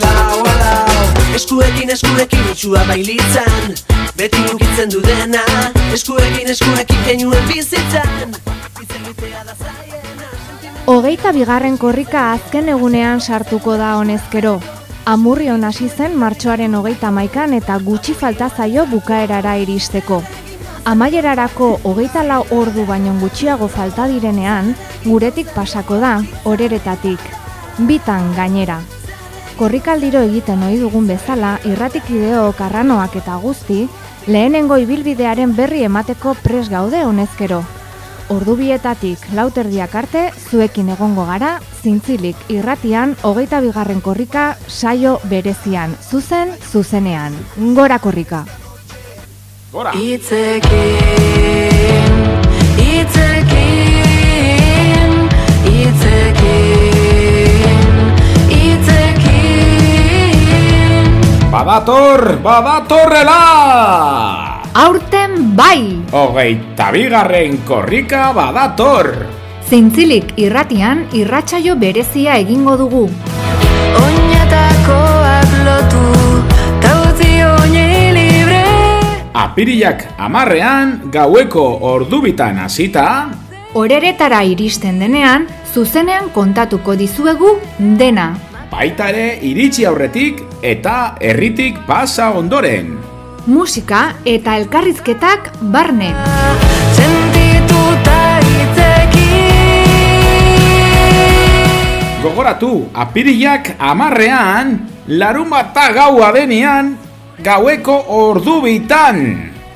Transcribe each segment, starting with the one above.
lau, lau Eskuekin eskuekin itxua bailitzan Beti ukitzen du dena Eskuekin eskuekin kenuen bizitzan Itzegitea da zaiena Hogeita bigarren korrika azken egunean sartuko da honezkero. Amurrion hasi zen martxoaren hogeita maikan eta gutxi falta zaio bukaerara iristeko. Amaierarako hogeita lau ordu baino gutxiago falta direnean, guretik pasako da, oreretatik. Bitan gainera. Korrikaldiro egiten ohi dugun bezala, irratikideo karranoak eta guzti, lehenengo ibilbidearen berri emateko pres gaude honezkero. Ordubietatik lauterdiak arte, zuekin egongo gara, zintzilik irratian, hogeita bigarren korrika, saio berezian, zuzen, zuzenean. Gora korrika! Gora! Itzekin, itzekin, itzekin, Badator, badatorrela! Aurten bai! Hogeita bigarren korrika badator! Zintzilik irratian, irratsaio berezia egingo dugu. Oinetakoak lotu, ta utzi oinei libre. Apirilak amarrean, gaueko ordubitan hasita, Horeretara iristen denean, zuzenean kontatuko dizuegu dena. Baita ere iritsi aurretik eta herritik pasa ondoren. Musika eta elkarrizketak barne. Gogoratu, apirilak amarrean, larun bata gaua denean, gaueko ordubitan.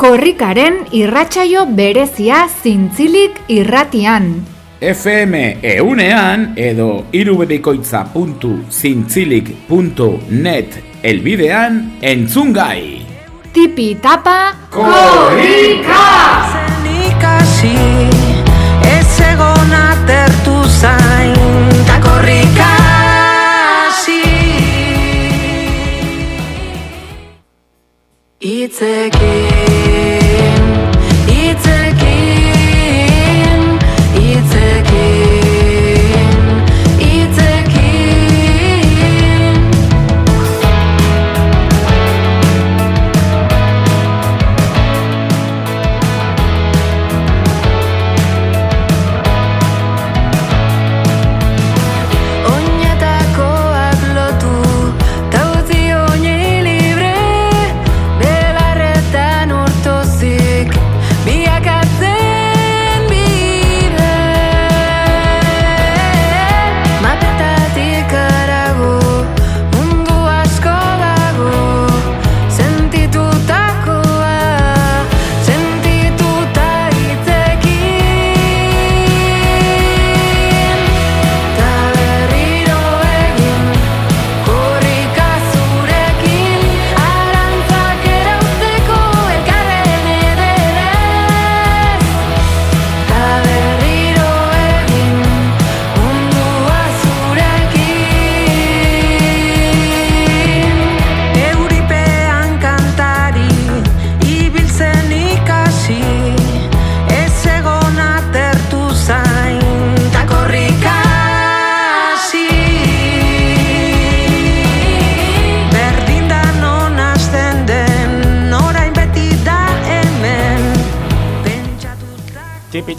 Korrikaren irratsaio berezia zintzilik irratian. FM eunean edo irubedikoitza.zintzilik.net elbidean entzungai. Tipi tapa Korrika! Zen ikasi, ez egon atertu zain, ta korrika itzekin,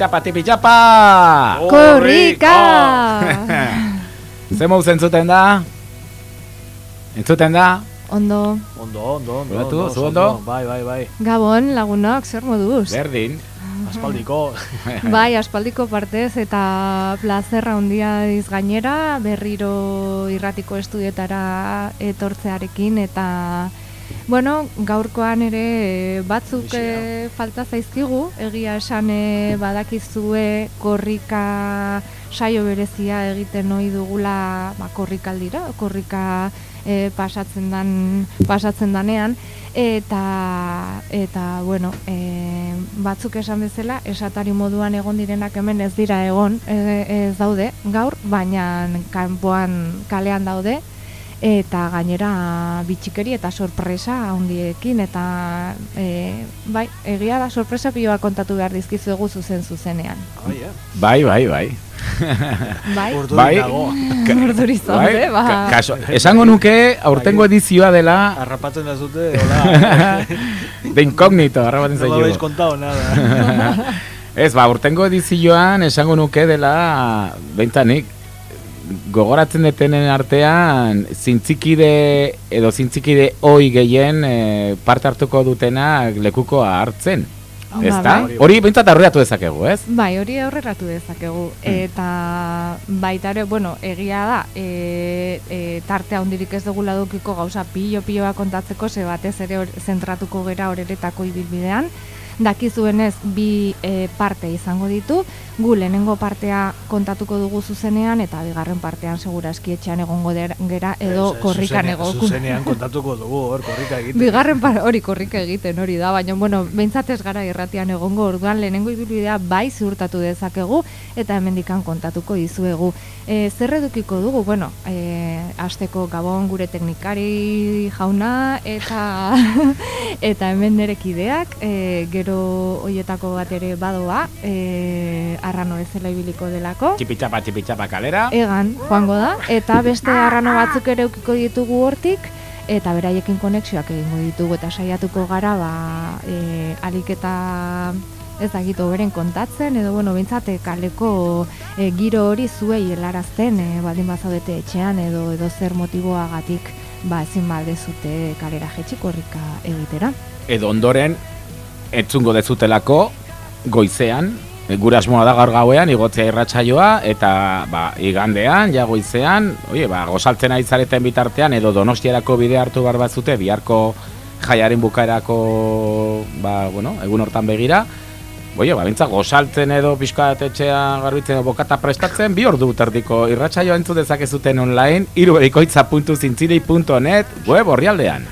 Tipitapa, tipitapa! Korrika! Ze mouz entzuten da? Entzuten da? Ondo, Ondo, ondo, ondo. Olatu, ondo, ondo? Bai, bai, bai. Gabon lagunok, zer moduz? Berdin. Aspaldiko. Bai, aspaldiko partez eta plazerra handia diz gainera, berriro irratiko estudietara etortzearekin eta bueno, gaurkoan ere eh, batzuk eh, falta zaizkigu, egia esan eh, badakizue korrika saio berezia egiten ohi dugula ba, korrikaldira, korrika eh, pasatzen dan pasatzen danean. Eta eta bueno, e, batzuk esan bezala esatari moduan egon direnak hemen ez dira egon, e, ez daude gaur, baina kanpoan kalean daude eta gainera bitxikeri eta sorpresa handiekin eta e, bai, egia da sorpresa piloa kontatu behar dizkizuegu zuzen zuzenean. Bai, eh? Bai, bai, bai. Bai, Bai. ba. ka- kaso, esango nuke aurtengo edizioa dela Arrapatzen da zute, hola. de incognito, arrabaten no me zaio. habéis contado nada. Ez, ba, urtengo edizioan esango nuke dela, bentanik, gogoratzen detenen artean, zintzikide edo zintzikide oi gehien e, parte hartuko dutenak lekukoa hartzen. Ez da? bai. Hori bentsat aurreatu dezakegu, ez? Bai, hori aurreratu dezakegu. Eta baita ere, bueno, egia da, e, e, tartea hundirik ez dugula dukiko gauza pilo-piloa kontatzeko, ze batez ere zentratuko gera horeretako ibilbidean. Dakizuenez bi e, parte izango ditu, gu lehenengo partea kontatuko dugu zuzenean, eta bigarren partean seguraski etxean egongo der- gera edo Ez, korrikan egoku. Zuzenean kontatuko dugu, hor, korrika egiten. Bigarren par hori korrika egiten hori da, baina bueno, behintzat ez gara irratian egongo orduan lehenengo ibilbidea bai ziurtatu dezakegu eta hemendikan kontatuko dizuegu. E, zer edukiko dugu? Bueno, e, asteko gabon gure teknikari jauna eta eta hemen nire kideak, e, gero hoietako bat ere badoa, e, arrano ezela ibiliko delako. Txipitxapa, txipitxapa kalera. Egan, joango da, eta beste arrano batzuk ere eukiko ditugu hortik, eta beraiekin konexioak egingo ditugu, eta saiatuko gara, ba, e, alik eta ez dakit beren kontatzen, edo, bueno, bintzate kaleko e, giro hori zuei helarazten, e, baldin bazaudete etxean, edo edo zer motiboagatik, ba, ezin baldezute kalera jetxik horrika egitera. Edo ondoren, entzungo dezutelako, goizean, e, gure asmoa da gaur gauean, igotzea irratsaioa eta ba, igandean, ja goizean, oie, ba, gozaltzen ari zareten bitartean, edo donostiarako bide hartu behar bazute, biharko jaiaren bukaerako, ba, bueno, egun hortan begira, Oie, ba, bintza, gozaltzen edo pixka etxea garbitzen bokata prestatzen, bi ordu terdiko irratsaioa entzun dezakezuten online, irubedikoitza.zintzidei.net web orrialdean.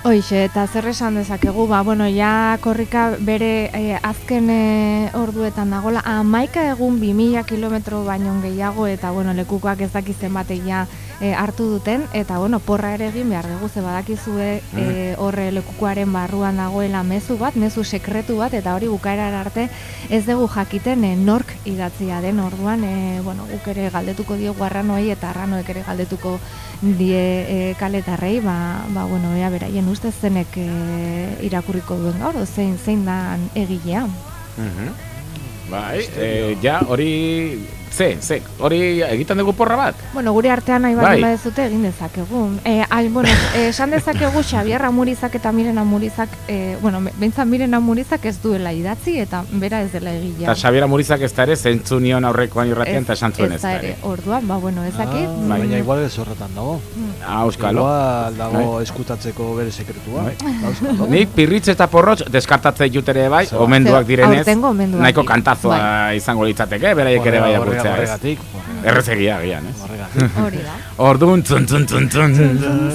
Hoixe, eta zer esan dezakegu, ba, bueno, ja korrika bere eh, azken eh, orduetan dagola, amaika egun 2000 kilometro baino gehiago, eta, bueno, lekukoak ez dakizen batek ja eh, hartu duten, eta, bueno, porra ere egin behar dugu, ze badakizue eh, horre lekukoaren barruan dagoela mezu bat, mezu sekretu bat, eta hori bukaerara arte ez dugu jakiten eh, nork idatzia den orduan, eh, bueno, guk ere galdetuko diogu arranoei, eta arranoek ere galdetuko die e, kaletarrei, ba, ba, bueno, ea beraien ustez zenek e, irakurriko duen gaur, zein, zein da egilea. Bai, e, ja, hori, ze, ze, hori egiten dugu porra bat? Bueno, gure artean nahi Bai. baldin badezute egin dezakegu. E, ai, bueno, e, esan dezakegu Xabier Amurizak eta Miren Amurizak, e, bueno, behintzat Miren Amurizak ez duela idatzi eta bera ez dela egilea. Eta Xabier Amurizak ez da ere, zentzu nion aurrekoan irratian eta esan zuen ez da ere. Orduan, ba, bueno, ez dakit. Ah, mm, baina igual ez horretan dago. Ah, euskalo. Igual dago eskutatzeko bere sekretua. Bai. Auskalo. Nik pirritz eta porrotx deskartatzen jutere bai, Zer ba? omenduak direnez, aurtengo nahiko dira. kantazoa Bai. izango litzateke, beraiek ere bai ez? Horregatik. horregatik, Errezegia, gian, ez? Horregatik. Hori da. Orduan, tun, tun, tun, tun.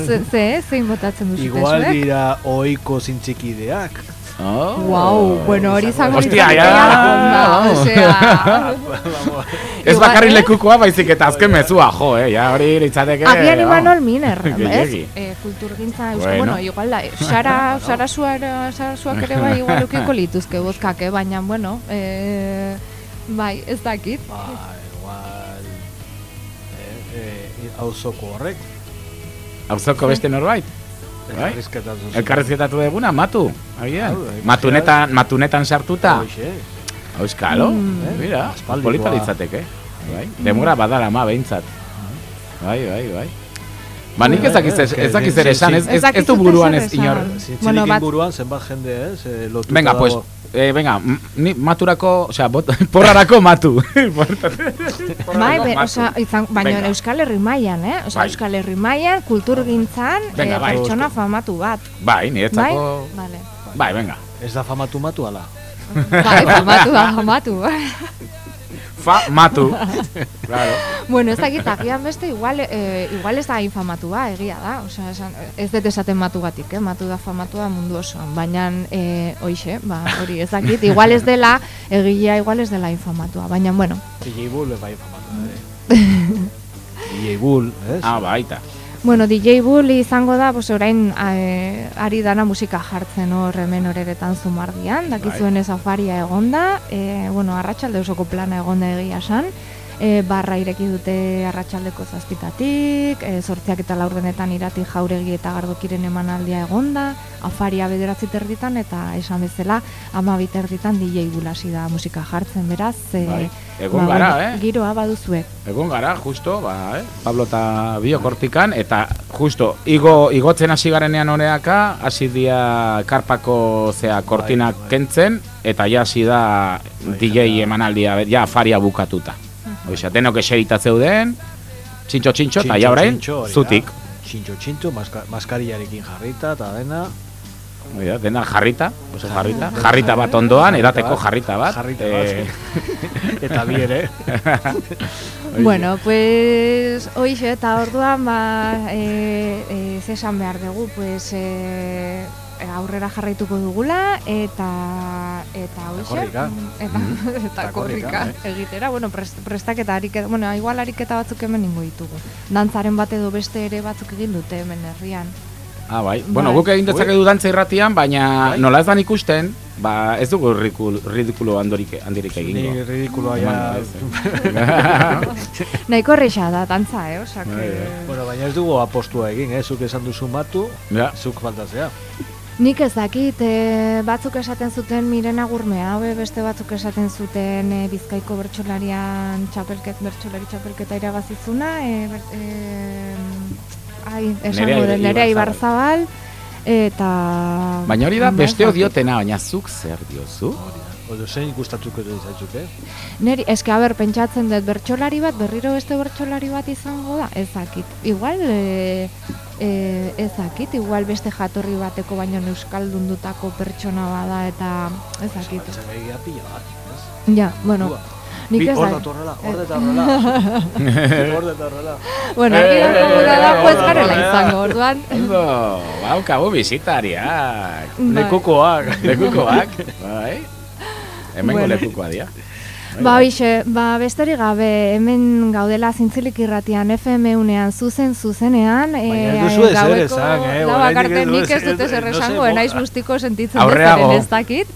Ze, ze, zein botatzen duzu Igual zuek? dira oiko zintzikideak. Oh. Wow, bueno, hori izango Hostia, litzateke ya. onda, osea, Ez Igual, bakarrik eh? lekukoa, baizik eta azken mezua, jo, eh? Ja, hori litzateke... Agian. Imanol Miner, ez? Gehiegi. E, kulturgintza, eusko, Bueno. igual da, Sara, Sara Suara, Sara Suak ere bai igual eukiko lituzke bozkak, eh? baina, bueno, e, bai, ez dakit. Ba, auzoko horrek. Auzoko beste norbait? Bai. Elkarrizketatu zuen. Elkarrizketatu deguna, matu, agian. Bai, Matunetan, matunetan sartuta. Hoxe. Euskalo, Mm. mira, Aspaldikoa. polita litzateke. Bai, demora badala ma behintzat. Bai, bai, bai. Ba, nik ez dakiz ez ez dakiz ere esan, ez, ez, ez du buruan ez inor. Bueno, bat- inburuan zenbat jende ez, eh, lotuta Venga, pues, dago. eh, venga, ni maturako, osea, bot, porrarako matu. Bai, be, osea, izan, baina. Euskal Herri mailan, eh? Osea, Bai. Euskal Herri mailan, kulturgintzan, Venga, eh, bai. pertsona famatu bat. bai, Bai? niretzako... Vale. Bai, venga. Ez da famatu matu ala. Bai, famatu da, famatu. Fa, matu. claro. bueno, ez dakit, agian beste, igual, eh, igual ez da infamatua, egia da. Osea, esan, ez dut esaten matugatik, eh? Matu da famatua mundu osoan. Baina, eh, hoixe, ba, hori ez dakit, igual ez dela, egilea igual ez dela infamatua. Baina, bueno, Bull bai famatu ere. DJ Bull, ez? Ah, baita. Bueno, DJ Bull izango da, pues orain eh, ari dana musika jartzen hor hemen horeretan zumardian, dakizuen ez afaria egonda, e, bueno, arratsalde osoko plana egonda egia san, e, barra ireki dute arratsaldeko zazpitatik, e, sortziak eta laurdenetan irati jauregi eta gardokiren emanaldia egonda, afaria bederatzi terditan eta esan bezala ama terditan DJ Bull hasi da musika jartzen, beraz, e, Bai, egon gara, eh? Giroa baduzue. Egon gara, justo, ba, eh? Pablo eta Bio kortikan, eta justo, igo, igotzen hasi garenean honeaka, hasi dia karpako zea kortinak bai. kentzen, eta ja hasi da DJ emanaldia, ja afaria bukatuta. Oixa, denok eserita zeuden, txintxo txintxo, eta ja orain, Txintxo, hori da. zutik. Txintxo, txintxo, maska, maskariarekin jarrita, eta dena. Oida, dena jarrita, oso jarrita, jarrita bat ondoan, edateko jarrita bat. Jarrita eh, bat. eta bi ere. Bueno, pues hoixe eta orduan ba eh e, ze esan behar dugu, pues e, aurrera jarraituko dugula eta eta korrika. eta eta Eta korrika korrika, egitera, bueno, prest, prestaketa ariketa, bueno, igual ariketa batzuk hemen ingo ditugu. Dantzaren bat edo beste ere batzuk egin dute hemen herrian. Ah, bai. Bueno, Bai. guk egin dezakegu dantza irratian, baina Bai. nola ez dan ikusten, ba ez dugu ridikulo, ridikulo handorik, handirik Ni egingo. ridikuloa ja... Nahiko erresa da dantza, eh? Osea, Bai, que... bai. bueno, baina ez dugu apostua egin, eh? Zuk esan duzu matu, Ja. zuk faltatzea. Nik ez dakit, e, batzuk esaten zuten Mirena Gurmea, haue beste batzuk esaten zuten e, Bizkaiko bertsolarian txapelket, bertsolari txapelketa irabazizuna, e, ber, e, ai, esango Nerea den, Nerea Ibarzabal. Eta... Baina hori da Ba, besteo diotena, baina zuk zer diozu? Odo zein gustatuko dut zaitzuk, eh? Neri, eske, haber, pentsatzen dut bertsolari bat, berriro beste bertsolari bat izango da, ez dakit. Igual, e, e, ez dakit, igual beste jatorri bateko baino euskaldundutako pertsona bada eta ez dakit. Zalantzan egia pila bat, ez? Ja, bueno, Ua. Nik ez da. da horrela, hor da horrela. Hor da horrela. Bueno, Eh, argi daukaguna da, eh, pues eh, garela eh, izango, orduan. Ondo, baukagu bisitariak. Bai. Lekukoak. Lekukoak, bai. Hemengo Bueno. lekukoa dira. Ba, hoxe, ba, besterik gabe, hemen gaudela zintzilik irratian FM unean, zuzen, zuzenean. Baina ez gaueko eh, arte ez du nik ez dut ezer no esango, sé, enaiz guztiko sentitzen dezaren ez dakit.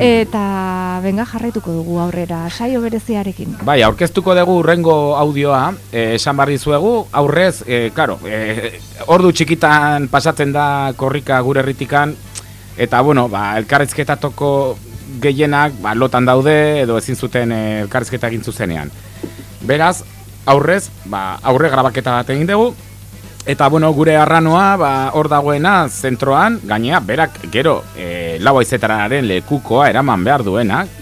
Eta benga jarraituko dugu aurrera, saio bereziarekin. Bai, aurkeztuko dugu urrengo audioa, eh, esan barri zuegu, aurrez, eh, karo, eh, ordu txikitan pasatzen da korrika gure herritikan, eta bueno, ba, elkarrizketatoko gehienak ba, lotan daude, edo ezin zuten elkarrizketa egin zuzenean. Beraz, aurrez, ba, aurre grabaketa bat egin dugu, Eta bueno, gure arranoa, ba, hor dagoena, zentroan, gainea, berak, gero, e, lau aizetararen lekukoa eraman behar duenak,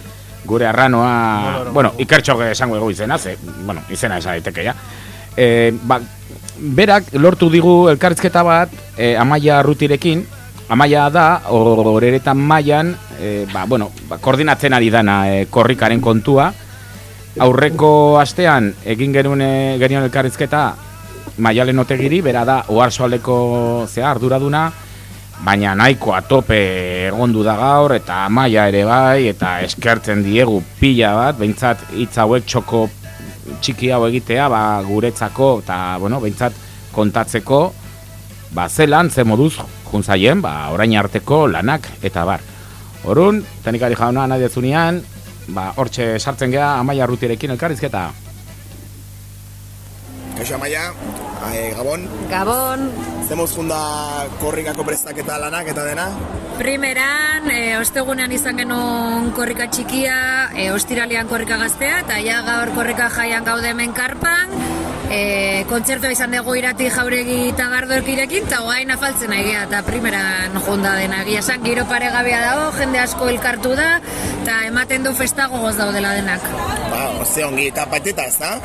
gure arranoa, Nola, bueno, ikertxok esango egu izena, ze, bueno, izena esan daiteke ja. E, ba, berak lortu digu elkarrizketa bat, e, amaia rutirekin, amaia da, horeretan mailan, e, ba, bueno, ba, koordinatzen ari dana e, korrikaren kontua, aurreko astean egin genuen e, genion elkarrizketa Maialen otegiri, bera da oarsoaleko zea arduraduna, baina nahiko atope egondu da gaur, eta maia ere bai, eta eskertzen diegu pila bat, behintzat hitz hauek txoko txiki hau egitea, ba, guretzako, eta, bueno, behintzat kontatzeko, ba, zelan, ze moduz juntzaien, ba, orain arteko lanak, eta bar. Horun, tenikari jauna nahi dezunean, ba, hortxe sartzen gea, amaia rutirekin elkarrizketa. Kaixo Amaia, eh, Gabon, Gabon, zemuz funda korrikako prestaketa lanak eta dena? primeran, e, ostegunean izan genuen korrika txikia, e, ostiralian korrika gaztea, eta ja gaur korrika jaian gaude hemen karpan, e, kontzertua izan dugu irati jauregi eta gardorkirekin, eta guain afaltzen nahi geha, eta primeran jonda dena egia esan, giro paregabea dago, jende asko elkartu da, eta ematen du festa gogoz daudela denak. Ba, ze ongi, eta beteta ez da?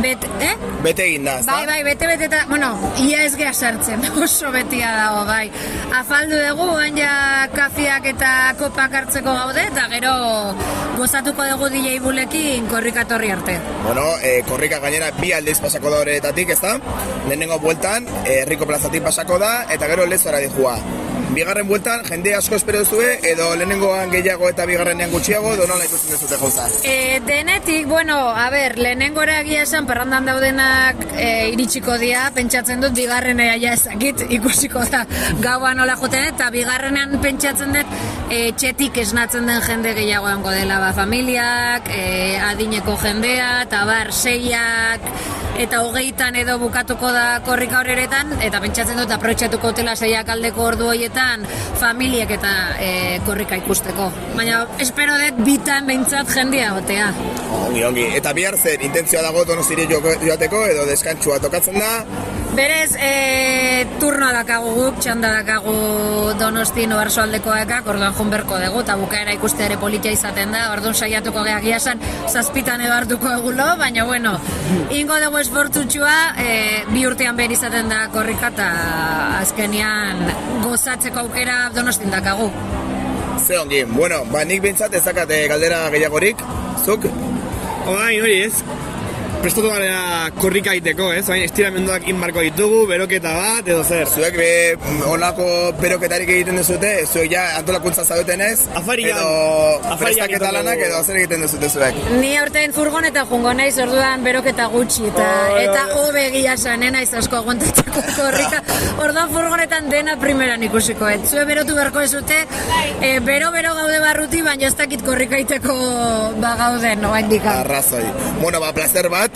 Bet, eh? Bete egin da, ez da? Bai, bai, bete bete eta, bueno, ia ez geha sartzen, oso betia dago, bai. Afaldu dugu, hain ja kafiak eta kopak hartzeko gaude, eta gero gozatuko dugu DJ bulekin korrikatorri arte. Bueno, eh, korrika gainera bi aldez pasako da horretatik, ez da? Lehenengo bueltan, eh, herriko plazatik pasako da, eta gero lezora dijua. Bigarren bueltan, jende asko espero duzue, edo lehenengoan gehiago eta bigarrenean gutxiago, edo nola ikusten duzute gauza. E, denetik, bueno, a ber, lehenengora egia esan perrandan daudenak e, iritsiko dira, pentsatzen dut bigarrenea ja ezakit ikusiko da gaua nola joten eta bigarrenean pentsatzen dut e, txetik esnatzen den jende gehiago egongo dela, ba, familiak, e, adineko jendea, eta bar, seiak, eta hogeitan edo bukatuko da korrika horretan, eta pentsatzen dut aprobetxatuko hotela seiak aldeko ordu horietan familiek eta e, korrika ikusteko. Baina espero dut bitan behintzat jendia gotea. Ongi, ongi. Eta bihar zer, intentzioa dago donostiri joko- joateko, edo deskantsua tokatzen da, Berez, e, turnoa dakagu guk, txanda dakagu donosti noberso aldekoekak, orduan junberko dugu, eta bukaera ikustea ere politia izaten da, orduan saiatuko geha giasan, zazpitan edo hartuko egulo, baina bueno, ingo dugu esfortzutxua, e, bi urtean behar izaten da korrika, eta azkenian gozatzeko aukera donostin dakagu. ze ongi. Bueno, ba, nik bintzat ezakate galdera gehiagorik, zuk? Orain hori ez, prestatu gara korrika egiteko, ez? Orain estiramenduak inbarko ditugu, beroketa bat, edo zer. Zuek be, onako beroketarik egiten duzute, zuek ja antolakuntza zaudeten ez? Afarian. Edo Afarian prestaketa lanak edo zer egiten duzute zuek? Ni aurten furgoneta jungo naiz orduan beroketa gutxi eta Oi, eta hobe egia esan, eh, naiz asko aguantatzeko korrika. Orduan furgonetan dena primeran ikusiko. Et zue berotu beharko ez dute, e, bero bero gaude barruti, baina ez dakit korrika iteko ba gauden, no. Arrazoi. Bueno, ba, placer bat,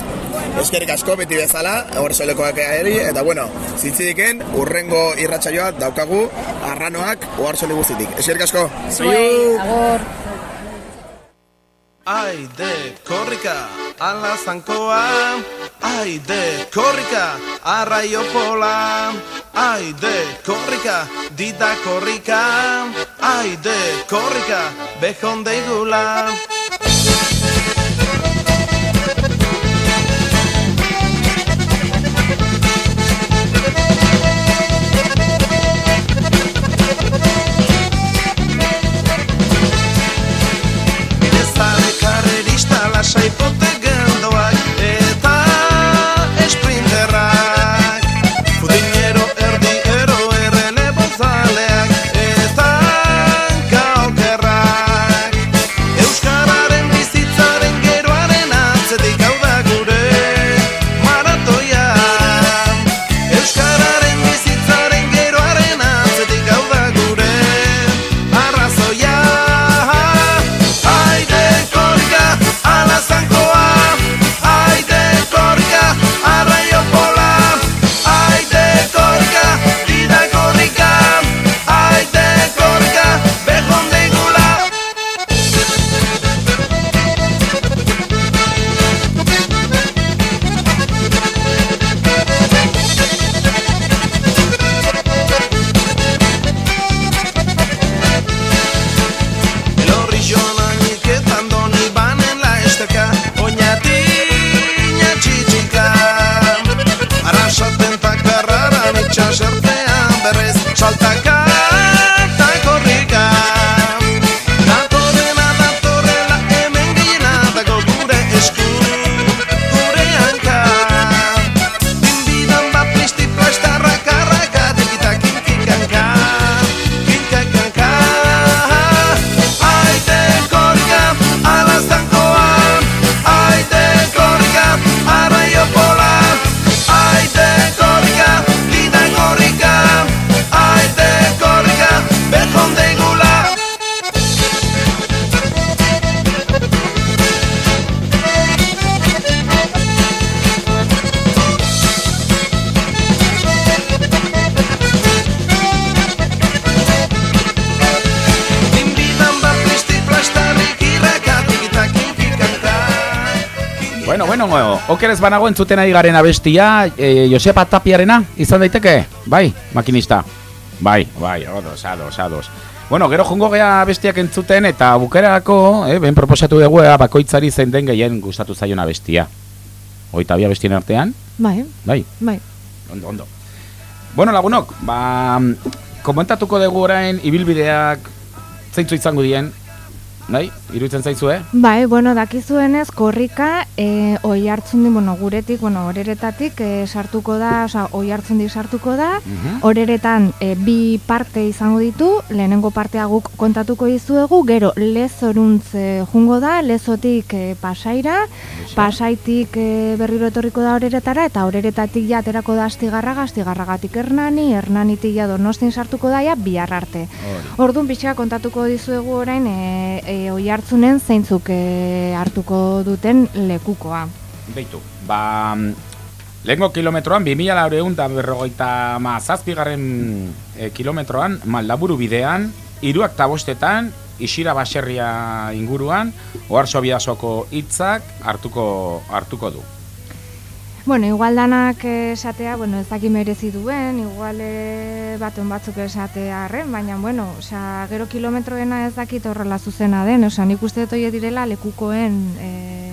eskerrik asko beti bezala, hor solekoak eri, eta bueno, zintzidiken, urrengo irratsaioa daukagu, arranoak, ohar sole guztitik. Eskerrik asko! Zuei, agor. Ai de korrika, ala zankoa Ai de korrika, arraio pola Ai de korrika, dida korrika Ai de korrika, bejon Say y protege. Okerez banago entzuten ari garen abestia, e, Josepa Tapiarena, izan daiteke? Bai, makinista. Bai, bai, odos, ados, ados. Bueno, gero jongo gea bestiak entzuten eta bukerako, eh, ben proposatu dugu bakoitzari zein den gehien gustatu zaion abestia. Oita bia bestien artean, Bai, bai, bai. ondo, ondo. Bueno, lagunok, ba, komentatuko dugu orain ibilbideak zeintzu izango dien, Bai, iruditzen zaizue? Bai, bueno, dakizuenez, korrika, e, oi hartzun di, bueno, guretik, bueno, horeretatik e, sartuko da, oza, oi hartzun di sartuko da, Mhm. horeretan e, bi parte izango ditu, lehenengo partea guk kontatuko dizuegu, gero lezoruntz e, jungo da, lezotik e, pasaira, pasaitik e, berriro etorriko da horeretara, eta horeretatik ja aterako da astigarraga, astigarragatik hernani, hernanitik ja donostin sartuko daia, bihar arte. Orduan pixka kontatuko dizuegu orain e, e, oi hartzunen zeintzuk e, hartuko duten lekukoa. Beitu, ba, lehengo kilometroan, 2000 laureun da berrogeita ma zazpigarren e, kilometroan, maldaburu bidean, iruak tabostetan, isira baserria inguruan, oharso bidasoko hitzak hartuko, hartuko du. Bueno, igual danak esatea, bueno, ez merezi duen, igual e, baten batzuk esatea arren, baina, bueno, osea, gero kilometroena ez dakit horrela zuzena den, osea, nik uste dut direla lekukoen, e,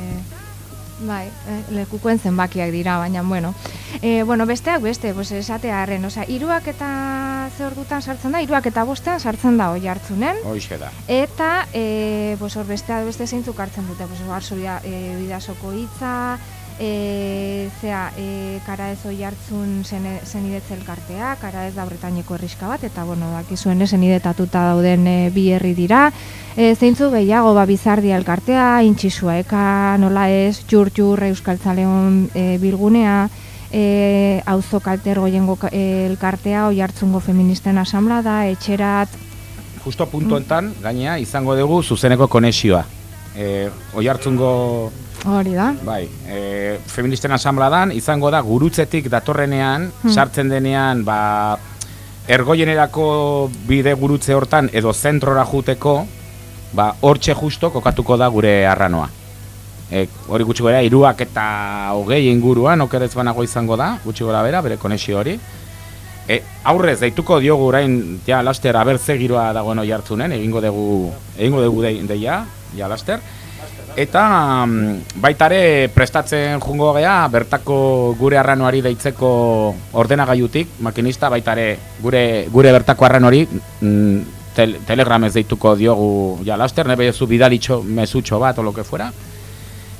bai, e, lekukoen zenbakiak dira, baina, bueno. E, bueno, besteak beste, pues, esatea arren, osea, iruak eta ze ordutan sartzen da, iruak eta bostean sartzen da oi hartzunen, Hoixe da. Eta, e, pues, hor beste beste zeintzuk hartzen dute, pues, Barso e, bidasoko hitza, e, zea, e, kara ez oi hartzun zenidetze elkartea, kara ez da Bretaineko herriska bat, eta, bueno, dakizuen zenidetatuta dauden e, bi herri dira, e, zeintzu gehiago, ba, bizardia elkartea, intxisua eka, nola ez, jur jur euskaltzaleon e, bilgunea, e, auzo kalter goiengo ka- e, elkartea, oi hartzungo feministen asamblea da, etxerat, Justo puntu enten, gainea, izango dugu zuzeneko konexioa. E, oi hartzungo, hori da. bai, e, feministen asambladan, izango da gurutzetik datorrenean, Hmm. sartzen denean, ba, ergoienerako bide gurutze hortan, edo zentrora juteko, ba, hortxe justo kokatuko da gure arranoa. E, hori gutxi gora, iruak eta hogei inguruan, okerez banago izango da, gutxi gora bera, bere konexio hori. E, aurrez, deituko diogu orain, ja, laster, abertze giroa dagoen oi hartzunen, egingo dugu, egingo dugu dei- deia, ja, laster. Eta mm, baitare prestatzen jungo gea, bertako gure arranoari deitzeko ordenagailutik, makinista baitare gure, gure bertako arranori mm, tel, telegramez deituko diogu ja laster, nebe zu bidalitxo, mezutxo bat, o lo que fuera.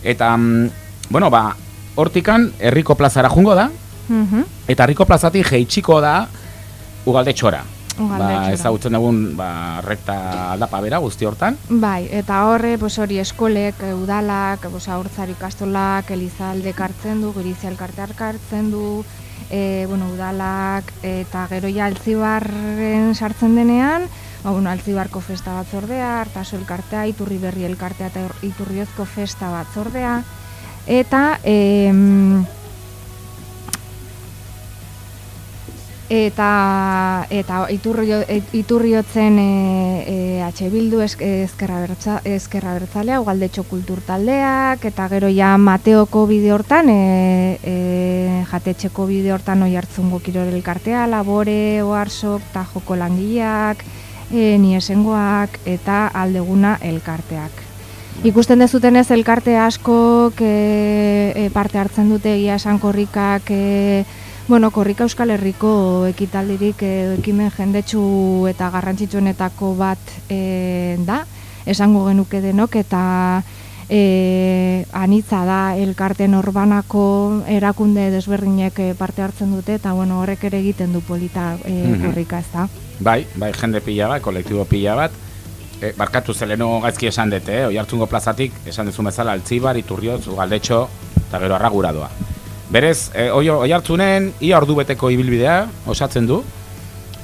Eta, mm, bueno, ba, hortikan, herriko plazara jungo da, Mhm. eta herriko plazatik jeitsiko da ugaldetxora. Ba, ezagutzen dugun, ba, rekta aldapa bera guzti hortan. Bai, eta horre, pues hori eskolek, eh, udalak, pues aurtzari ikastolak, elizaldek hartzen du, girizia elkarteak hartzen du, e, bueno, udalak, eta gero ja altzibarren sartzen denean, ba, bueno, altzibarko festa batzordea, hartaso elkartea, iturri berri elkartea eta iturriozko festa batzordea, eta em, eta eta iturrio, iturriotzen e, e, H Bildu esk- ezkerra bertza, ezkerra bertzalea, ugaldetxo kultur taldeak, eta gero ja Mateoko bide hortan, e, e, jatetxeko bide hortan oi hartzungo kirol elkartea, labore, oarsok, eta joko langileak, e, niesengoak, eta aldeguna elkarteak. Ikusten dezuten ez elkarte askok e, e, parte hartzen dute egia esan korrikak e, bueno, korrika Euskal Herriko ekitaldirik e, ekimen jendetsu eta garrantzitsuenetako bat e, da, esango genuke denok eta e, anitza da elkarte norbanako erakunde desberdinek parte hartzen dute eta bueno, horrek ere egiten du polita e, Mhm. korrika ez da. Bai, bai, jende pila bat, kolektibo pila bat. E, barkatu zeleno gaizki esan dute, eh? oi hartzungo plazatik, esan duzu bezala, altzibar, iturriotz, ugaldetxo, eta gero arragura doa. Berez, e, oi, oi hartzunen, ia ordu beteko ibilbidea, osatzen du,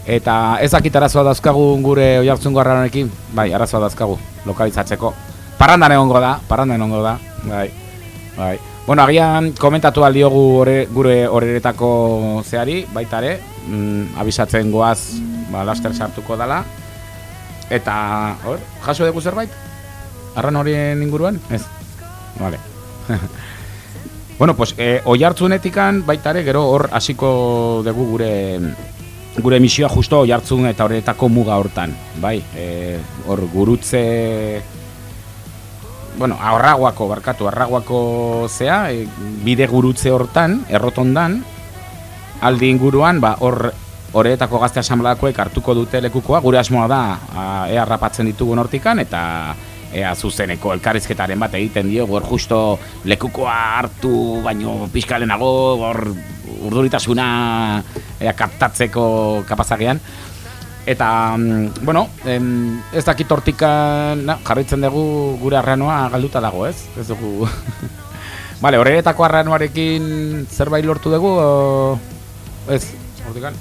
eta ez dakit arazoa dauzkagu gure oi hartzungo arraronekin, bai, arazoa dauzkagu, lokalizatzeko. Parrandan egongo da, parrandan egongo da, bai, bai. Bueno, agian komentatu aldiogu ore, gure horeretako zeari, baita ere, mm, abisatzen goaz, ba, laster sartuko dala. Eta, hor, jaso dugu zerbait? Arran horien inguruan? Ez? Vale. bueno, pues, e, oi hartzunetikan baita ere, gero hor hasiko dugu gure gure misioa justo oi hartzun eta horretako muga hortan, bai? E, hor gurutze bueno, arraguako, barkatu, arraguako zea, e, bide gurutze hortan, errotondan, aldi inguruan, ba, hor horretako gazte asamblakoek hartuko dute lekukoa, gure asmoa da, a, ea rapatzen ditugun hortikan, eta ea zuzeneko elkarrizketaren bat egiten dio, hor justo lekukoa hartu, baino pixkalenago, hor urduritasuna ea kaptatzeko kapazagean. Eta, mm, bueno, em, ez dakit hortika na, jarraitzen dugu gure arranoa galduta dago, ez? Ez dugu... Vale, horretako arranoarekin zerbait lortu dugu, o... ez, hortikan?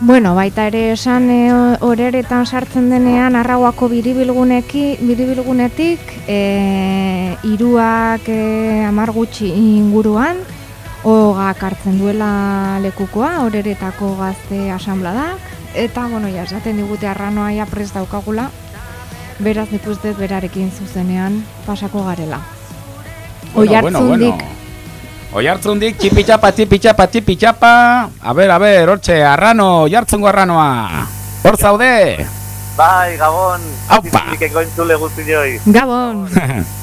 Bueno, baita ere esan e, horeretan sartzen denean arrauako biribilguneki, biribilgunetik e, iruak e, amar gutxi inguruan hogak hartzen duela lekukoa horeretako gazte asambladak eta, bueno, ja, esaten digute arranoa ja prest daukagula. Beraz nik berarekin zuzenean pasako garela. Oihartzundik Oihartzundik, txipitxapa, txipitxapa, txipitxapa. A ber, a ber, hortxe, arrano, oihartzungo arranoa. Hor zaude. Bai, Gabon. Aupa. Entzule guztioi. Gabon.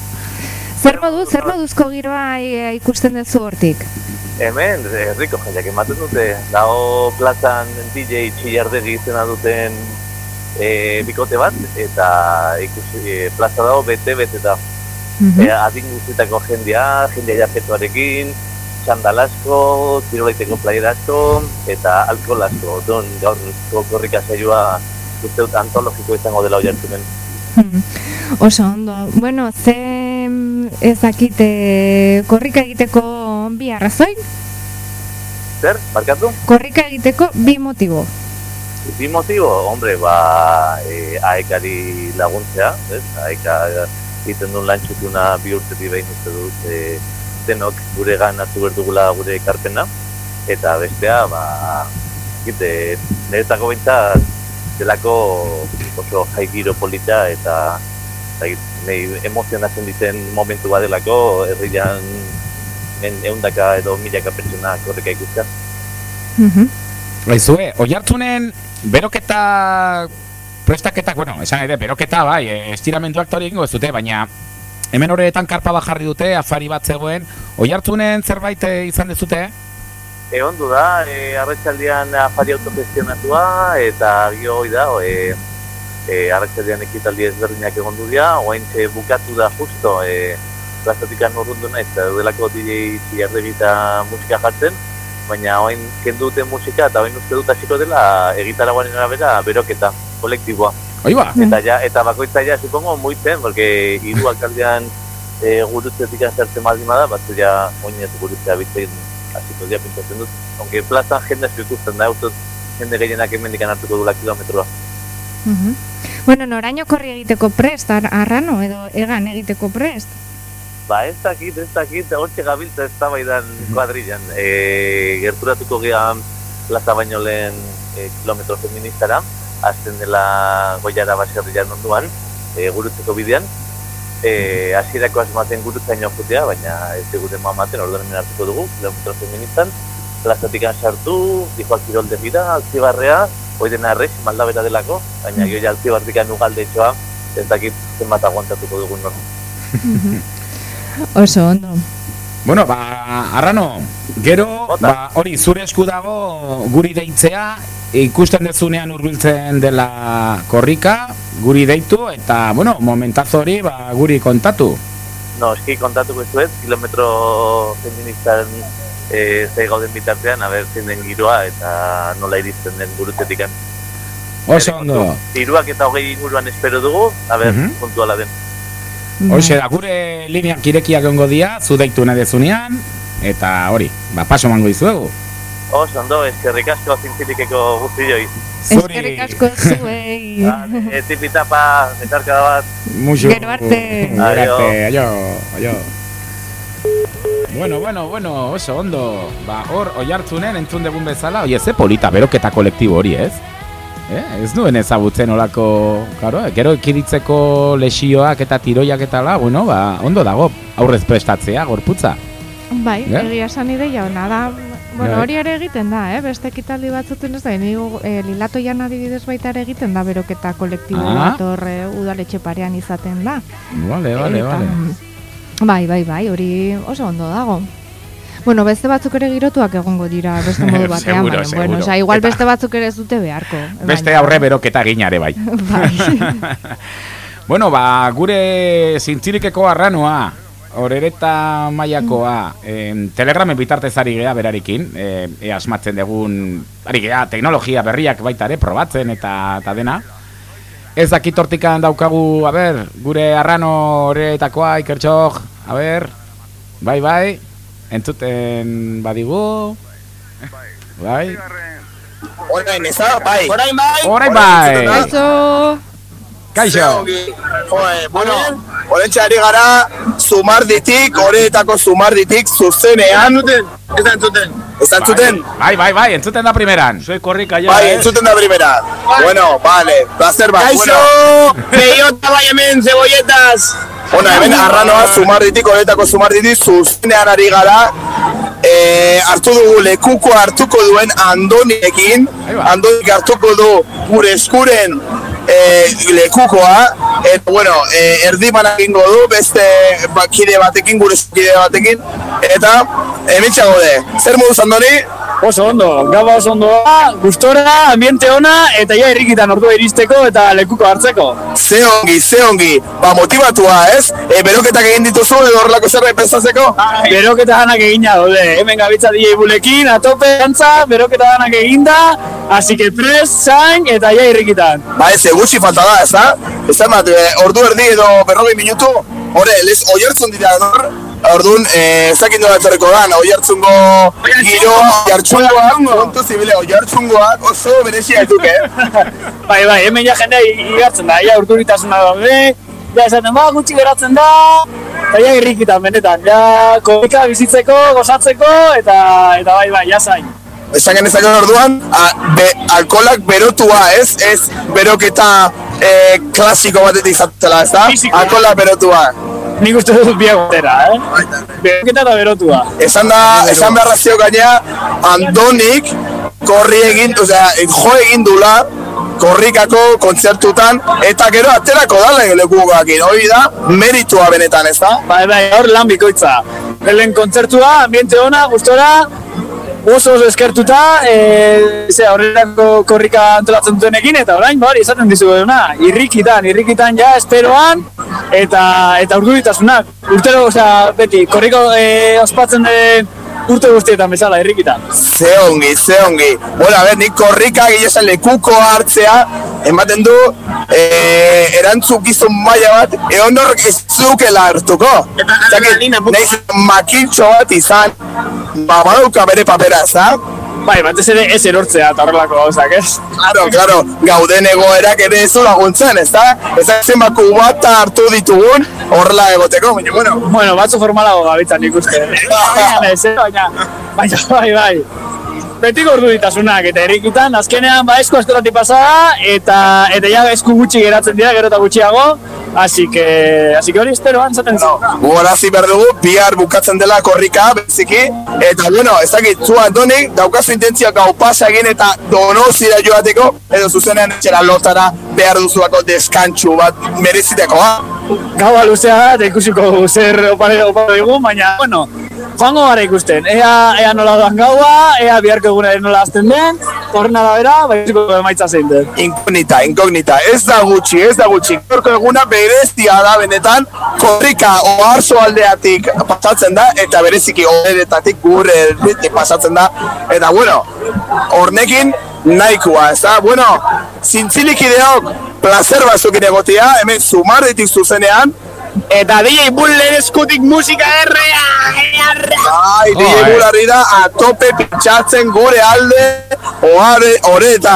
zer moduz, zer moduzko giroa ikusten duzu hortik? Hemen, herriko jaiak ematen dute. Dago plazan DJ txillardegi izena duten e, bikote bat, eta ikusi, e, plaza dago bete-bete da. Mhm. E, adin guztietako jendea, jendea japetuarekin, txandal asko, tiroleiteko playera asko, eta alkohol asko. Don, gaur korrika saioa uste dut antologiko izango dela hori hartunen. Hmm. Oso ondo. Bueno, ze mm, ezakite korrika egiteko bi arrazoi? Zer, markatu? Korrika egiteko bi motibo. Bi motibo, hombre, ba, e, aekari laguntzea, ez? Aeka egiten duen lantxutuna bi urtetik behin uste dut e, denok gure gan hartu behar dugula gure ekarpena. Eta bestea, ba, gite, niretako behintzat delako oso jai giro polita eta nahi emozionatzen diten momentu badelako herrian en eundaka edo milaka pertsona korreka ikustea. Mhm. Baizue, oihartzunen beroketa prestaketak, bueno, esan ere, beroketa bai, eh, estiramenduak eta hori egingo ez dute, baina hemen horretan karpa bat jarri dute, afari bat zegoen, oihartzunen zerbait eh, izan dezute? E, ondo da, e, arretxaldian afari autogestionatua eta gio hoi da, e, e, arretxaldian ekitaldi ezberdinak egon du dira, oain bukatu da justo, e, plazatikan urrundu naiz, eta delako DJ txillardegi eta musika jartzen, baina oain kendu dute musika eta oain uste dut hasiko dela egitaragoaren arabera beroketa kolektiboa. Oi ba? Eta ja, eta bakoitza ja, supongo, muitzen, porque hiru alkaldean e, gurutzetik azertzen baldin bada, batzu ja oinez gurutzea bitzen hasiko dira pintatzen dut. Onke plazan jende asko ikusten da, uste jende gehienak hemendikan hartuko dula kilometroa. Mhm. Bueno, noraino korri egiteko prest, ar arrano edo egan egiteko prest. Ba, ez dakit, ez dakit, hortxe gabiltza ez tabaidan kuadrillan. E, gerturatuko gehan plaza baino lehen e, kilometro feministara, azten dela goiara baserrian onduan, e, gurutzeko bidean. E, hasierako asmaten gurutzaino jutea, baina ez digute mamaten orduan hemen hartuko dugu, kilometro feministan. Plazatik sartu, dijoak kirolde bida, altzibarrea, hoi dena errex, maldabera delako, baina ja altzibarrikan ugalde etxoa, ez dakit zenbat aguantatuko dugun norma. Oso ondo. Bueno, ba, arrano, gero, ba, hori, zure esku dago guri deitzea, ikusten dezunean hurbiltzen dela korrika, guri deitu, eta, bueno, momentazo hori, ba, guri kontatu. No, eski kontatuko ez duet, kilometro feministan e, zei gauden bitartean, haber zein den giroa eta nola iristen den gurutzetik Oso ondo. Iruak eta hogei inguruan espero dugu, haber, Mhm. puntuala den. Hoxe da, gure lineak irekiak ongo dia, zu deitu nahi dezunean, eta hori, ba, paso mango izuegu. Oso ondo, eskerrik asko zintzilikeko guztioi. Zuri. Eskerrik asko zuei. E, tipitapa, etarka bat. Muxu. Gero arte. Gero arte, aio, aio. Bueno, bueno, bueno, oso ondo. Ba, hor, oi hartzunen entzun degun bezala, oie, ze polita beroketa kolektibo hori, ez? Eh? Ez duen ezagutzen olako, claro, gero ekiditzeko lesioak eta tiroiak eta la, bueno, ba, ondo dago, aurrez prestatzea, gorputza. Bai, Ja? egia esan ideia ona da. Bueno, Bai. hori ere egiten da, eh? Beste ekitaldi batzuten ez da, e, lilatoian adibidez baita ere egiten da beroketa kolektibo Ah. bat hor e, udaletxe parean izaten da. Vale, vale, Eta, vale. Bai, bai, bai, hori oso ondo dago. Bueno, beste batzuk ere girotuak egongo dira, beste modu batean, Seguro, baina, bueno, seguro. osea, igual Eta- beste batzuk ere ez dute beharko. Beste baina- aurre beroketa ginare bai. Bai. Bueno, ba, gure zintzirikeko arranoa, horereta maiakoa, em, telegramen bitartez ari gea berarekin, e, e asmatzen dugun, ari gea, teknologia berriak baita ere, probatzen eta, eta dena. Ez dakit hortikan daukagu, a ber, gure arrano horretakoa, ikertxok, a ber, bai, bai, entzuten badigu, bai, Orain, ez? Bai. Orain bai. Orain bai. Eso. Kaixo. Joe, bueno, orentxe ari gara, zumarditik, horretako zumarditik, zuzenean. Ez entzuten. Ez entzuten? Bai, bai, bai, entzuten da primeran. Soy korrika ja, Bai, eh? entzuten da primera. Bueno, vale, placer bat. Kaixo, beiota bai hemen, cebolletas. Bueno, hemen arranoa zumarditik, horretako zumarditik, zuzenean ari gara. E, hartu dugu lekuko hartuko duen Andoniekin. Andonik hartuko du gure eskuren e, lekukoa. Eta, bueno, e, erdiman egingo du beste ba, kide batekin, gure kide batekin. Eta, hemen gaude. Zer moduz Andoni? Oso ondo, gaba oso ondo gustora, ambiente ona, eta ja irrikitan ordua iristeko eta lekuko hartzeko. Ze ongi, ze ongi. Ba, motivatua, ez? E, beroketak egin dituzu edo horrelako zerbait pensatzeko? Beroketa danak egina daude, hemen gabitza DJ bulekin, atope gantza, beroketa danak eginda, así que pres, zain, eta ja irrikitan. Ba ez, gutxi falta da, ez da? Ez da, bat, e, ordu erdi edo berrogei minutu, hore, lez, oiartzun dira edor, Orduan, eh, ez dakit nola etorriko da, oiartzungo giroa, oiartzungoak, kontu zibile, oiartzungoak oso berezia dituke, eh? bai, bai, hemen ja jendea igartzen da, ja urduritasuna daude, ja esaten, ba, gutxi geratzen da, eta ja irrikitan, benetan, ja komika bizitzeko, gozatzeko, eta, eta bai, bai, ja zain. Esan genezake orduan, a, be, alkolak berotua, ez? Ez beroketa eh, klasiko batetik izatela, ez da? Alkola berotua. Nik uste dut biagotera, eh? Beroketa eta berotua. Esan da, esan beharra zio gaina, Andonik korri egin, osea, jo egin dula, korrikako kontzertutan, eta gero aterako dala lekukoakin, hori da, meritua benetan, ez da? Bai, bai, hor lan bikoitza. Helen kontzertua, ambiente ona, gustora, oso oso eskertuta, e, ze horrelako korrika antolatzen dutenekin, eta orain, ba, hori esaten dizuena, irrikitan, irrikitan ja, esperoan, eta eta urduritasunak. Urtero, osea, beti, korriko e, ospatzen den urte guztietan bezala, irrikitan. Ze ongi, ze ongi. Bueno, a ver, nik korrika gilesen lekuko hartzea, ematen du, e, erantzukizun maila bat, egon horrek ez zukela hartuko. Eta Naiz makintxo bat izan, ba, badauka bere papera, ez da? Bai, batez ere ez erortzea eta horrelako gauzak, ez? Claro, claro, gauden egoerak ere ez laguntzen, ez da? Ez da zenbako bat hartu ditugun horrela egoteko, baina, bueno. Bueno, batzu formalago gabitzan nik uste. Baina, ez, eh, baina, baina, bai, bai. Betiko urduditasunak eta errikitan, azkenean ba esku astorati pasada eta eta ja esku gutxi geratzen dira gero eta gutxiago, así que así que hori esperoan zaten zu. Gogorazi behar dugu, bihar bukatzen dela korrika, beziki, eta bueno, ez dakit, zu Antoni, daukazu intentzia gau pasa egin eta donozira joateko, edo zuzenean etxera lotara behar duzuako deskantxu bat merezitekoa. Gaua luzea eta ikusiko zer opare opare dugu, baina, bueno, joango gara ikusten. Ea, ea nola doan gaua, ea biharko egunaren nola azten den, horren arabera, bai ikusiko emaitza zein den. Inkognita, inkognita, ez da gutxi, ez da gutxi. Gaurko eguna berezia da benetan, korrika oarzo aldeatik pasatzen da, eta bereziki horretatik gure pasatzen da. Eta bueno, hornekin nahikoa, ez da? Bueno, zintzilik ideok, placer bazukin egotia, hemen zumarditik zuzenean, Eta DJ Bullen eskutik musika errea! Bai, DJ Bularri da a tope pintxatzen gure alde Oare, ore eta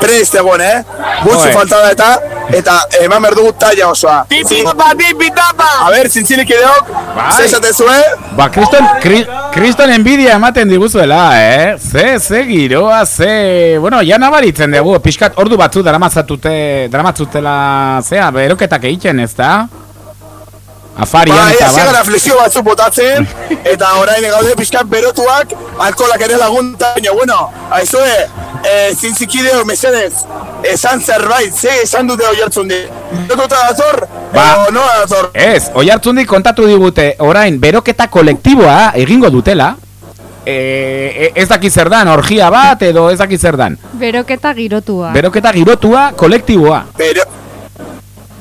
prest egon, eh? Gutxi Joe. falta da eta Eta eman behar dugu talla osoa Tipitapa, tipitapa! A ber, zintzilik ideok, Bai. ze esaten zuen? Ba, kriston, kri, kriston envidia ematen diguzuela, eh? Ze, ze giroa, ze... Bueno, ja nabaritzen dugu, pixkat ordu batzu daramatzatute, daramatzutela, zea, beroketak egiten, ez da? Afarian Ba, eta bar. flexio batzuk botatzen Eta orain gaude pixkat berotuak Alkolak ere lagunta Baina, bueno, aizue e, Zintzikideo, mesedez Esan zerbait, ze esan dute hoi hartzun di Berotuta dator? Ba. Edo, no dator? Ez, oi hartzundik kontatu digute, orain, beroketa kolektiboa egingo dutela, e, e, ez daki zer dan, orgia bat, edo ez daki zer dan. Beroketa girotua. Beroketa girotua kolektiboa. Bero...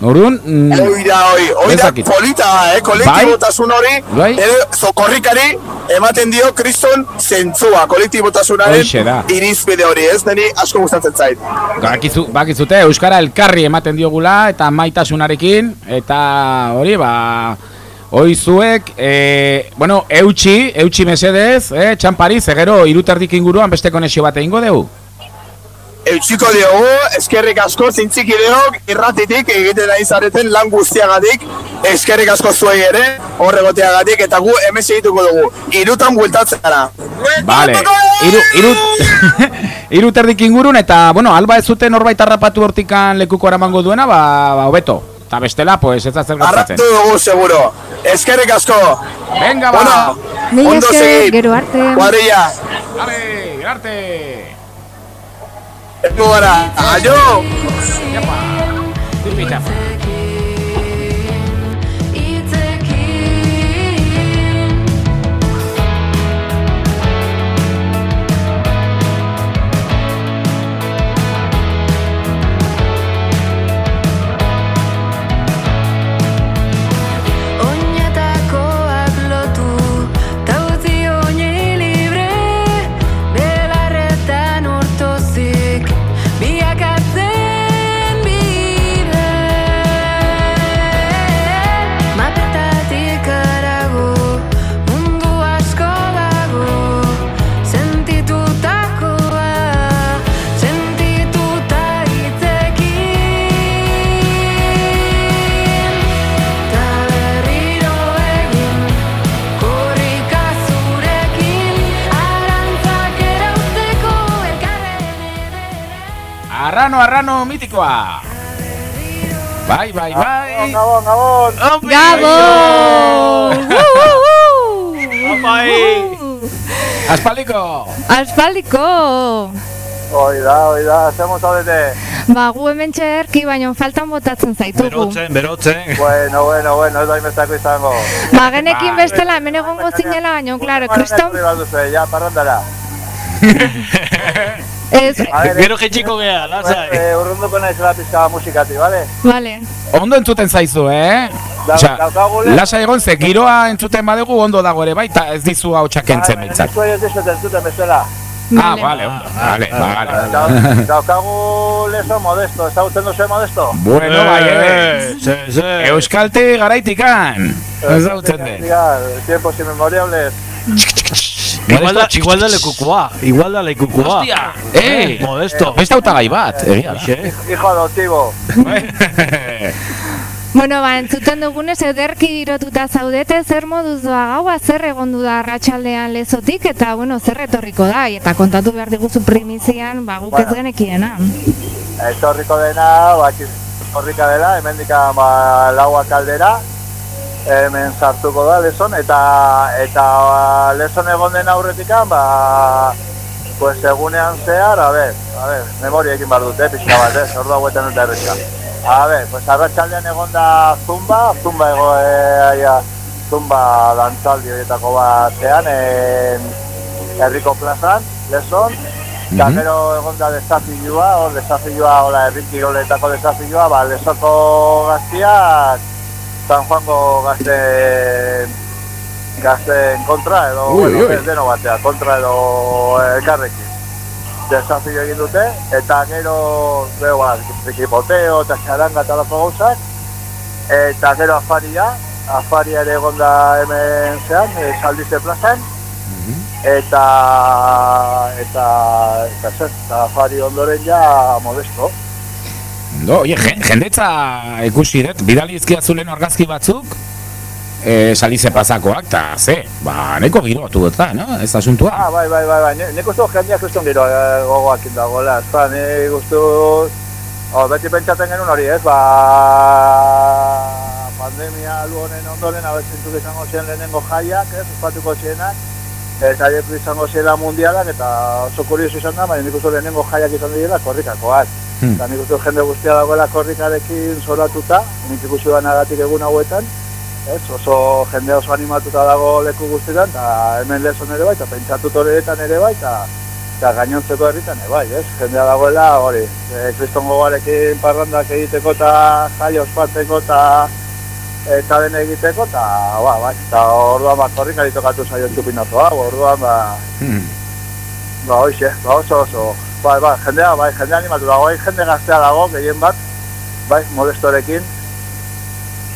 Orduan, mm, Hoi da, hoi, hoi da, polita, eh, kolektibotasun hori, Bai. ere zokorrikari ematen dio kriston zentzua, kolektibotasunaren irizpide hori, ez, niri asko gustatzen zait. Bakizu, bakizute, Euskara elkarri ematen diogula eta maitasunarekin eta hori ba Hoi zuek, e, bueno, eutxi, eutxi mesedez, eh, txampari, zegero, iruterdik inguruan beste konexio bat egingo dugu? Eutxiko diogu, eskerrik asko zintzikideok irratitik egiten ari zareten lan guztiagatik, eskerrik asko zuei ere, horregoteagatik, eta gu hemen segituko dugu, irutan bueltatzen gara. Vale, iru, iru, iru terdik ingurun eta, bueno, alba ez zuten norbait harrapatu hortikan lekuko eramango duena, ba, ba, hobeto. Eta bestela, pues, ez zer gertatzen. Arratu dugu, seguro. Eskerrik asko. Venga, ba. Bueno, Mila ondo esker, segi. gero arte. Kuadrilla. Ale, arte. Ego gara, aio! Yapa, tipita. Arrano, arrano. Bai, bai, bai. Gabon, gabon! Gabon! Aspaliko. Aspaldiko! Hoi da, hoi da, zemo zaudete? Ba, gu hemen txerki, baina faltan botatzen zaitugu. Berotzen, berotzen. Bueno, bueno, bueno, ez da inbestako izango. Ba, genekin bestela, hemen egongo zinela, baina, klaro, kriston... Ja, parrandara. Ez, Gero jetxiko gea, lasai. Eh, urrunduko naizela pizka musikati, bale? Vale. Ondo entzuten zaizu, eh? Da- Osea, daukagu le- lasa egon ze giroa entzuten badegu ondo dago ere baita ez dizu hau txakentzen behintzat. Zuei ez dizuten zuten bezala. Ah, vale, ondo. Vale, vale. Dau- Daukagu leso modesto, ezagutzen duzu modesto? Bueno, bai, eh. Se, se. Euskalte garaitikan. Ez dautzen den. Diga, tiempos inmemoriables. Igual da, igual da lekukoa. Igual da lekukoa. Hostia, eh. Modesto. Beste hautagai bat, egia da. Xe. Hijo adoptivo. Bueno, ba, entzuten dugunez, ederki girotuta zaudete, zer moduz doa gaua, zer egondu da arratsaldean lezotik, eta, bueno, zer etorriko da, eta kontatu behar diguzu primizian, ba, guk ez Bueno. genekiena. Etorriko dena, bakiz horrika dela, hemendika ba, laua kaldera, hemen sartuko da lezon, eta eta ba, lezon egon den aurretikan, ba, pues egunean zehar, a ver, a ver, memoria egin behar dute, pixka bat, ez, ordu hauetan eta errezka. A ver, pues arratsaldean egon da zumba, zumba ego, e, aia, zumba dantzaldi horietako batean, en, herriko plazan, lezon, Eta Mhm. gero egon da desafioa, hor desafioa, hola, herriki goletako desafioa, ba, lesoko gaztiak, San Juango gazte gazteen kontra, edo, Ui, bueno, ui. ez deno batea, kontra edo elkarrekin. Desafio egin dute, eta gero, beho, ba, trikipoteo eta xaranga eta lako gauzak, eta gero afaria, afaria ere egon da hemen zean, e, saldize plazan, eta eta eta zer, eta afari ondoren ja modesto. Ondo, oie, je- jendetza ikusi dut, bidali izkiazulen argazki batzuk, e, salize pasakoak, eta ze, ba, neko giroatu dut da, no? Ez asuntua. Ah, bai, bai, bai, bai, ne- uste dut jendeak kriston gero eh, gogoak dagoela, ez ba, nik uste dut, oh, beti pentsatzen genuen hori, ez, ba, pandemia alu honen ondoren, abezintzuk izango ziren lehenengo jaiak, ez, ospatuko zienak, eta haiek izango ziela mundialak, eta oso kurioso izan da, baina uste dut lehenengo jaiak izan direla korrikakoak. Hmm. Eta nik uste jende guztia dagoela korrikarekin zoratuta, nik ikusi banagatik egun hauetan, ez, oso jende oso animatuta dago leku guztietan, eta hemen lezon ere bai, eta pentsatut horretan ere bai, eta eta gainontzeko herritan, e, bai, ez? Jendea dagoela, hori, e, kriston gogoarekin parrandak egiteko eta jai ospatzeko eta eta den egiteko, eta, ba, bai, eta orduan, ba, korrikari tokatu zaio txupinazoa, orduan, ba, Hmm. ba, hoxe, ba, oso, oso, bai, bai, jendea, bai, jendea animatu dago, bai, jende gaztea dago, gehien bat, bai, molestorekin,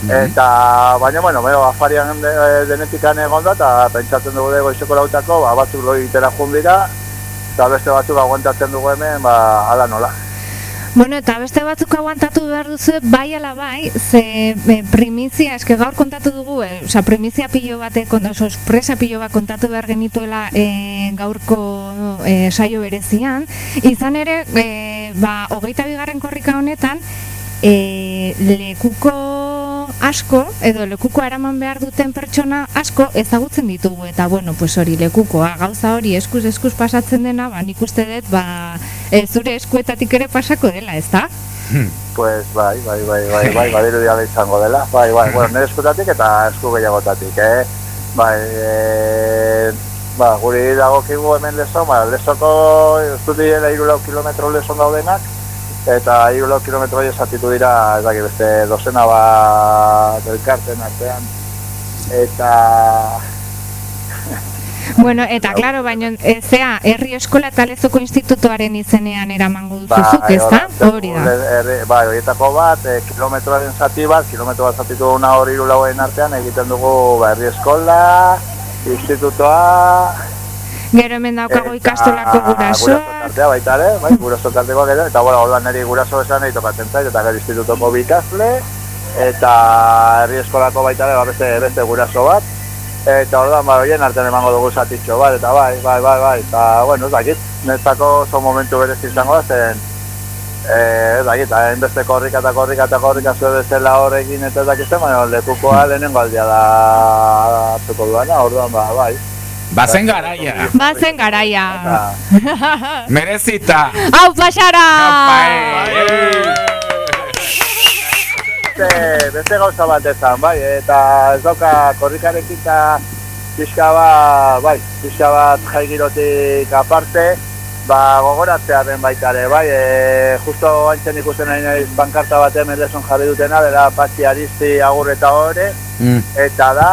Eta, baina, bueno, bueno, afarian de, denetikan egon da, eta pentsatzen dugu dugu goizeko lautako, ba, batzuk loi itera dira, eta beste batzuk aguantatzen dugu hemen, ba, ala nola. Bueno, eta beste batzuk aguantatu behar duzu, bai ala bai, ze e, primizia, eske gaur kontatu dugu, e, oza, primizia pilo bate, oso sorpresa pilo bat kontatu behar genituela e, gaurko e, saio berezian, izan ere, e, ba, hogeita bigarren korrika honetan, e, lekuko asko, edo lekuko eraman behar duten pertsona asko ezagutzen ditugu, eta bueno, pues hori lekukoa, gauza hori eskuz eskuz pasatzen dena, ba, nik uste dut, ba, e, zure eskuetatik ere pasako dela, ez da? Pues bai, bai, bai, bai, bai, badiru diala izango dela, bai, bai, bueno, nire eskutatik eta esku gehiagotatik, eh? Bai, e, ba, guri dagokigu hemen lezo, ba, lezoko, ez dut direla irulau kilometro lezon daudenak, eta irulau kilometro esatitu dira, ez dakit, beste dozena bat elkarten artean, eta... Bueno, eta claro, baina e, zea, herri eskola eta lezoko institutoaren izenean eramango duzuzuk, ez da? Hori da. Bai, horietako bat, e, kilometroaren zati bat, kilometro bat zatitu una hori irulauen artean, egiten dugu ba, herri eskola, institutoa, Gero hemen daukago ikastolako guraso. Guraso tartea baita ere, bai, guraso tarteko gero, eta bueno, orduan niri guraso esan nahi tokatzen zait, eta gero institutoko bi ikasle, eta herri eskolako baita ere, ba, beste, beste guraso bat, eta orduan, ba, horien artean emango dugu zatitxo bat, eta bai, bai, bai, bai, eta, bueno, ez dakit, netzako oso momentu berez izango da, zen, eh, ez dakit, hain beste korrika eta korrika eta korrika zuen bezala horrekin eta ez dakizten, baina lekukoa lehenengo aldia da hartuko duana, orduan, ba, bai. Bazen garaia. Bazen garaia. Merezita. Hau, pasara! beste, beste gauza bat ezan, bai, eta ez dauka korrikarekin eta pixka bat, bai, pixka bat jaigirotik aparte, ba, gogoratzearen baita ere, bai, e, justo haintzen ikusten nahi naiz bankarta bat hemen leson jarri dutena, dela Patxi Aristi agur eta hori, eta da,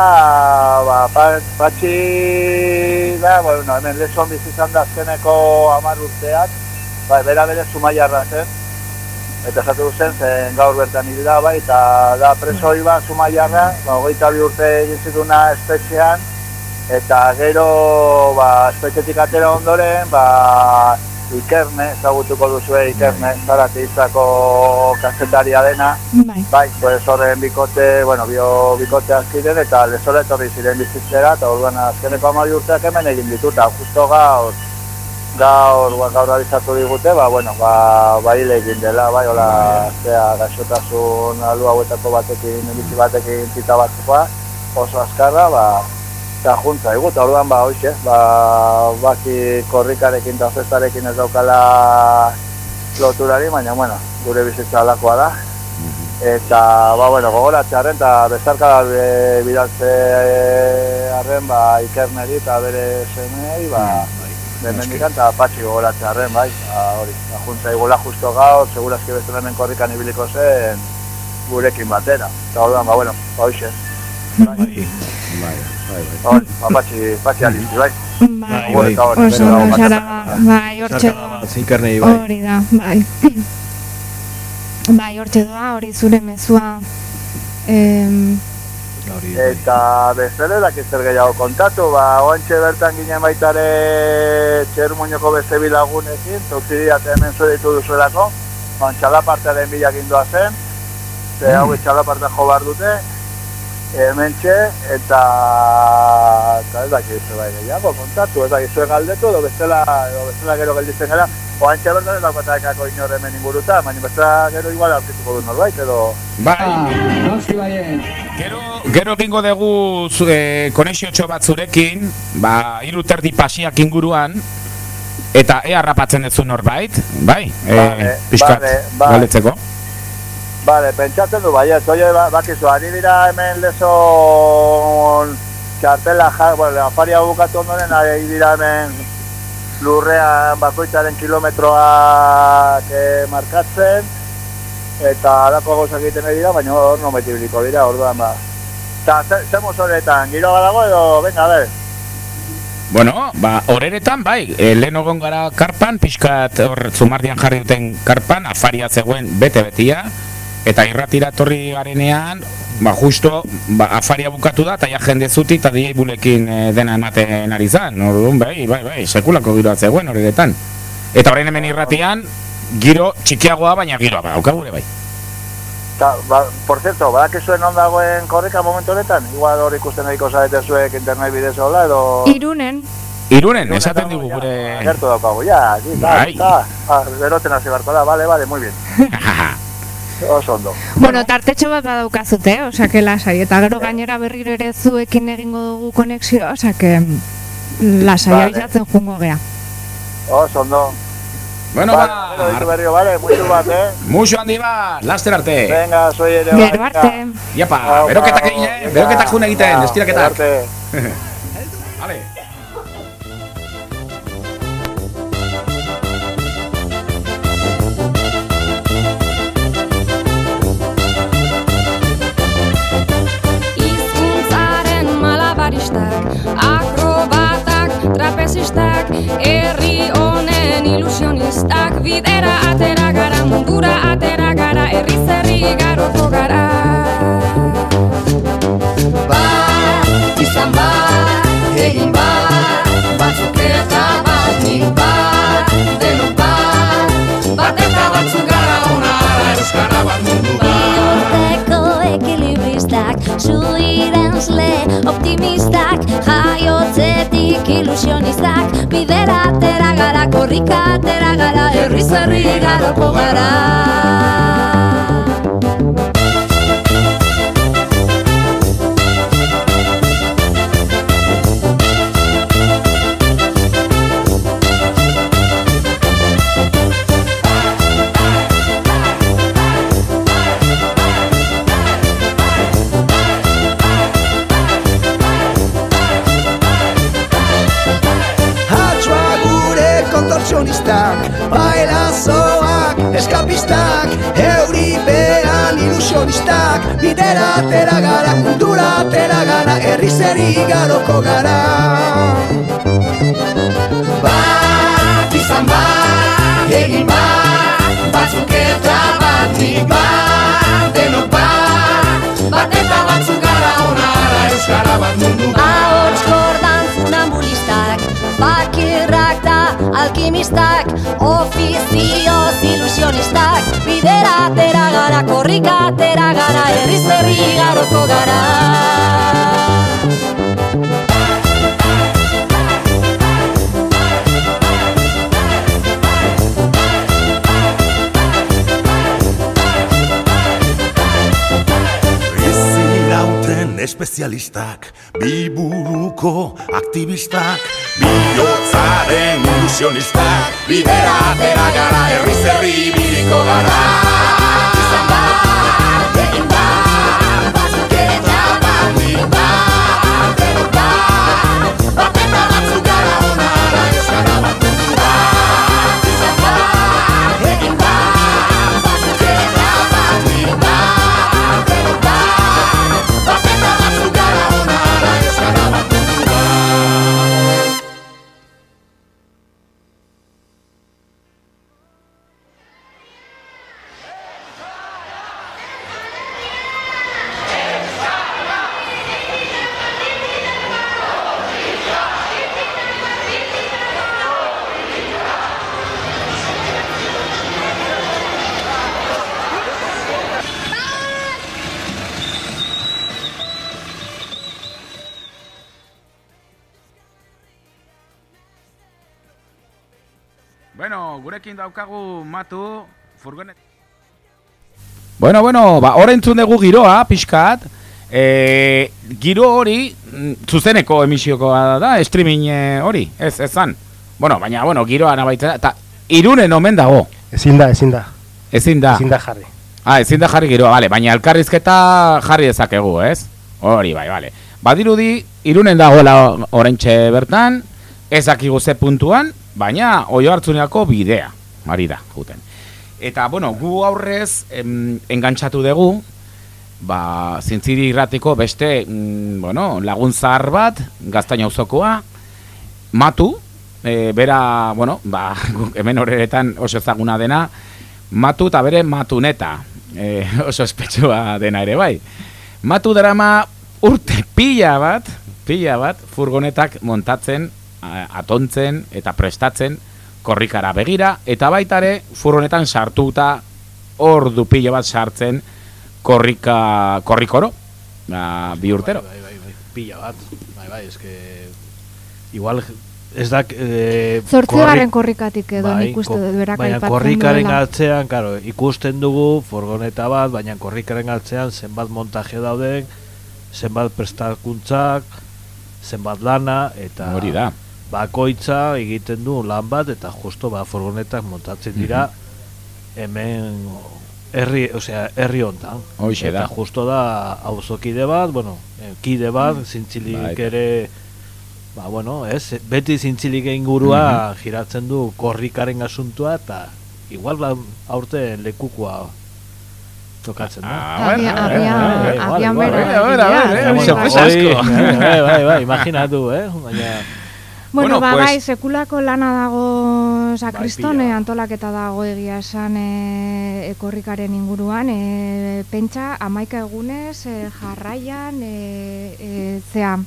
ba, pa- Patxi, da, bueno, hemen leson bizizan da azkeneko amar urteak, bai, bera bere zumaiarra zen, eta esatu zen, zen gaur bertan hil da, bai, eta da preso iba zumaiarra, ba, hogeita bi urte egin zituna espetxean, eta gero, ba, espetxetik atera ondoren, ba, Ikerne, ezagutuko duzue Ikerne, zarate izako kazetaria dena, Bai. bai, pues horren bikote, bueno, bio, bikote azkiren, eta lezora etorri ziren bizitzera, eta orduan azkeneko amabi urteak hemen egin ditu, eta justo gaur, gaur, ba, gaur abizatu digute, ba, bueno, ba, ba hile egin dela, bai, hola, zea, gaixotasun alu hauetako batekin, bizi batekin zita batzukoa, oso azkarra, ba, eta juntza igu, eta orduan, ba, hoxe, ba, baki korrikarekin eta festarekin ez daukala loturari, baina, bueno, gure bizitza alakoa da. Eta, ba, bueno, gogoratzearen eta bezarka e, bidaltze arren, ba, ikerneri eta bere semei, ba, Bemendikan eta patxi gogoratzearen, bai, ba, hori, ba, juntza igula justo gaur, segurazki beste hemen korrikan ibiliko zen gurekin batera. Eta orduan, ba, bueno, ba, hoxe. Bai, bai, bai. Hori, ba, patxi, patxi alizi, bai. Bai, hori, Oso, bakarra. bai, hortxe doa. Zinkernei bai. Hori da, bai. Bai, hortxe doa, hori zure mezua. Em, Eta bezala dakit zer gehiago kontatu, ba, oantxe bertan ginen baitare txer muñoko beste bilagunekin, zauzidiat hemen zure ditu duzuelako, ban txalapartearen bilak indua zen, ze hau txalaparte jo behar dute, hemen txe, eta, eta ez dakit zer bai gehiago kontatu, ez dakit zuen galdetu, edo bestela, edo bestela gero gelditzen gara, oantxe bertan ez daukatakako inor hemen inguruta, baina bestela gero igual aurkituko du norbait, edo... Bai. Noski baien. Gero, gero egingo dugu zu- eh, konexiotxo bat zurekin, ba, hiru terdi pasiak inguruan, eta ea rapatzen ez norbait, bai? Vale, Eh, pixkat, vale, vale. Bale, pentsatzen du, baiet, oie, ba, bakizu, ari dira hemen lezon txartela, ja, bueno, afaria bukatu ondoren, ari dira hemen lurrean bakoitzaren kilometroak eh, markatzen, eta alako gauzak egiten dira, baina hor no biliko dira, orduan ba. Eta ze, ze honetan, giro badago edo, venga, a ver. Bueno, ba, horeretan, bai, e, lehen ogon gara karpan, pixkat hor zumardian jarri duten karpan, afaria zegoen bete-betia, eta irratira torri garenean, ba, justo, ba, afaria bukatu da, eta ja jende zuti, eta diei bulekin e, dena ematen ari zan, orduan, bai, bai, bai, sekulako giroa zegoen horeretan. Eta horren hemen irratian, giro txikiagoa, baina giroa, ba, aukagure bai. Ta, ba, por cierto, badak zuen on dagoen korrika momentu honetan? Igual hor ikusten nahiko zarete zuek internet bidez hola, edo... Irunen. Irunen, esaten digu gure... Gertu daukagu, ja, aquí, ta, Bai. ta, ah, beroten hasi barko da, vale, vale, muy bien. Oso ondo. Bueno, tartetxo bat badaukazute, eh? osea que lasai, eta gero gainera berriro ere zuekin egingo dugu konexioa, osea que mm, lasai Vale. abizatzen jungo gea. Oso ondo. Bueno, ba, gero ditu berrio, vale, mucho bat, eh? Muxo handi ba, laster arte. Venga, soy ere, Gero arte. Iapa, beroketak egin, eh? Beroketak jun egiten, estiraketak. arte. herri honen ilusionistak, bidera atera gara, mundura atera gara, herri zerri garoko gara. Bat, izan bat, egin bat, batzuk eta bat, nik bat, denok bat, bat eta batzuk gara ona, euskara bat mundu Bihotzeko ekilibristak, suirensle optimistak, jaiotzetik ilusionistak, bidera atera gara, korrika atera gara, herri zerri garoko gara. Garoko gara. Bat izan bat, egin bat, batzuk eta bat nik bat, denok bat, bat eta batzuk gara onara euskara bat mundu Ahots kordan funambulistak, bakirrak da alkimistak, ofizioz ilusionistak, bidera atera gara, korrika atera gara, herri zerri garoko gara. Espezialistak, biburuko aktivistak, bihotzaren ilusionistak, bidera atera gara, herri zerri biriko gara. Daukagu matu furgonet. Bueno, bueno, ba, hor entzun dugu giroa, pixkat. E, giro hori, mm, zuzeneko emisiokoa da, streaming eh, hori, ez, ez zan. Bueno, baina, bueno, giroa nabaitza, eta irunen omen dago. Ezin da, ezin da. Ezin da. Ezin da jarri. Ah, ezin da jarri giroa, bale, baina elkarrizketa jarri dezakegu, ez? Hori, bai, bale. Badirudi, irunen dagoela oraintxe bertan, ez dakigu ze puntuan, baina oio hartzuneako bidea, ari da, juten. Eta, bueno, gu aurrez em, engantzatu dugu, ba, zintziri irratiko beste, mm, bueno, lagun zahar bat, gaztaina auzokoa, matu, e, bera, bueno, ba, hemen horretan oso ezaguna dena, matu eta bere matuneta, e, oso espetsua dena ere bai. Matu drama urte pila bat, pila bat, furgonetak montatzen, atontzen eta prestatzen korrikara begira, eta baitare furgonetan sartuta ordu pila bat sartzen korrika, korrikoro, ba, bi urtero. Bai, bai, bai, pila bat. Bai, bai, eske... Igual ez da... Eh, Zortzigarren korrikatik edo bai, nik uste ko- dut berak Baina korrikaren duela. atzean, claro, ikusten dugu furgoneta bat, baina korrikaren atzean zenbat montaje dauden, zenbat prestakuntzak, zenbat lana, eta Hori da. Bakoitza egiten du lan bat, eta justo ba, furgonetak montatzen dira hemen herri, osea, herri hontan. Hoxe eta da. justo da auzokide bat, bueno, eh, kide bat, zintzilik Bai. ere ba, bueno, ez, beti zintzilik ingurua giratzen du korrikaren asuntua eta igual ba, aurte lekukoa tokatzen da. Ah, bueno, agian- eh, eh, agian igual, bera, igual, a ver, a ver, Bueno, Bueno, ba, pues- bai, sekulako lana dago sakristone pila. antolaketa dago egia esan e, korrikaren inguruan, e, pentsa amaika egunez e, jarraian, e, e, zea,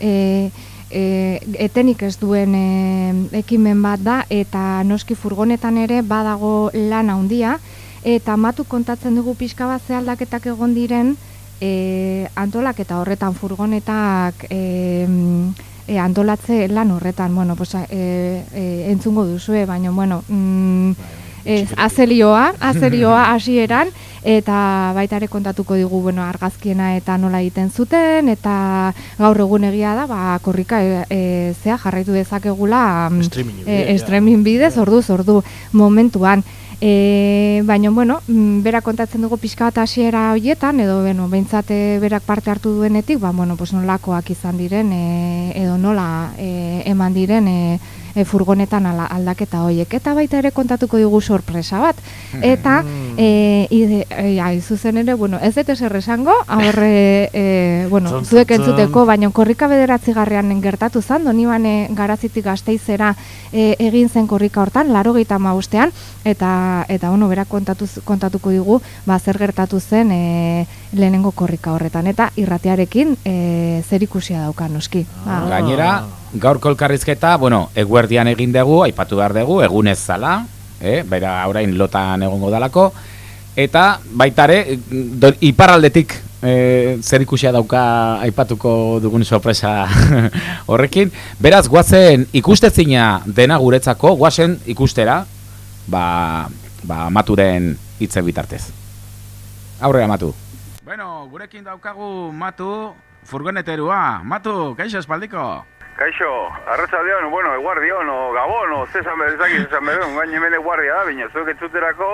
e, e, etenik ez duen e, ekimen bat da, eta noski furgonetan ere badago lan handia, eta matu kontatzen dugu pixka bat ze aldaketak egon diren, e, antolaketa horretan furgonetak e, e, antolatze lan horretan, bueno, pues, e, e, entzungo duzue, baina, bueno, mm, ez, azelioa, azelioa hasieran eta baita ere kontatuko digu, bueno, argazkiena eta nola egiten zuten, eta gaur egun egia da, ba, korrika e, e, zea jarraitu dezakegula e, streaming bidez, ordu, ordu momentuan. E, baina, bueno, mm, berak kontatzen dugu pixka bat hasiera hoietan, edo, bueno, behintzat e, berak parte hartu duenetik, ba, bueno, pues nolakoak izan diren, e, edo nola e, eman diren e, e, furgonetan ala, aldaketa hoiek. Eta baita ere kontatuko digu sorpresa bat. Eta, e, ide, e, zuzen ere, bueno, ez dut eser esango, aurre, e, bueno, zuek entzuteko, baina korrika bederatzi garrean gertatu zan, donibane garazitik gazteizera e, egin zen korrika hortan, laro gehieta maustean, eta, eta bueno, berak kontatu, kontatuko digu, ba, zer gertatu zen e, lehenengo korrika horretan, eta irratearekin e, zer ikusia dauka noski. Ba, Gainera, gaurko elkarrizketa, bueno, eguerdian egin dugu, aipatu behar dugu, egunez zala, eh, bera orain lotan egongo dalako, eta baitare, do, iparraldetik eh, zer ikusia dauka aipatuko dugun sorpresa horrekin. Beraz, guazen ikustezina dena guretzako, guazen ikustera, ba, ba maturen hitze bitartez. Aurrera, matu. Bueno, gurekin daukagu matu, furgoneterua. Matu, kaixo espaldiko? Kaixo, arratsaldeon, bueno, eguardion, o gabon, o zesan bezaki, zesan bedun, gain hemen eguardia da, baina zuek entzuterako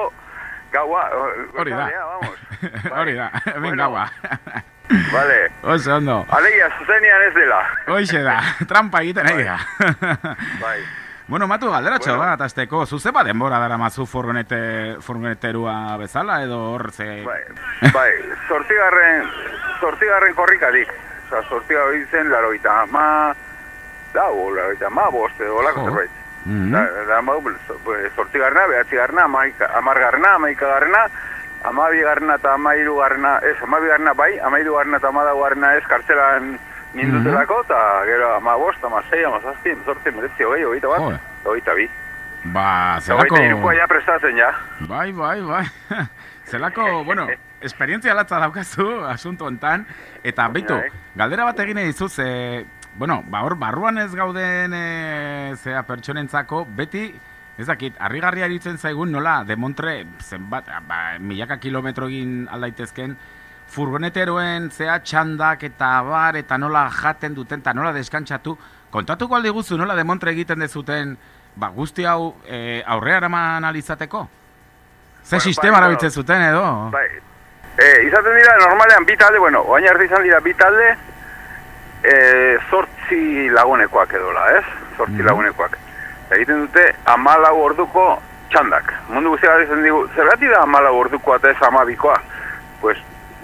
gaua, Hori da. vamos. Hori da, hemen gaua. Vale. Oso ondo. Alegia, zuzenian ez dela. Hoixe da, trampa egiten ari da. Bai. Bueno, matu galderatxo Bueno. bat, azteko, zuze bat denbora dara mazu furgonete, furgoneterua bezala, edo hor ze... Bai, bai, sortigarren, sortigarren korrikadik. Osa, sortigarren zen, laro eta lau, eta ma, bost, edo olako Jo. zerbait. Mhm. Da, da, ma, sortigarrena, behatzigarrena, amargarrena, amaikagarrena, amabigarrena eta amairugarrena, ez, amabigarrena bai, amairugarrena eta amadagarrena ez kartzelan nindutelako, eta gero amabost, amasei, amazazpi, amazortzi, meretzi, hogei, hogeita bat, Joder. hogeita bi. Ba, zelako... Hogeita irukoa ja prestatzen ja. Bai, bai, bai. Zelako, bueno, esperientzia latza daukazu asunto hontan eta beitu, Bai. galdera bat egin dizu ze, bueno, ba hor barruan ez gauden e, zea pertsonentzako beti Ez dakit, harrigarria eritzen zaigun nola demontre zenbat, ba, milaka kilometro egin aldaitezken furgoneteroen zea txandak eta bar eta nola jaten duten eta nola deskantzatu. Kontatuko aldi guzu nola demontre egiten dezuten ba, guzti hau e, aurrea eraman alizateko? Ze Bueno, sistema bai, erabiltzen zuten edo? Bai. E, izaten dira, normalean bi talde, bueno, oain arte izan dira bi talde, e, zortzi lagunekoak edola, ez? Zortzi Mhm. lagunekoak. egiten dute amalau orduko txandak. Mundu guztia gara izan digu, zergatik da amalau ordukoa eta ez amabikoa? Pues,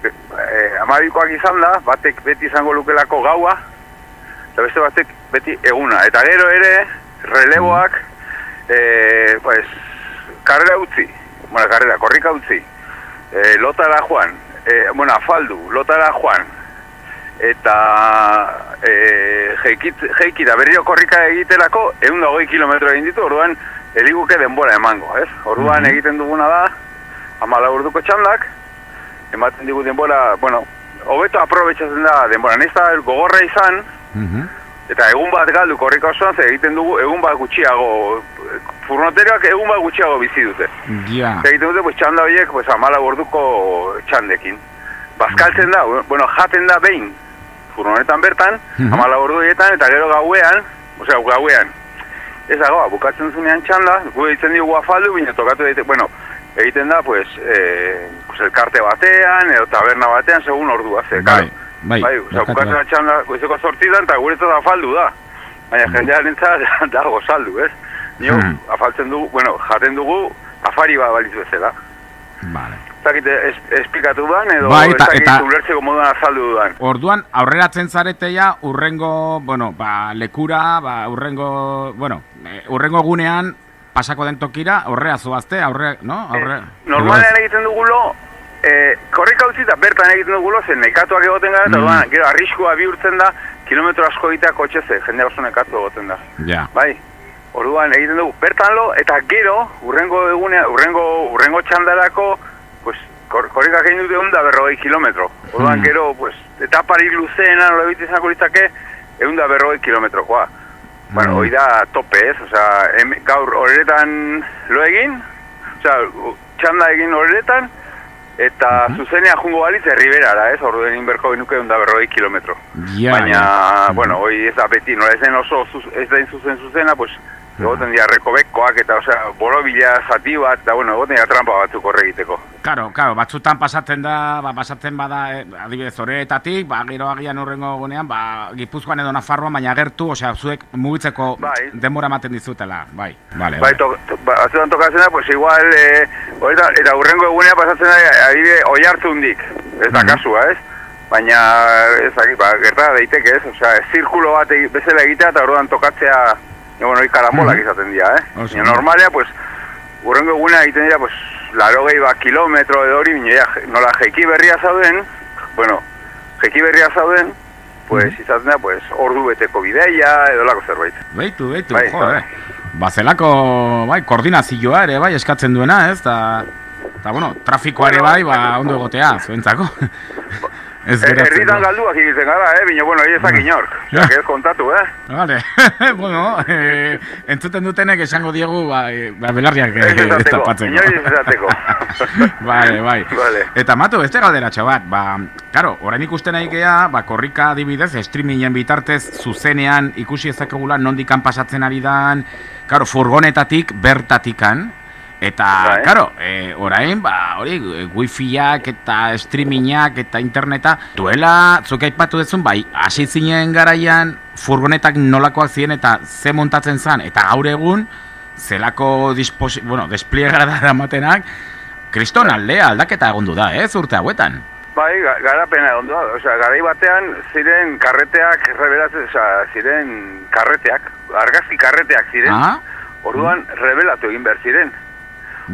eh, amabikoak izan da, batek beti izango lukelako gaua, eta beste batek beti eguna. Eta gero ere, releboak, eh, pues, karrera utzi, bueno, karrera, korrika utzi, eh, lotara joan, eh, bueno, afaldu, lotara joan, eta e, jeikit, jeiki da berriro korrika egitelako egun da hogei kilometro egin ditu, orduan eliguke denbora emango, ez? Orduan egiten duguna da, amala urduko txandak, ematen digu denbora, bueno, hobeto aprobetsatzen da denbora, nahiz da gogorra izan, eta egun bat galdu korrika osoan, ze egiten dugu egun bat gutxiago, furnoteroak egun bat gutxiago bizi dute. Ja. Eta egiten dute, pues, txanda horiek, pues, amala orduko txandekin. Bazkaltzen da, bueno, jaten da behin, furgonetan bertan, Mhm. amala ordu horietan, eta gero gauean, osea, gauean, ez dagoa, bukatzen zunean txanda, gu egiten dugu afaldu, bine tokatu egiten, bueno, egiten da, pues, eh, pues elkarte batean, edo taberna batean, segun ordua, ze, Bai, bai, bai, osea, bukatzen da. da txanda, goizeko sortzidan, eta guretzat afaldu da. Baina jendearen da gozaldu, ez? Nio, Mhm. afaltzen dugu, bueno, jaten dugu, afari bat balitz bezala. Vale. Ez dakit es, esplikatu dudan, edo Bai, eta- eta- ulertzeko moduan azaldu dudan. Orduan, aurreratzen zareteia, urrengo, bueno, ba, lekura, ba, urrengo, bueno, eh, urrengo gunean, pasako den tokira, aurrea zoazte, aurre, no? Aurre, Normalean egiten dugulo, eh, korrika utzi eta bertan egiten dugulo, zen nekatuak egoten gara, eta Mm. orduan, gero arriskua bihurtzen da, kilometro asko egitea kotxe ze, jende oso nekatu egoten da. Ja. Bai, orduan egiten dugu, bertan lo, eta gero, urrengo egunea, urrengo, urrengo txandarako, pues, kor, korrikak egin dute onda berrogei kilometro. Orduan Mm. gero, pues, etapari luzeena, nola egiten izango litzake, eunda berrogei kilometrokoa. Bueno, Mm. hoi da tope ez, osea, em, gaur horretan lo egin, osea, txanda egin horretan, eta zuzenean jungo balitz herriberara, ez, orduen inberko genuke eunda berrogei kilometro. Ja, Baina, ja. bueno, hoi ez da beti, nola ez den oso, zuz, ez den zuzen zuzena, pues, egoten dira rekobekoak eta, osea, borobila zati bat, eta, bueno, egoten dira trampa batzuk horregiteko. Karo, karo, batzutan pasatzen da, ba, pasatzen bada, eh, adibidez, horretatik, ba, gero agian urrengo gunean, ba, Gipuzkoan edo Nafarroan, baina gertu, osea, zuek mugitzeko denbora ematen dizutela, bai, vale, Bai, to, to, ba, atzutan tokatzen da, pues igual, eh, horreta, eta urrengo egunea pasatzen da, adibide, oi hartzundik, ez da kasua, ez? Baina, ez dakit, ba, gerta daiteke, ez? Osea, zirkulo bat bezala egitea, eta orduan tokatzea, bueno, hoi karambolak Mhm. izaten dira, eh? Oso. Normalea, pues, urrengo egunea egiten dira, pues, laro gehi bat kilometro edo hori, je- nola jeiki berria zauden, bueno, jeiki berria zauden, pues, izaten da, pues, ordu beteko bideia, edo lako zerbait. Beitu, beitu, Bai, jo, bai. eh. Bazelako, bai, koordinazioa ere, bai, eskatzen duena, ez, eta, eta bueno, trafikoa ere bai, ba, ondo egotea, zuentzako. Ez Er- geratzen. Herritan galduak egiten gara, eh? Bino, bueno, hori ezak inork. Ja. Ez kontatu, eh? Vale, bueno, eh, entzuten dutenek esango diegu, ba, eh, ba belarriak Ez eh, esateko, tapatzeko. inori ez esateko. Bai, bai. Vale. Eta matu, beste galderatxo bat, ba, karo, orain ikusten nahi gea, ba, korrika adibidez, streamingen bitartez, zuzenean ikusi ezakegula nondikan pasatzen ari dan, karo, furgonetatik, bertatikan, eta, Bai. karo, e, orain, ba, hori, e, wifiak eta streamingak eta interneta, duela, zuk aipatu dezun, bai, hasi zinen garaian, furgonetak nolakoak ziren eta ze montatzen zen, eta gaur egun, zelako disposi, bueno, despliegara da amatenak, kriston aldea aldaketa egondu da, ez, urte hauetan. Bai, ga- garapena egon da. Osea, garai batean ziren karreteak rebelatzen, osea, ziren karreteak, argazki karreteak ziren. Ah? Orduan, rebelatu egin behar ziren.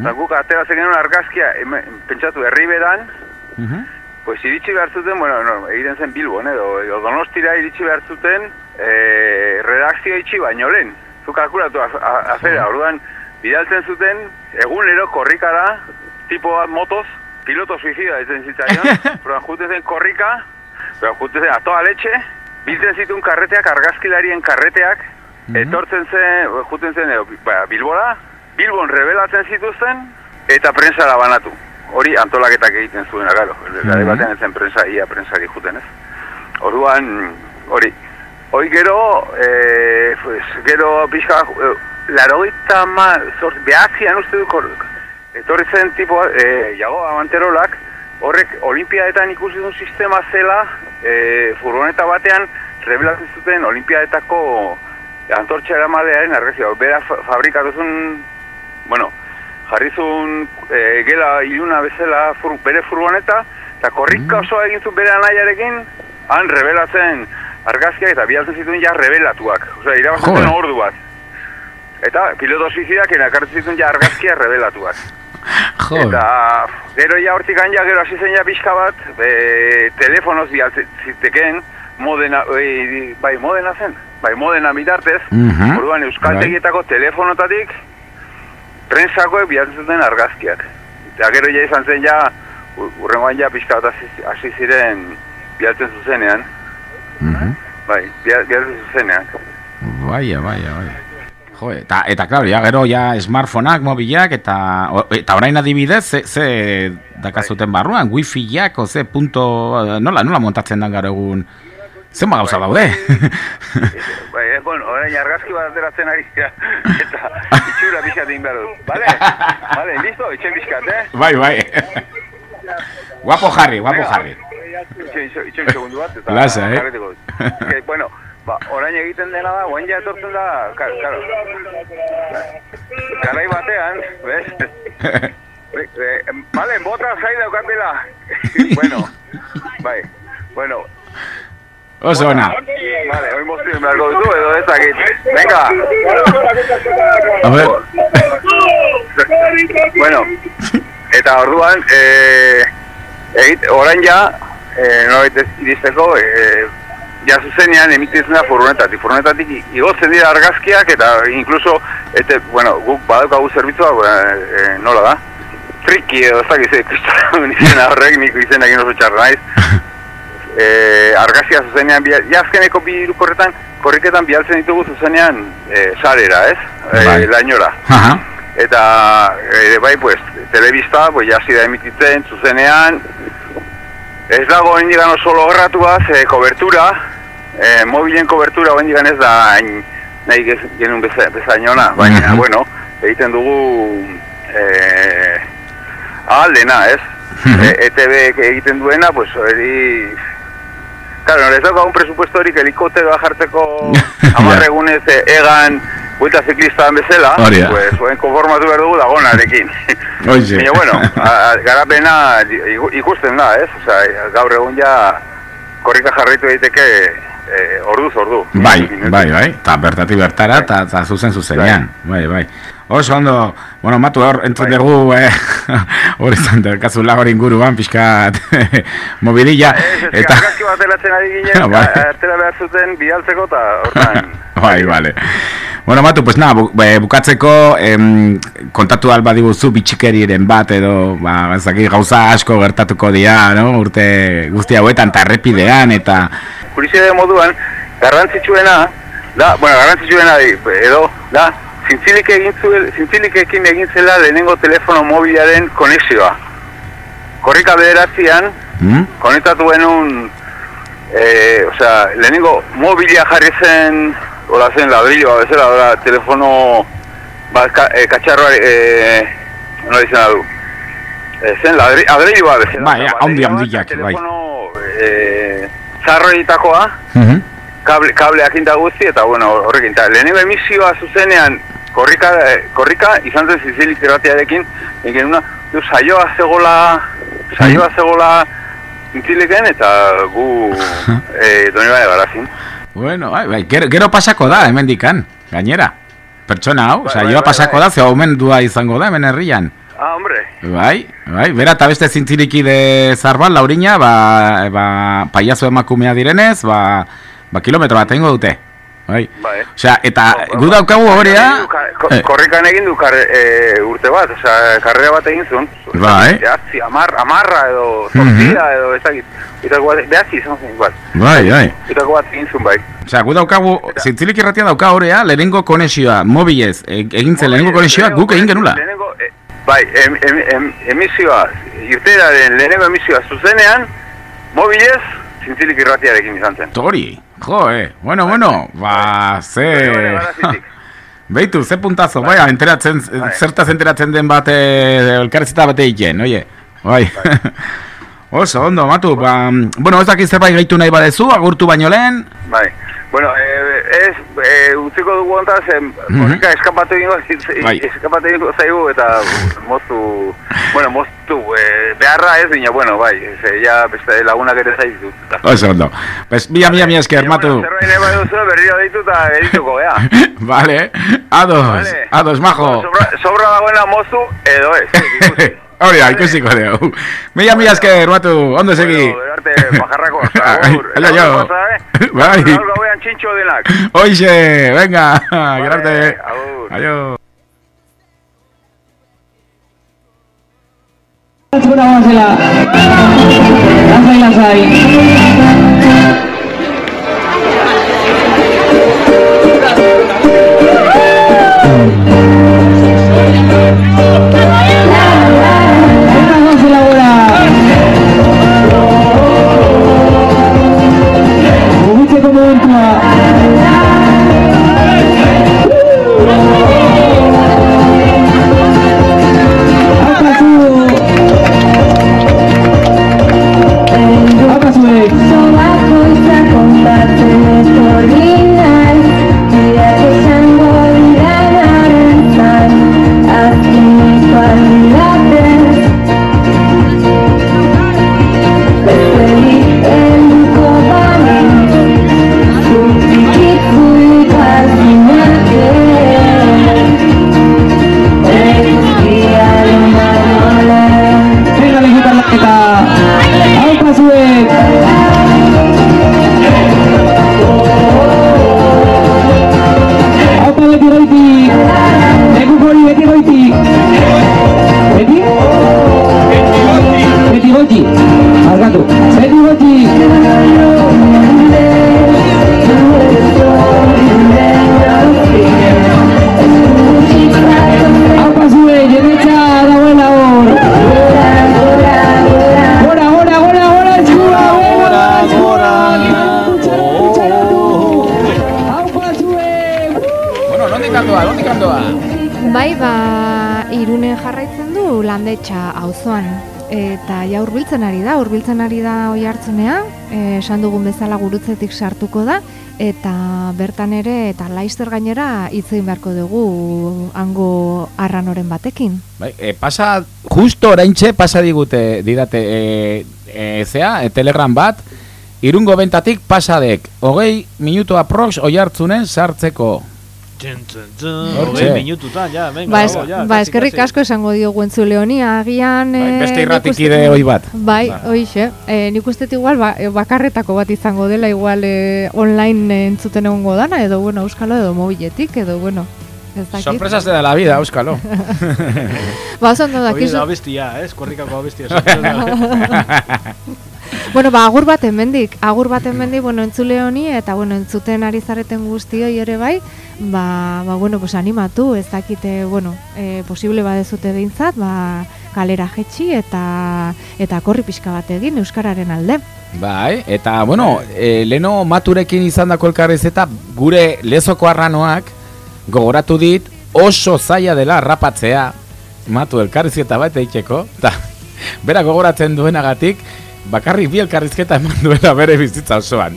Osea, guk ateratzen genuen argazkia, hemen, pentsatu herriberan, pues iritsi behar zuten, bueno, no, egiten zen Bilbon, edo, edo Donostira iritsi behar zuten, eh, redakzio itxi baino lehen. Zu kalkulatu az- a- afera, orduan, bidaltzen zuten, egunero korrikara, tipo bat motoz, piloto suicida ditzen zitzaion, orduan jute zen korrika, orduan jute zen a toda leche, biltzen zituen karreteak, argazkilarien karreteak, etortzen zen, juten zen, edo, ba, Bilbora, Bilbon rebelatzen zituzten, eta prensara banatu. Hori antolaketak egiten zuena, gero. Garai batean ez zen prensa, ia prensari juten, ez? Orduan, hori. Hoi gero, e, pues, gero pixka, e, larogeita ma, zort, behatzian uste du, kor, etorri zen tipo, e, jago amanterolak, horrek olimpiadetan ikusi duen sistema zela, e, furgoneta batean, rebelatzen zuten olimpiadetako antortxa eramalearen argazkia, bera fa- fabrikatu zuen, bueno, jarri zuen e, gela iluna bezala fur, bere furgoneta, eta korrika osoa egin zuen bere anaiarekin, han rebelatzen argazkiak eta bialtzen zituen ja rebelatuak. Osea, zen ordu bat. Eta piloto suizidak enakartzen zituen ja argazkiak rebelatuak. Jo, Eta gero ja hortik ja gero hasi zen ja pixka bat, e, telefonoz bialtzen ziteken, modena, e, bai, modena zen, bai, modena bitartez, Mhm. orduan euskaltegietako telefonotatik, prentsakoek bialtzen zuten argazkiak. Eta gero ja izan zen ja, urrengoan ja pixka bat hasi- ziren bialtzen zuzenean, Mhm. bai, bia- bialtzen zuzenean. Baia, baia, baia. Jo, eta, eta claro, ya gero ja smartphoneak, mobilak, eta, o- eta orain adibidez, ze, ze dakazuten barruan, wifi-jak, o ze punto, nola, nola montatzen dan gara egun, zenba gauza daude? Bai, eh, bueno, orain argazki bat ateratzen ari dira, eta itxura pixkat egin behar dut. Bale? Bale, listo? Itxen pixkat, eh? bai, bai. guapo jarri, guapo jarri. Itxen, segundu bat, eta Lasa, eh? Que, bueno, ba, orain egiten dena da, orain ja etortzen da, kar, karo, garai batean, bez? Be- Bale, bota zai daukatela. bueno, bai, bueno, Oso ona. Vale, hoy moztu beharko duzu edo ez dakit. Venga! A ver. bueno, eta orduan, eh, egit, orain ja, eh, norbait ez iristeko, eh, ja zuzenean emititzen da furgonetatik. Furgonetatik igotzen dira argazkiak eta incluso, ete, bueno, guk badaukagu zerbitzua, eh, nola da? Triki edo ez kristalun izena horrek, nik izenak oso txarra naiz. Eh, argazkia zuzenean, bia, ja azkeneko bi irukorretan, korriketan bialtzen ditugu zuzenean eh, sarera, ez? Eh, Bai. lainora. Aha. Eta, ere bai, pues, telebista, pues, jasi da emititzen, zuzenean, ez dago hendigan oso logratua, ze kobertura, eh, mobilen kobertura hendigan ez da hain, nahi genuen beza, bezainona, baina, Mhm. bueno, egiten dugu, eh, aldena, ez? Mhm. E, ETB egiten duena, pues, hori, Claro, ez dauka un presupuesto horik helikopteroa jartzeko hamar egunez eh, egan buelta ziklistan bezala, Hori da. pues, oen konformatu behar dugu dagonarekin. Oixe. Baina, bueno, a, a, garapena iku- ikusten da, ez? Osea, gaur egun ja korrika jarraitu daiteke eh, orduz ordu. Bai, bai, bai, eta bertati bertara, eta eta zuzen zuzenean, bai, bai. Oso ondo, bueno, matu hor, entzun dugu, eh, hori izan, derkazula hori inguruan, pixkat, mobililla, eta... Argazki bat ateratzen ari ginen, Bai. behar zuten bidaltzeko eta hortan. Bai, vale. Bueno, Matu, pues nada, bu, bukatzeko em, kontatu alba diguzu bitxikeriren bat edo, ba, ez dakit, gauza asko gertatuko dira, no? Urte guzti hauetan, eta errepidean, eta... Kuriziade moduan, garrantzitsuena, da, bueno, garrantzitsuena edo, da, zintzilik egin zuel, zintzilikekin egin zela lehenengo telefono mobilaren konexioa. Korrika bederatzean, Hmm? konektatu genuen, e, osea, lehenengo mobilia jarri zen, hola zen ladrilloa bezala, hola, telefono, ba, ka, e, katxarroa, e, nola izan du, e, zen ladri, ladrilloa bezala. Bai, Ba, handi handiak, bai. Telefono, e, zarroitakoa, Mhm. kable, kableak inda guzti, eta bueno, horrekin, eta lehenengo emisioa zuzenean, korrika, eh, korrika izan zen zizilik irratiarekin, egin una, du, saioa zegola, saioa zegola zintzileken, eta gu, eh, doni bai garazin. Bueno, bai, bai, gero, gero pasako da, hemendikan, gainera. Pertsona hau, Bai, osea, bai, bai, pasako da, ze aumendua izango da hemen herrian. Ah, hombre, Bai, bai, bera eta beste zintziriki de zarban, laurina, ba, ba, paiazo emakumea direnez, ba, ba kilometro bat dute. Bai. bai. Osea, eta gu daukagu horea... Ko- Eh. Korrikan egin du kar, e, urte bat, osea, karrera bat egin zuen. Bai. Behatzi, amar, amarra edo, Mhm. zortzia edo, ez dakit. Bat, behatzi izan zen, igual. Bai, bai. Itako bat egin zuen, bai. Osea, gu daukagu, zintzilik irratia dauka horea, lehenengo konexioa, mobilez, e- egin zen lehenengo konexioa, guk egin genula. Lehenengo, eh, bai, em, em, em, emisioa, irteeraren lehenengo emisioa zuzenean, mobilez, zintzilik irratiarekin izan zen. Tori, jo, eh. Bueno, bueno, ba, ze... Beitu, ze puntazo, bai, enteratzen, zertaz enteratzen den bate, elkarrezita bate egiten, oie. Bai. Oso, ondo, matu, ba, bueno, ez dakit zerbait gaitu nahi badezu, agurtu baino lehen. Bai, Bueno, eh, ez, eh, utziko dugu ontaz, em, korrika eskapatu egingo, Bai. eskapatu egingo zaigu, eta moztu, bueno, moztu, eh, beharra ez, baina, bueno, bai, ez, ja, beste lagunak ere zaitu. Oso ondo. Pues, mila, mila, mila esker, matu. Zerbait nahi baduzu, berriro deitu eta gerituko, bea. Vale, ados, Vale. ados, majo. Sobra, sobra dagoena moztu, edo ez. Hori da, ikusiko dugu. Mila, mila esker, matu, ondo segi. Arte, pajarrako, Hala jo. Bai. Gaur gauean txintxo denak. Hoxe, venga, gerarte. Aio. Zura guazela. Lasai, lasai. Eta esan dugun bezala gurutzetik sartuko da, eta bertan ere, eta laizter gainera hitz egin beharko dugu hango arranoren batekin. Bai, e, pasa, justo oraintxe pasa digute, didate, e, e, zea, e, telegram bat, irungo bentatik pasadek, hogei minutu aprox oi hartzunen sartzeko. Hortxe. Hogei minututan, ja, venga, Ba, es, dago, ja, ba eskerrik kasi. asko esango diogu entzule honi, agian... Bai, eh, beste nik irratikide ohi bat. Bai, Ba. hoixe. Eh, nik uste igual ba, eh, bakarretako bat izango dela, igual eh, online eh, entzuten egongo dana, edo bueno, euskalo edo mobiletik, edo bueno. Sorpresas de la vida, euskalo. Ba, oso ondo Hori dakizu. da abestia, ez? Korrikako abestia. Bueno, ba, agur bat hemendik, agur bat hemendik, bueno, entzule honi, eta, bueno, entzuten ari zareten guztioi ere bai, ba, ba bueno, pues animatu, ez dakite, bueno, e, posible badezute behintzat, ba, kalera jetxi eta eta korri pixka bat egin Euskararen alde. Bai, eta, bueno, e, leno maturekin izan dako elkarrizeta, gure lezoko arranoak gogoratu dit oso zaila dela harrapatzea matu elkarrizketa bat eiteko, eta bera gogoratzen duenagatik, bakarrik bi elkarrizketa eman duela bere bizitza osoan.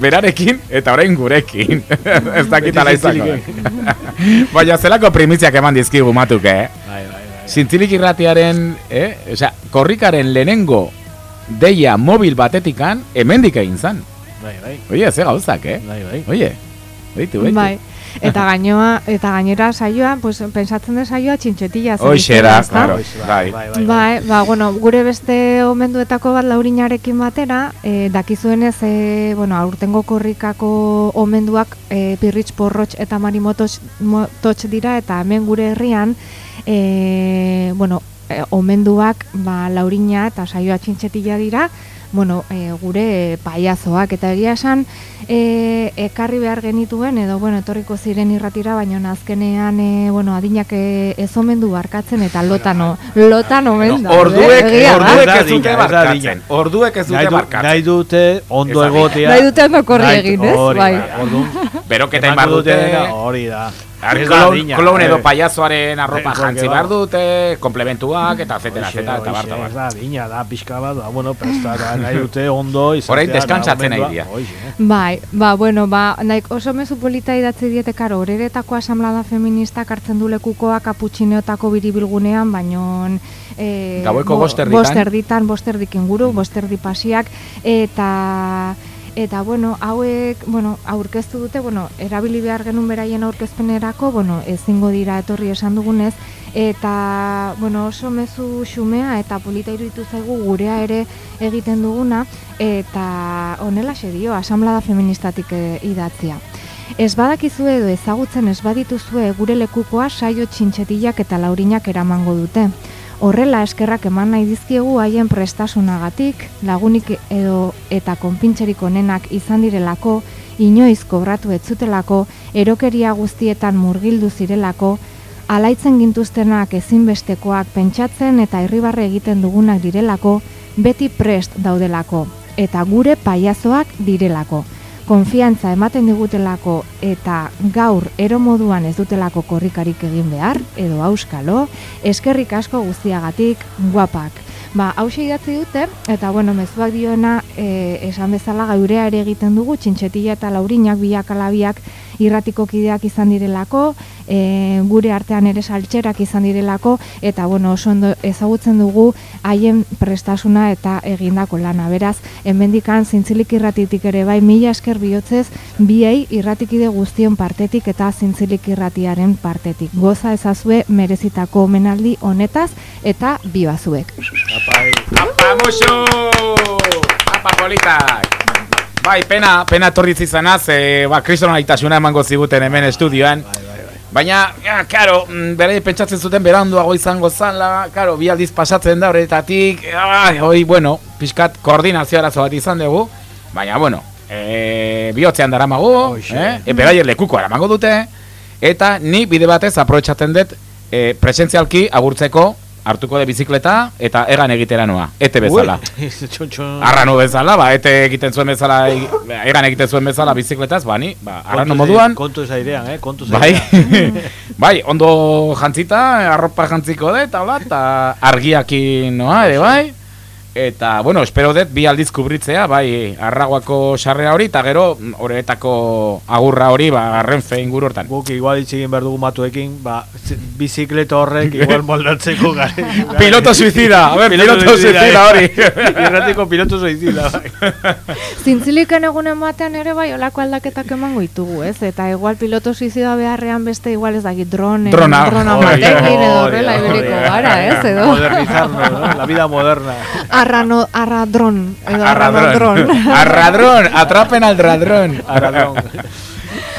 Berarekin eta orain gurekin. Ez dakitala Beti izango. Baina zelako primiziak eman dizkigu matuk, eh? Bai, bai, bai. Zintzilik irratiaren, eh? Osea, korrikaren lehenengo deia mobil batetikan hemendik egin zan. Bai, bai. Oie, ze gauzak, eh? Bai, bai. Oie, beitu, beitu. Bai. Eta gainoa, eta gainera saioa, pues, pensatzen da saioa txintxetila zen Hoxe izela, era, ezta? claro, bai. Bai, ba, bueno, gure beste omenduetako bat laurinarekin batera, e, dakizuenez, e, bueno, aurtengo korrikako omenduak e, pirritx porrotx eta marimotox mototx dira, eta hemen gure herrian, e, bueno, e, omenduak ba, laurina eta saioa txintxetila dira, bueno, e, gure paiazoak eta egia esan e, ekarri behar genituen edo bueno, etorriko ziren irratira baina azkenean e, bueno, adinak ez omendu barkatzen eta lotan o- lotan omen da. Orduek, da. orduek ez dute barkatzen. Orduek ez dute du- barkatzen. Nahi dute ondo egotea. Nahi dute ondo korri egin, ez? Bai. Orduan, beroketa inbar dute, Hori da. Ar- Ez da klon, adina, klon edo eh. paiazoaren arropa Eh, jantzi behar dute, komplementuak, eta zetera, zeta, eta bar, eta hoxe, bar. Ez da, adina da, pixka bat, ba, bueno, prestara nahi dute ondo izatea. Orain deskantsatzen nahi. Hoxe, eh. Bai, ba, bueno, ba, naik oso mezu polita idatzi diete, karo, horeretako asamblada feministak hartzen du lekukoa kaputxineotako biribilgunean, baino e, Gaueko bost erditan. bost erditan, bost erdik inguru, bost erdi pasiak, eta eta bueno, hauek, bueno, aurkeztu dute, bueno, erabili behar genuen beraien aurkezpenerako, bueno, ezingo dira etorri esan dugunez, eta bueno, oso mezu xumea eta polita iruditu zaigu gurea ere egiten duguna eta honela dio asamblada feministatik e, idatzia. Ez badakizue edo ezagutzen ez badituzue gure lekukoa saio txintxetilak eta laurinak eramango dute. Horrela eskerrak eman nahi dizkiegu haien prestasunagatik, lagunik edo eta konpintxerik onenak izan direlako, inoiz kobratu ez zutelako, erokeria guztietan murgildu zirelako, alaitzen gintuztenak ezinbestekoak pentsatzen eta irribarre egiten dugunak direlako, beti prest daudelako, eta gure paiazoak direlako. Konfiantza ematen digutelako eta gaur ero moduan ez dutelako korrikarik egin behar, edo auskalo, eskerrik asko guztiagatik guapak. Ba, hause idatzi dute, eta bueno, mezuak dioena e, esan bezala gaurea ere egiten dugu, txintxetila eta laurinak biak alabiak irratiko kideak izan direlako, e, gure artean ere saltxerak izan direlako, eta bueno, oso ondo ezagutzen dugu haien prestasuna eta egindako lana. Beraz, hemendikan zintzilik irratitik ere bai, mila esker bihotzez, biei irratikide guztion partetik eta zintzilik irratiaren partetik. Goza ezazue merezitako omenaldi honetaz eta bibazuek. Apa, musu! Apa, politak! Bai, pena, pena etorri izanaz, e, ba, kristonalitasuna emango ziguten hemen estudioan. Baina, ja, karo, mm, bere pentsatzen zuten beranduago izango zala, karo, bi aldiz pasatzen da horretatik, ai, hoi, bueno, pixkat koordinazio arazo bat izan dugu, baina, bueno, e, bihotzean daramagu, eh? e, beraiek lekuko aramango dute, eta ni bide batez aprobetxaten dut e, presentzialki agurtzeko hartuko de bizikleta eta egan egitera noa, ete bezala. Arrano bezala, ba, ete egiten zuen bezala, egan egiten zuen bezala bizikletaz, ba, ni, ba, arrano moduan, Kontu ez airean, eh? Kontu bai, bai, ondo jantzita, arropa jantziko dut, eta hola, eta argiakin noa, ere bai, eta, bueno, espero dut bi aldiz kubritzea, bai, arraguako sarrera hori, eta gero, horretako agurra hori, ba, renfe inguru hortan. Guk igual hitz egin behar dugu matuekin, ba, bizikleta horrek igual moldatzeko gare. Piloto suicida, a ver, piloto suicida hori. Irratiko piloto suicida, bai. Zintziliken egunen batean ere bai olako aldaketak emango ditugu, ez? Eta igual piloto suizida beharrean beste igual ez dakit drone, Drona. drona batekin edo horrela iberiko gara, ez? Edo Modernizarnos, ¿no? La vida moderna. Arrano, arradrón. Arradrón. Arradrón. Atrapen al radrón.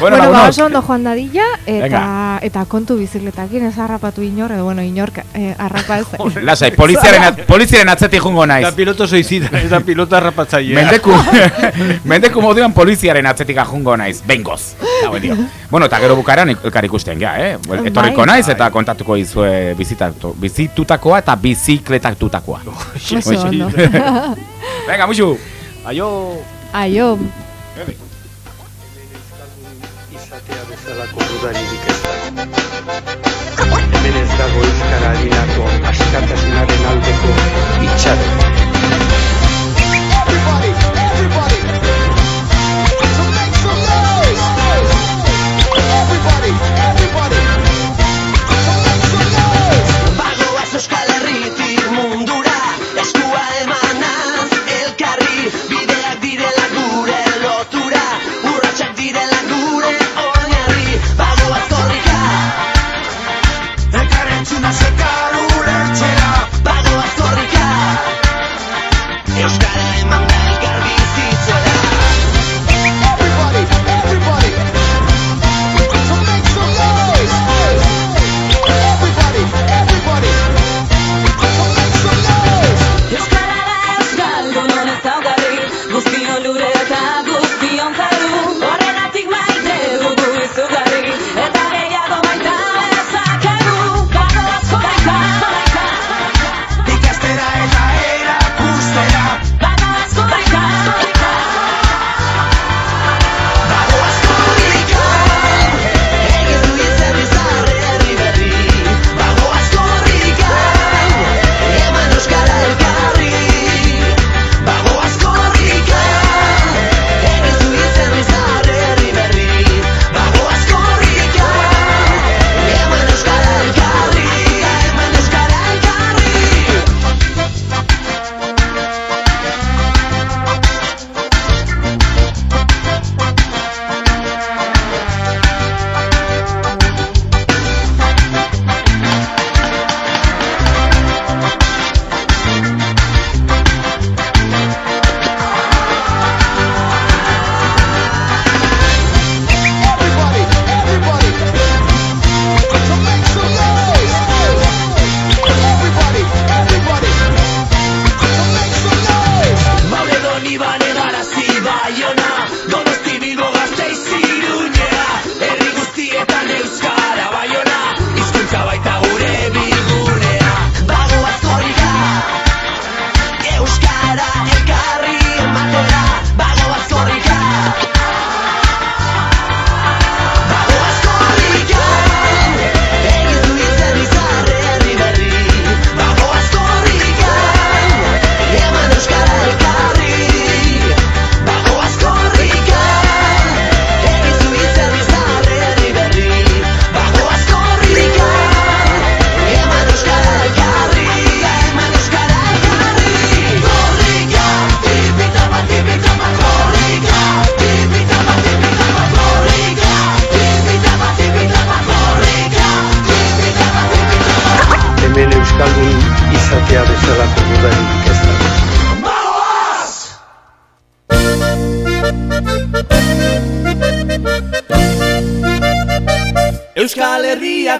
Bueno, Bueno, ba, oso ondo joan dadila, eta, Venga. eta kontu bizikletakin ez harrapatu inor, edo bueno, inor eh, harrapa ez. Lasai, poliziaren, at, poliziaren atzetik jungo naiz. Da piloto suicida, ez da piloto arrapatzailea. Mendeku, mendeku moduan poliziaren atzetik ajungo naiz, bengoz. Bueno, eta gero bukaran elkar ikusten, ja, eh? Well, Etorriko Bai. naiz eta kontatuko izue bizitatu, bizitutakoa eta bizikletatutakoa. Oso ondo. Venga, musu. Aio. Aio. Izatea bezalako dudaririk ez da. Hemen ez dago euskara arinako askatasunaren aldeko itxaron. Bagoaz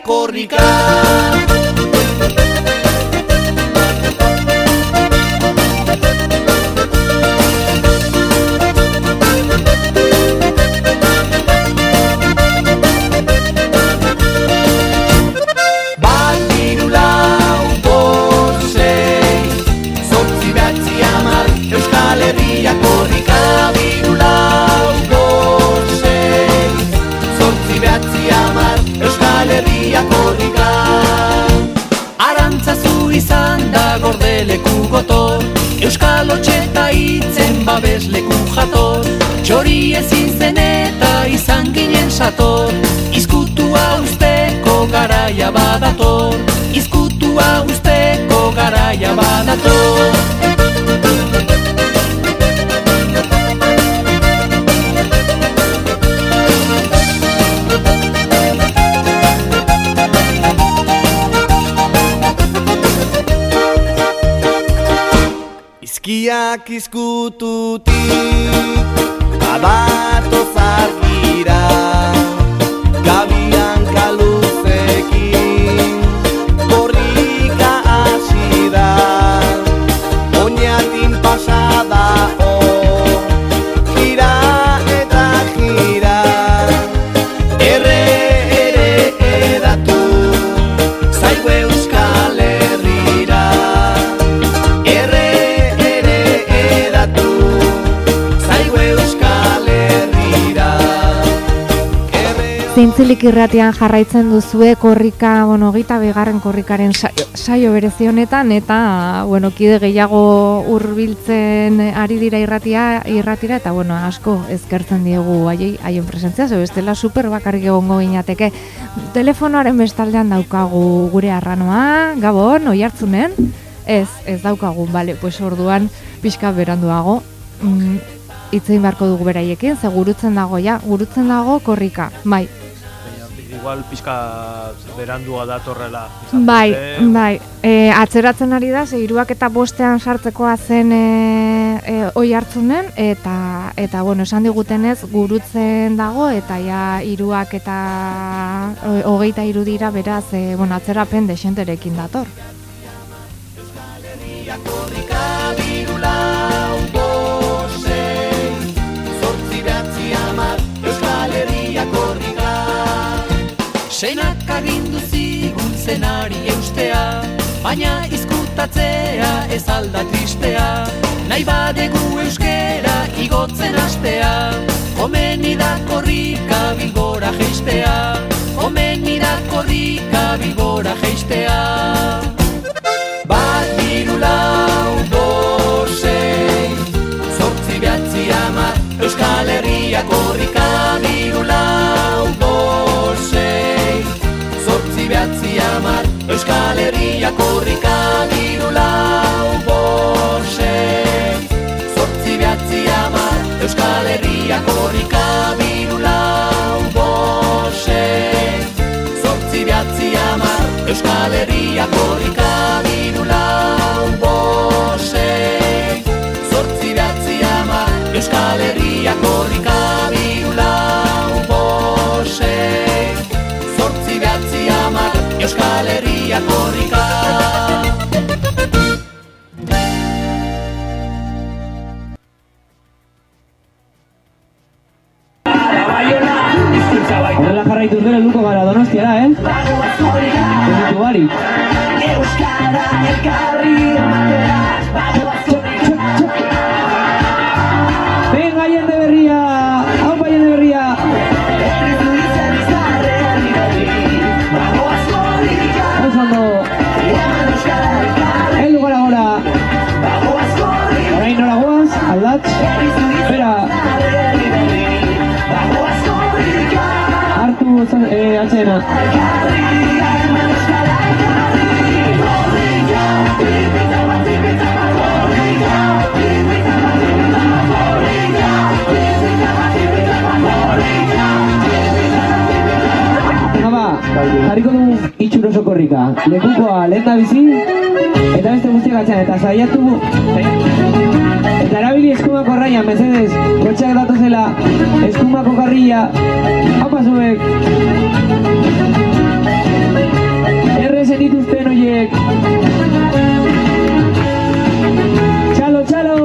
Herria korrika Zintzilik irratian jarraitzen duzue korrika, bueno, gita bigarren korrikaren saio, berezi honetan, eta, bueno, kide gehiago hurbiltzen ari dira irratia, irratira, eta, bueno, asko ezkertzen diegu haiei, haien presentzia, zo bestela super bakarrik egongo ginateke. Telefonoaren bestaldean daukagu gure arranoa, gabon, oi hartzunen? Ez, ez daukagu, bale, pues orduan pixka beranduago, mm, itzein beharko dugu beraiekin, ze gurutzen dago, ja, gurutzen dago korrika, bai, Igual pixka berandua datorrela. Bai, bai. E, atzeratzen ari da, ze hiruak eta bostean sartzekoa zen e, e, oi hartzunen, eta, eta bueno, esan digutenez, gurutzen dago, eta ja hiruak eta ho- hogeita hiru dira, beraz, e, bueno, atzerapen desenterekin dator. Senak agindu zigun zenari eustea Baina izkutatzea ez alda tristea. Nahi badegu euskera igotzen astea Komeni da korrika bilbora geistea Komeni da korrika bilbora geistea Bat hiru lau bost sei Zortzi behatzi hamar Euskal Herria korrika Hiru lau Euskal Herria korrika Hiru lau bost sei. Zortzi behatzi hamar Euskal Herria korrika eh? Donitu barik. Euskara elkarri Venga, atzena. Haba, jarriko dugu itxur oso korrika. Lekukoa lehen da bizi, eta beste guztiak atzean, eta saiatu... Eta erabili eskumako raia, mesedez, kotxeak datozela, eskumako karrilla, haupa zuek. Errezen dituzten horiek. Txalo, txalo,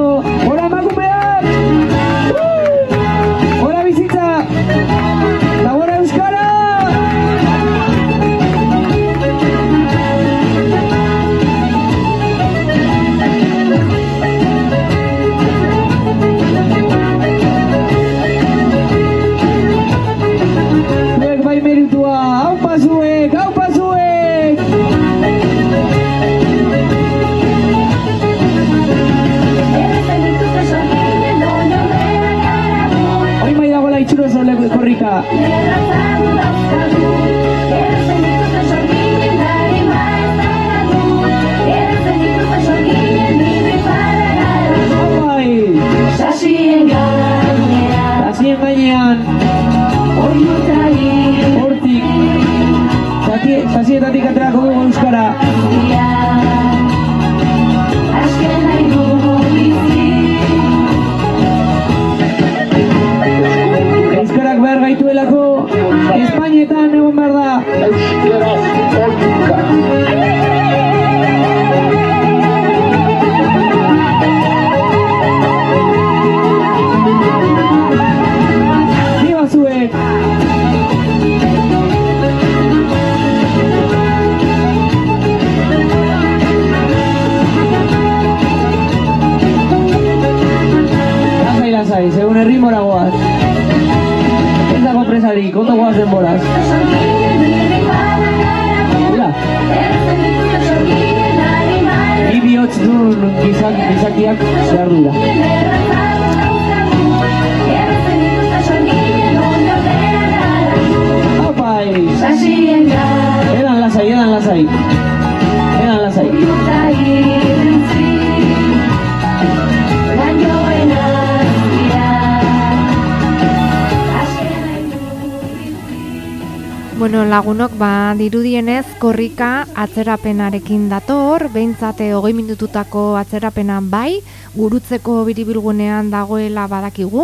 korrika atzerapenarekin dator, behintzate hogei minututako atzerapena bai, gurutzeko biribilgunean dagoela badakigu,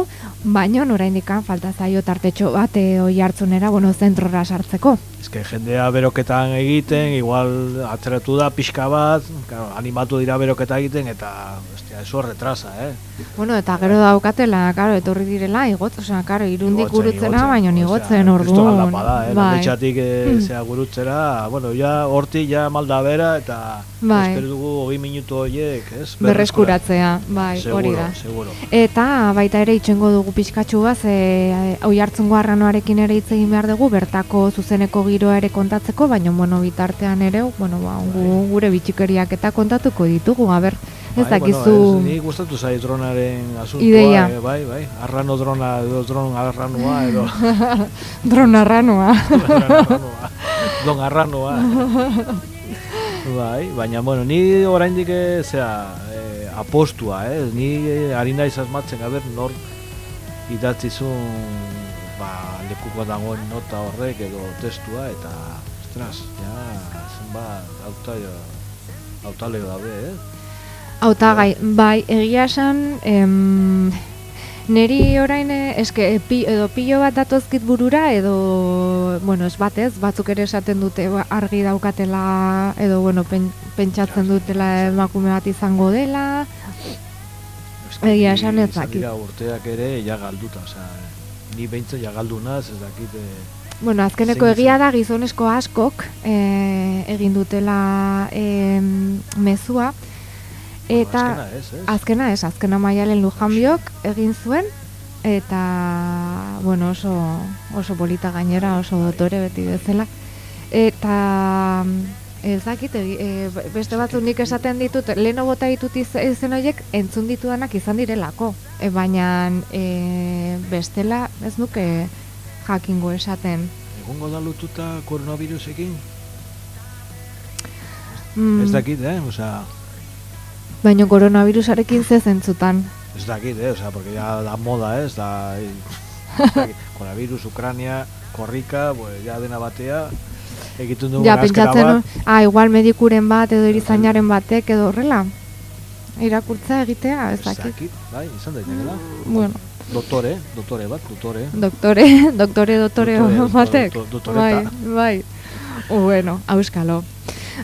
baina oraindikan falta zaio tartetxo bat eh, oi hartzunera, bueno, zentrora sartzeko. Eske jendea beroketan egiten, igual atzeratu da pixka bat, animatu dira beroketa egiten, eta, eso retrasa, eh? Bueno, eta gero daukatela, karo, etorri direla, igotz, osea, karo, irundik Igotzen, gurutzena, baina igotzen Kristo orduan. galapa da, eh? bai. Landetxatik eh, Mm. zea gurutzera, bueno, ja horti ja malda bera, eta Bai. espero dugu hogei minutu horiek, ez? Berreskuratzea, bai, hori da. seguro. Eta baita ere itxengo dugu pixkatxu bat, ze oi hartzungo arranoarekin ere hitz egin behar dugu, bertako zuzeneko giroa ere kontatzeko, baina bueno, bitartean ere, bueno, ba, gu, gure bitxikeriak eta kontatuko ditugu, aber, ez Bai, dakizu... Bueno, ez, ni gustatu zait dronaren asuntua, Ideia. eh, bai, bai, arrano drona, edo dron arranoa, edo... Dron arranoa. Don arranoa. bai, baina, bueno, ni oraindik eh, zea, eh, apostua, eh, ni eh, ari naiz asmatzen, a ber, nor idatzizun, ba, lekuko dagoen nota horrek edo testua, eta, ostras, ja, zenbat, auta, autalego daude, eh? Hautagai, bai, egia esan, em, neri orain, eh, eske, eh, pi, edo pilo bat datozkit burura, edo, bueno, ez batez, batzuk ere esaten dute ba, argi daukatela, edo, bueno, pen, pentsatzen dutela emakume bat izango dela, egia esan ez dakit. dira urteak ere ja galduta, osea, ni behintzen ja galdu naz, ez dakit... Eh, Bueno, azkeneko egia da gizonezko askok e, egin dutela e, mezua. Eta azkena ez, ez? azkena ez, azkena maialen lujanbiok egin zuen eta bueno, oso oso polita gainera, oso dotore beti bezala. Eta ez dakit, e, beste batzuk nik esaten ditut, leheno bota ditut iz- izen horiek entzun ditudanak izan direlako. E, baina e, bestela ez nuke jakingo esaten. Egongo da lotuta koronavirusekin? Mm, Ez dakit, eh? Osea, Baina koronavirusarekin ze zentzutan. Ez dakit, eh? Osea, porque ya da moda, eh? Ez da... Eh, Koronavirus, Ukrania, korrika, pues, ya dena batea... Egiten dugu ja, pentsatzen, bat. Ah, igual medikuren bat edo irizainaren batek edo horrela. Irakurtza egitea, ez dakit. Ez dakit, bai, izan daitekela. Mm, bueno. Doktore, doktore bat, doktore. Doktore, doktore, doktore, doktore batek. Doktore, bai, bai. Bueno, auskalo.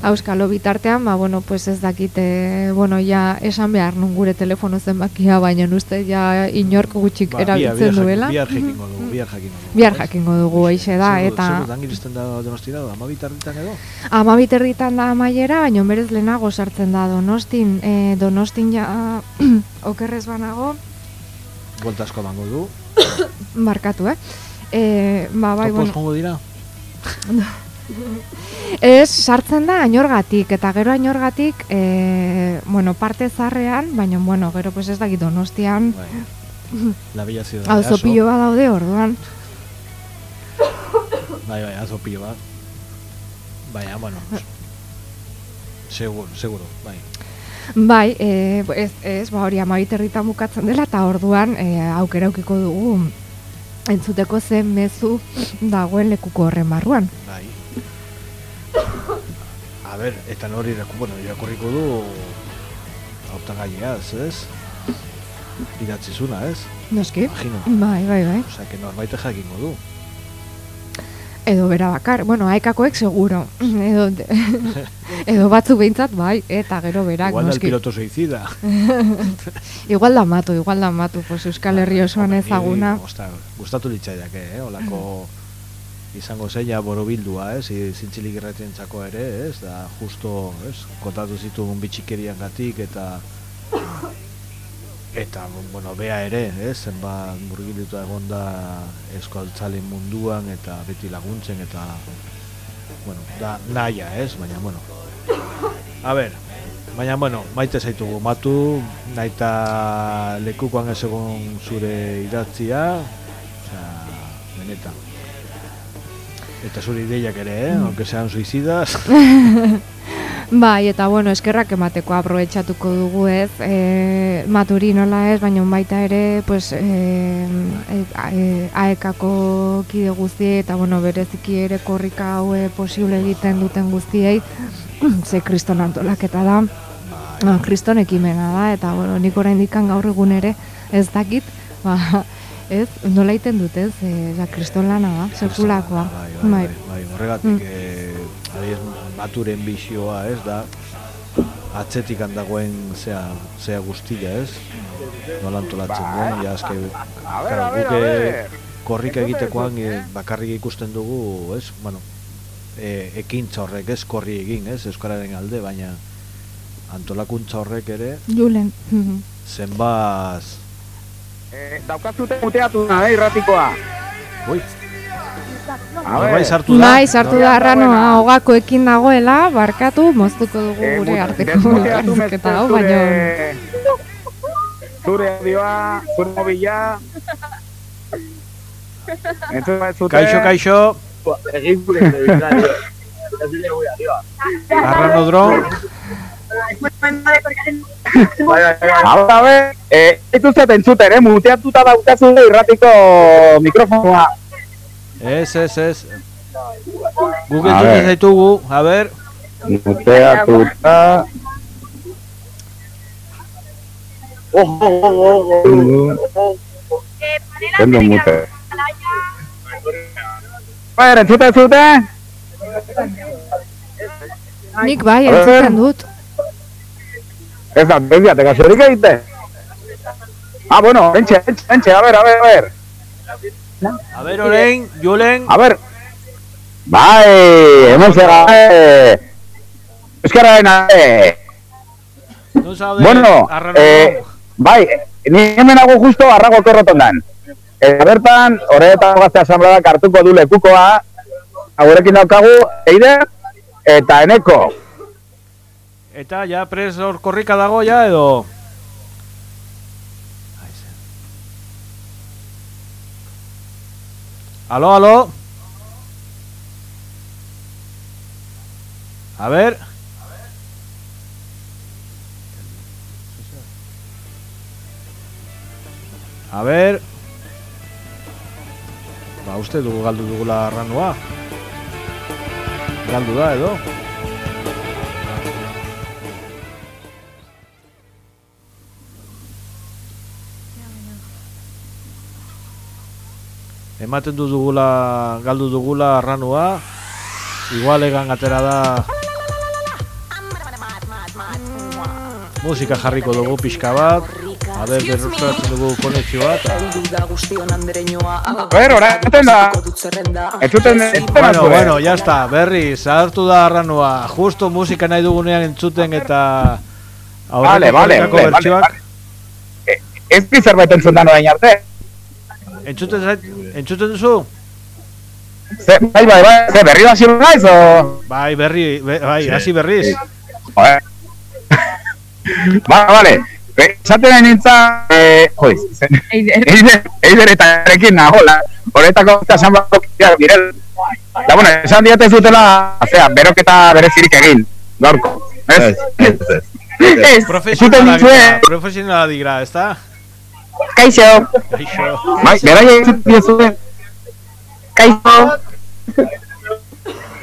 Auskalo bitartean, ba, bueno, pues ez dakite, bueno, ja, esan behar nun gure telefono zenbakia, baina uste ja inork gutxik ba, erabiltzen duela. Bihar jakingo dugu, bihar jakingo dugu. Bihar bai. jakingo dugu, bai, eixe da, eta... Zer, zer, da donosti da, ama bitarritan edo? Ama bitarritan da amaiera, baina berez lehenago sartzen da donostin, e, donostin ja, okerrez banago. Bueltasko bango du. Markatu, eh? E, ba, bai, Topos bueno... Topoz dira? Ez, sartzen da ainorgatik, eta gero ainorgatik, e, bueno, parte zarrean, baina, bueno, gero pues ez da gito, nostian. Bai. La bella ciudad. Alzo pillo ba daude orduan. Bai, bai, alzo pillo ba. Baina, ah, bueno, seguro, seguro, bai. Bai, e, ez, ez, ba hori amabiterritan bukatzen dela, eta orduan eh, e, aukera dugu entzuteko zen mezu dagoen lekuko horren barruan. Bai. A ber, eta nori reku, bueno, irakurriko du Hauta gaiea, ez ez? Idatzi zuna, ez? Noski, Imagino. bai, bai, bai Osa, que norbaite jakingo du Edo bera bakar, bueno, aekakoek seguro Edo, edo batzu behintzat, bai, eta gero berak Igual noski. piloto suizida Igual da matu, igual da matu Pues Euskal Herri bai, osoan ezaguna Gustatu litzaidak, eh, olako izango zeia borobildua, ez, zintzilik irratientzako ere, ez, da justo, ez, kontatu zitugun bitxikerian gatik, eta eta, bueno, bea ere, ez, zenba murgilduta egon da eskaltzalen munduan, eta beti laguntzen, eta, bueno, da naia, ez, baina, bueno, a ber, Baina, bueno, maite zaitugu, matu, naita lekukoan ez egon zure idatzia, oza, benetan. Eta zure ideiak ere, eh? Mm. Aunque sean suicidas. bai, eta bueno, eskerrak emateko aprobetxatuko dugu ez, e, maturi nola ez, baina baita ere, pues, eh, eh, e, e, e aekako kide guzti, eta bueno, bereziki ere korrika haue posible egiten duten guztiei, ze kriston antolaketa da, ah, kriston ekimena da, eta bueno, nik orain dikan gaur egun ere, ez dakit, ba, ez, nola iten dut ez, eh, e, da, kriston lana da, sekulakoa. Bai, bai, bai, bai. bai, bai horregatik, mm. Eh, e, adiez, baturen bisioa, ez, da, atzetik handagoen zea, zea guztia, ez, nola antolatzen duen, ja, azke, kara, guke korrika egitekoan e, bakarrik ikusten dugu, ez, bueno, e, ekintza horrek ez korri egin, ez, Euskararen alde, baina antolakuntza horrek ere... Julen. Zenbaz, Eh, daukazute muteatu nahi irratikoa. Ui. Bai, sartu da. Bai, sartu da arranoa hogakoekin dagoela, barkatu moztuko dugu e, gure arteko elkarrizketa hau, baina Zure adioa, zure mobila. Entzun bat zute. Kaixo, kaixo. Egin gure entrevista, dio. Arrano dron. Bai, bai, bai. Eh, ez dut entzuten, eh? Muteatuta daukazu irratiko mikrofonoa. Ez, ez, ez. Guk ez zaitugu, a ber. Muteatuta... Oh, oh, oh, oh, oh. Uh mute. Bai, entzuten, entzuten? Nik bai, entzuten dut ez fíjate, Cachorri, ¿qué viste? Ah, bueno, enche, enche, enche, a ver, a ver, a ver. A ver, Oren, Julen. A ver. Bai, hemen zera, eh. Euskararen, eh. No sabe, bueno, eh, bai, ni hemen hago justo arragoko rotondan. E, eh, bertan, horretako gazte asambladak hartuko du lekukoa, haurekin daukagu, eide, eta eneko, Eta ja pres hor korrika dago ja edo? Alo, alo? A ver. A ver. Ba, uste dugu galdu dugula ranua Galdu da edo? Ematen du dugula, galdu dugula arranua, igual egan atera da musika jarriko dugu pixka bat, a ber, berruzkatzen dugu konexio bat. Ber, oraten da. Ez zuten, ez Bueno, bueno, ya está, berri, zahartu da arranua, justo musika nahi dugunean entzuten eta Vale, vale, vale, bertsioak. vale. Ez ki zerbait entzun da arte. Entzuten, zait, entzuten duzu? Ze, bai, bai, bai, ze berri hasi naiz o... Bai, berri, be, bai, hasi berriz. Joder. Ba, vale. Esaten nahi nintza, eh, joiz, Eider, Eider eta erekin nagola, horretako eta esanbako kideak direl. Da, bueno, esan diate zutela, zera, beroketa berezirik egin, gaurko. Ez? Ez, ez. Ez, Profesionala profesionala dira, ezta? Kaixo. Kaixo. Bai. Kaixo.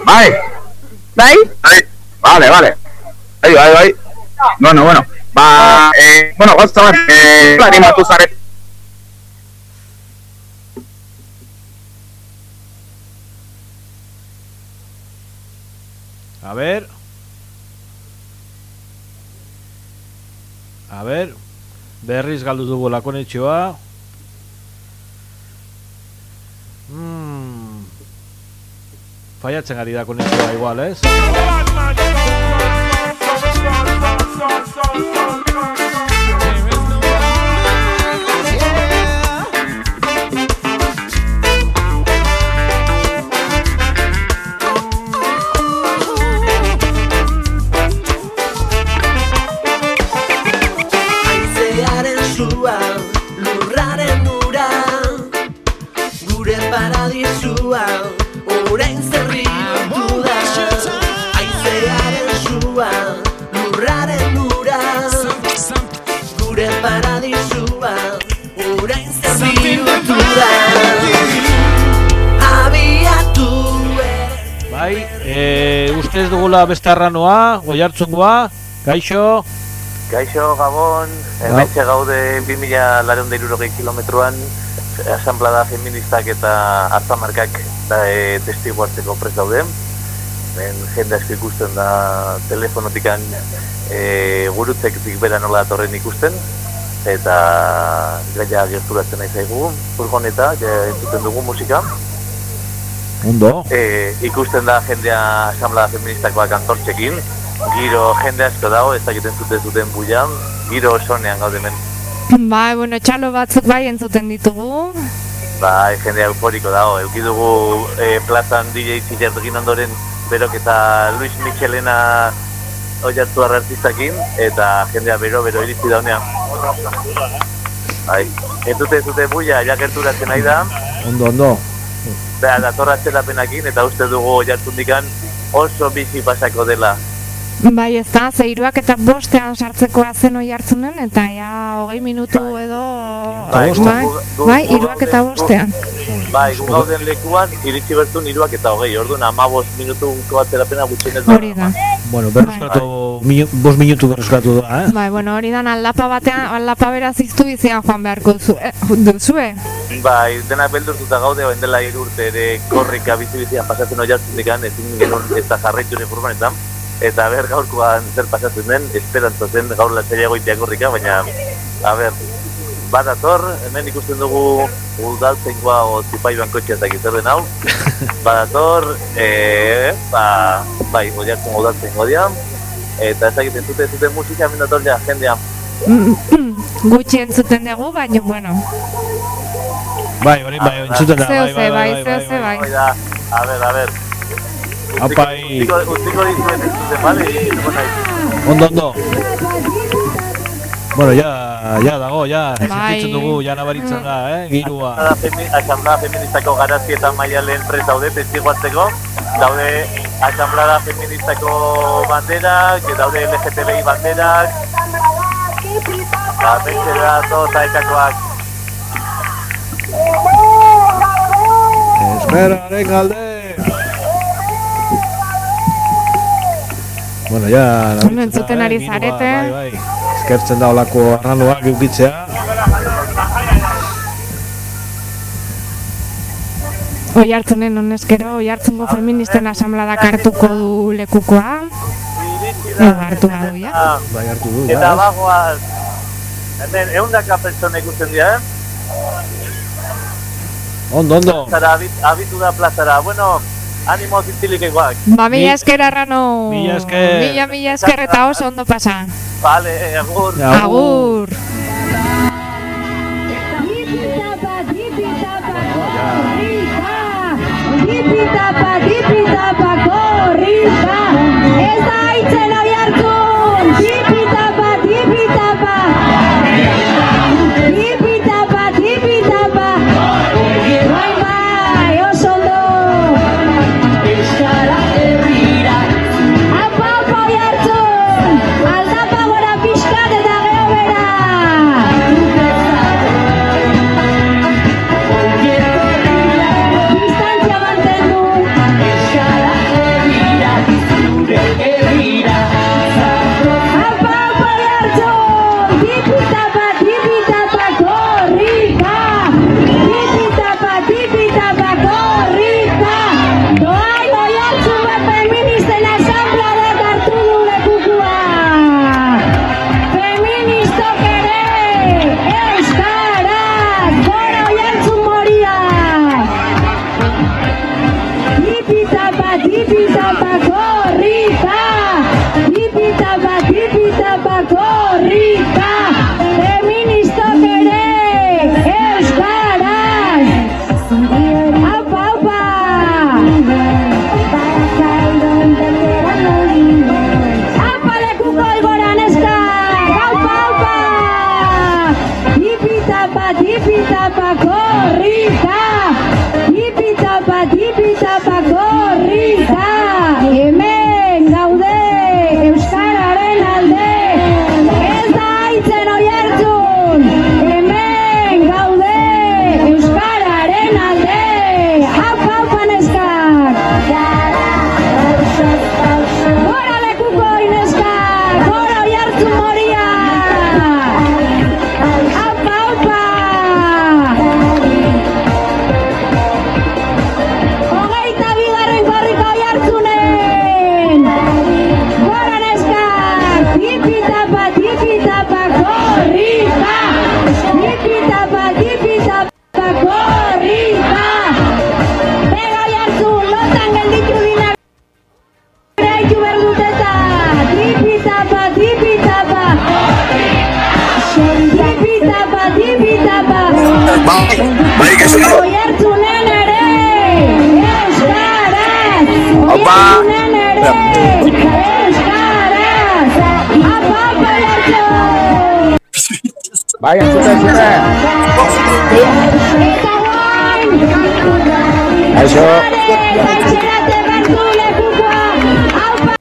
Bai. Bai? Bai, vale, vale. Bai, bai, bai. Bueno, bueno. Ba, eh, bueno, gozta bat, eh, animatu zaret. A ver. A ver. Berriz galdu dugu la konexioa. Hmm. Faiatzen ari da konexioa igual, ez? Paradisua, orain zerri bihurtu da. Haizearen sua, lurraren ura Gure paradisua, orain zerri bihurtu da. Abiatu Bai, e, ustez dugula beste arranoa, goi hartzungoa, kaixo, Gaixo Gabon, hementxe gaude 2000 lareun da kilometroan asamblada feministak eta arzamarkak da, e, testigu hartzeko prest daude. Ben, jende asko ikusten da telefonotikan e, gurutzek bera nola datorren ikusten eta gaia gerturatzen nahi zaigu furgoneta, ja entzuten dugu musika. ondo. E, ikusten da jendea asamblada feministakoak antortxekin, giro jende asko dago, ez dakiten zuten zuten buian, giro osonean gaude hemen. Bai, bueno, txalo batzuk bai entzuten ditugu. Bai, jende euforiko dago, euki dugu e, plazan DJ Zillartekin ondoren berok eta Luis Michelena oiartu artistakin, eta jendea bero, bero iritsi daunean. Bai, entzute zute buia, ja gerturatzen nahi da, Ondo, ondo. Beha, datorra txelapenakin, eta uste dugu oiartundikan oso bizi pasako dela. Bai, ez da, zeiruak eta bostean sartzekoa zen oi hartzunen, eta ja, hogei minutu edo... Bai, gu- bai, bai, gu iruak eta bostean. Bai, gu gauden lekuan, iritsi bertun iruak eta hogei, orduan amabos minutuko atzerapena gutxienez. Hori da. Bueno, berruzkatu, minu, bos minutu berruzkatu da, eh? Bai, bueno, hori da, aldapa batean, aldapa beraz iztu bizian joan beharko duzu, eh, duzue. Bai, dena beldurtuta gaude, oen dela hiru urte ere korrika bizi-bizian pasatzen oiartzen dikan, ezin genuen ez da jarraitu nire furgonetan. Eta ber gaurkoan zer pasatzen den, esperantza zen gaur latzaria goitea korrika, baina, a ber, bat ator, hemen ikusten dugu udaltzengoa o ez dakit zer den hau. bat ator, e, ba, bai, oiartzen udaltzengoa dian, eta ez dakit entzute zuten musika, hemen dator ja, jendea. Gutxi entzuten dugu, baina, bueno. Bai, hori, bai, entzuten da, Zeo bai, ze, bai, bai, bai, zeo bai, ze, bai. Hoi da, a ber, a ber. Apai. Utziko, utziko dizuen entzuten, bale? Iruko nahi. Ondo, ondo. Bueno, ya, ya dago, ya, Bai. sentitzen dugu, ya nabaritzen da, eh, girua. Asamblada femi- Asamblada feministako garazi eta maialen prest daude, testigo hartzeko. Daude Asamblada feministako banderak, daude LGTBI banderak. Ba, beste da, todos aekakoak. Esperaren Bueno, ya... Bueno, entzuten ari zarete. Bai, bai, eskertzen da olako arranoak eukitzea. Oi hartzunen honezkero, oi hartzungo feministen asamladak hartuko du lekukoa. Edo hartu badu, ja. Ah, Bai, hartu du, Eta ja. bagoaz, hemen eundaka pertsona ikusten dira, eh? Ondo, ondo. Plazara, abit, abitu da plazara. Bueno, animo zintzilik egoak. Ba, mila esker arrano. Mila esker. Mila, mila esker eta oso ondo pasa. Vale, agur. Agur. Tipitapa, tipitapa, korrika Ez da itzen hori hartzun Bai, entzuten zure. Eta guain Aixo. Zaitxerate bertu lekukoa Aupa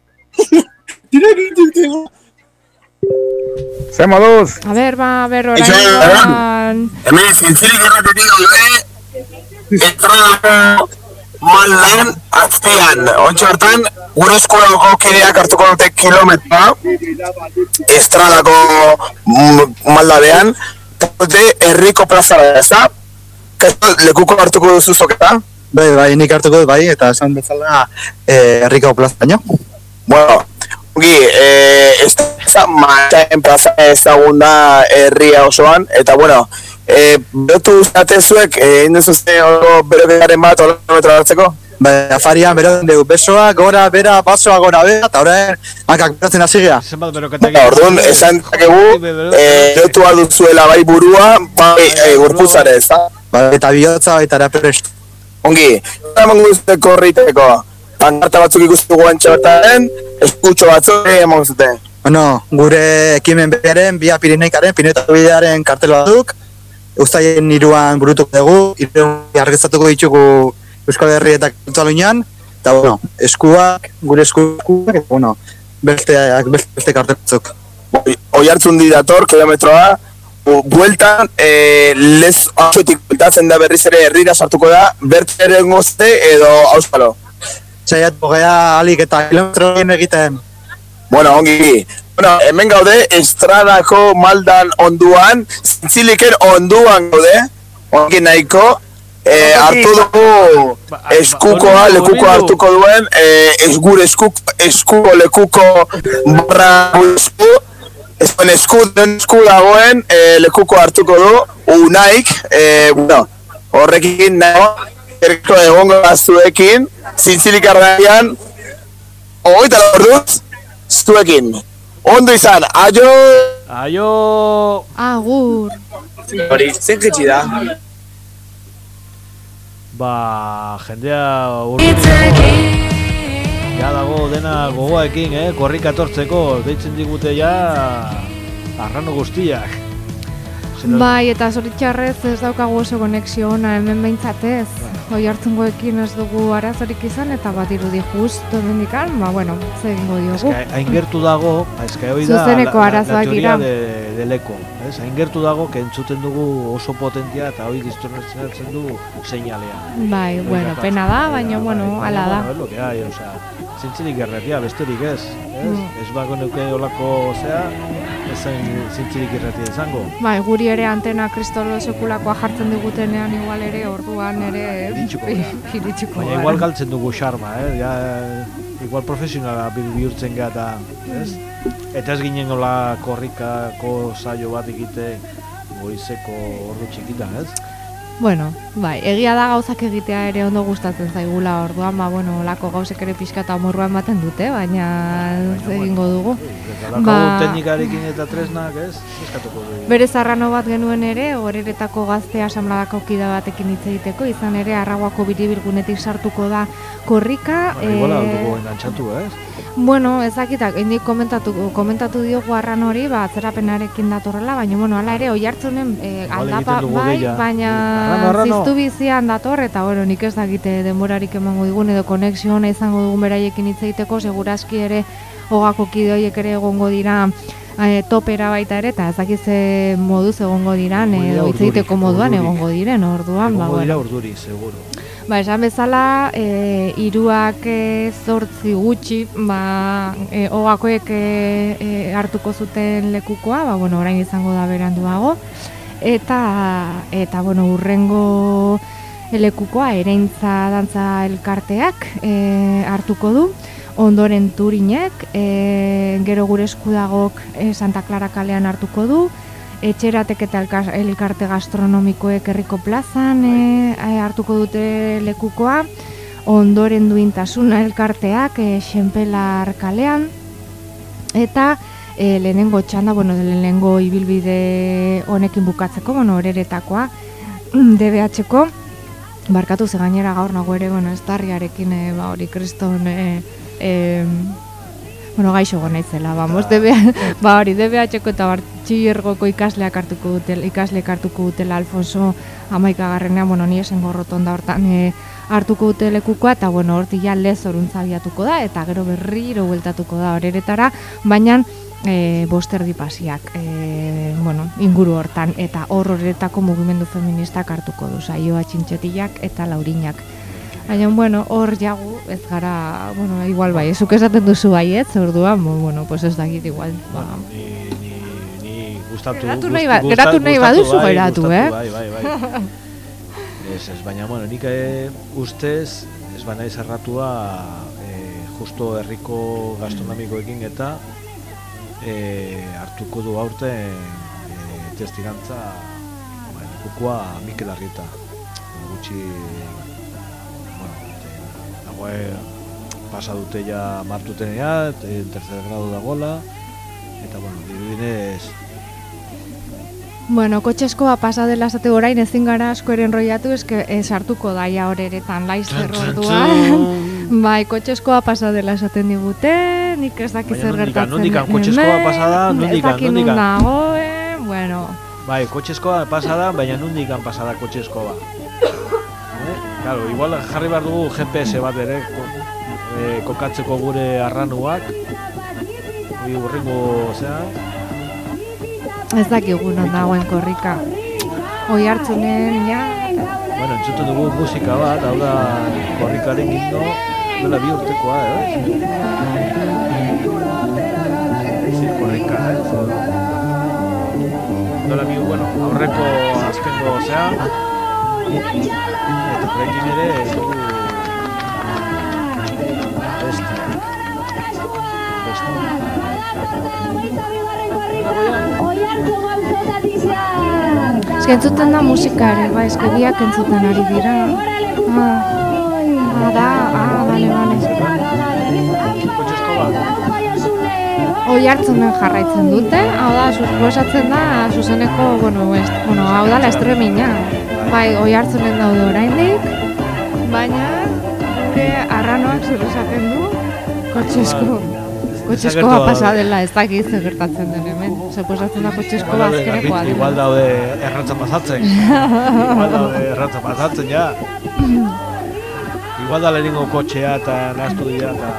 Ze moduz? A ber, ba, a ber, Itxo, orain. Hemen zintzilik erratetik daude Estradako maldan atzean Ontsa eskolako kideak hartuko dute kilometroa Estradako mm, maldadean Dute herriko plazara ez da lekuko hartuko duzu zoketa Bai, bai, nik hartuko dut bai, eta esan bezala eh, herriko plazaino. Bueno, ongi, eh, ez da matxaen plaza ezaguna herria osoan, eta bueno, eh, berotu zate zuek, eh, indezu ze oro beroketaren bat kilometro hartzeko? Bai, afarian bero dugu besoa, gora, bera, basoa, gora, bera, eta orain, hankak berotzen hasi gea. Ba, orduan, esan dakegu, eh, berotu duzuela bai burua, bai eh, gorputzare, ez da? Bai, eta bihotza, baita ere prest. Ongi, eman guzteko korriteko, pankarta batzuk ikustu guantxe bertaren, eskutxo batzuk eman zute. Bueno, gure ekimen beraren, bia Pirineikaren, Pineta bidearen kartel batzuk, Uztaien iruan burutuko dugu, iruan argizatuko ditugu Euskal Herri eta Katalunian, eta bueno, eskuak, gure eskuak, eta bueno, besteak, beste, beste kartel batzuk. Oi hartzun di dator, kilometroa, bu- bueltan, e, lez atxotik bueltatzen da berriz ere herrira sartuko da, bertere ngozte edo auskalo. Saiatu gea alik eta kilometroen egiten. Bueno, ongi. Bueno, hemen gaude, estradako maldan onduan, zintziliken onduan gaude, ongi nahiko, eh, hartu dugu eskukoa, lekuko hartuko duen, eh, ez gure eskuk, eskuko lekuko barra esku, ez duen esku, den esku dagoen eh, lekuko hartuko du, unaik, eh, bueno, horrekin nago, erko egongo zuekin, zintzilik arraian, hogeita orduz, zuekin. Ondo izan, aio! Aio! Agur! Hori, zen da? Ba, jendea Ja dago dena gogoekin, eh? Korrika etortzeko, deitzen digute ja arrano guztiak. Zeno- Bai, eta zoritxarrez ez daukagu oso konexio ona hemen behintzatez. Hoi hartzungoekin ez dugu arazorik izan eta bat irudi justo mendikan, ba, bueno, ze egingo diogu. Eske, hain gertu dago, eske hori da Zuzeneko arazoak dira. de, de leko. Ez? Hain gertu dago, que entzuten dugu oso potentia eta hori distorsionatzen du seinalea. Bai, Hori bueno, pena da, baina, bueno, bai, hala da. Bueno, lo que hay, o sea, zintzilik erretia, besterik ez. Ez, Mm. ez bako neuke olako, zea, ez zen zintzilik erretia izango. Bai, guri ere antena kristolo sekulakoa jartzen digutenean igual ere orduan ere Iritsiko iritsiko Baina igual galtzen dugu xarma, eh? Ja, igual profesionala bihurtzen gara eta, ez? Eta ez ginen nola korrikako saio bat egite goizeko ordu txikitan, ez? Bueno, bai, egia da gauzak egitea ere ondo gustatzen zaigula orduan, ba, bueno, olako gauzek ere pixka eta morroa ematen dute, baina egingo dugu. Ba... Teknikarekin eta tresnak, ez? Eskatuko dugu. Bere zarrano bat genuen ere, horeretako gazte asamladako kida batekin hitz egiteko, izan ere arraguako biribilgunetik sartuko da korrika. Ba, igual eh, dugu engantzatu, ez? Bueno, ez dakitak, indik komentatu, komentatu diogu arran hori, ba, atzerapenarekin datorrela, baina, bueno, ala ere, oi hartzunen e, Igual aldapa, bai, deia. baina Arrano, arrano. ziztu bizian dator, eta, bueno, nik ez dakite denborarik emango digun, edo konexio ona izango dugun beraiekin hitz egiteko, segurazki ere, hogako kide horiek ere egongo dira, e, topera baita ere, eta ez dakize moduz egongo diran, edo hitz egiteko moduan egongo diren, orduan, ba, Egongo dira bueno. urduri, seguro. Ba, esan bezala, e, iruak e, zortzi gutxi, ba, e, hogakoek e, e, hartuko zuten lekukoa, ba, bueno, orain izango da beranduago. Eta, eta bueno, urrengo lekukoa, ereintza dantza elkarteak e, hartuko du. Ondoren turinek, e, gero gure eskudagok e, Santa Clara kalean hartuko du. Etxeratek eta elka- elkarte gastronomikoek herriko plazan e, hartuko dute lekukoa. Ondoren duintasuna elkarteak e, Xenpelar kalean. Eta e, lehenengo txanda, bueno, lehenengo ibilbide honekin bukatzeko, bueno, horeretakoa, DBH-ko, barkatu ze gainera gaur nago ere, bueno, estarriarekin, e, ba, hori kriston, e, e, bueno, gaixo naizela, vamos, DBH, ba, hori, DBH-ko eta bartxillergoko ikasleak hartuko dutela, ikasleak hartuko dutela Alfonso amaikagarrenean, bueno, ni esengo rotonda hortan e, hartuko dute lekukoa, eta bueno, hortik ja lez abiatuko da, eta gero berriro bueltatuko da horeretara, baina e, bosterdi pasiak, e, bueno, inguru hortan, eta hor horretako mugimendu feministak hartuko du, saioa txintxetilak eta laurinak. Baina, bueno, hor jagu, ez gara, bueno, igual bai, zuk esaten duzu baietz, orduan, bueno, pues ez dakit igual, ba, Ni, ni, ni gustatu... Geratu nahi ba- geratu nahi baduzu bai, geratu, eh? Bai, bai, bai. ez, ez, baina, bueno, nik eh, ustez, ez baina erratua eh, justo herriko gastronomikoekin eta eh, hartuko du aurten eh, testigantza ba, lekukoa Mikel Arrieta. Gutxi, bueno, dagoe pasa dute ja martutenea, en tercer grado dagoela, eta, bueno, dirudinez, Bueno, kotxeskoa pasa dela esate orain ezin gara asko eren roiatu, eske ez hartuko daia horeretan laizzer orduan. bai, kotxeskoa pasa dela esaten digute, nik ez dakit Baina zer nondikan, gertatzen. nondikan, kotxeskoa pasa da, nondikan, nondikan. bueno, Bai, kotxeskoa pasada, baina nundikan pasada kotxeskoa. Claro, igual jarri behar dugu GPS bat ere, eh, kokatzeko gure arranuak. Hori urrengo, zea, ez dakigu non dagoen korrika. Oi hartzunen, ja, bueno, entzuten dugu musika bat, hau da korrikaren gindo, duela bi urtekoa, eh? Sí, korrika, eh? Duela bi, bueno, aurreko azkengo, zea, Eta horrekin ere. Bestiak. Ez entzuten da musika ere, bai, eske biak entzuten ari dira. Ah, ah da, ah, bale, bale. Oi hartzunen jarraitzen dute, hau da, suposatzen da, zuzeneko, bueno, ez, bueno, hau da, la estremina. Bai, oi hartzunen daude oraindik, baina gure arranoak zer esaten du, kotxesko. Kotxeskoa Desagertu- pasa dela, ez dakit zer gertatzen den hemen. Suposatzen da kotxeskoa azkenekoa Garbiti, dela. igual daude erratza pasatzen. igual daude erratza pasatzen, ja. Igual da lehenengo kotxea eta naztu dira eta...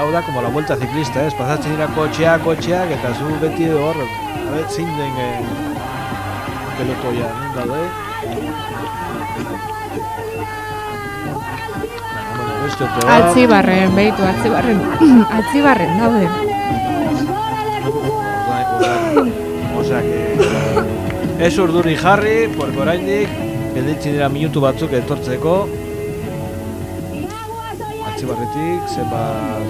Hau da, como la vuelta ciclista, ez? Pasatzen dira kotxea, kotxeak, eta zu beti hor, zein den eh, pelotoia, nun daude? Da. Altzibarren, behitu, altzibarren, altzibarren daude. Osea que ez urduri jarri, porque oraindik gelditzen dira minutu batzuk etortzeko. Altzibarretik zenbat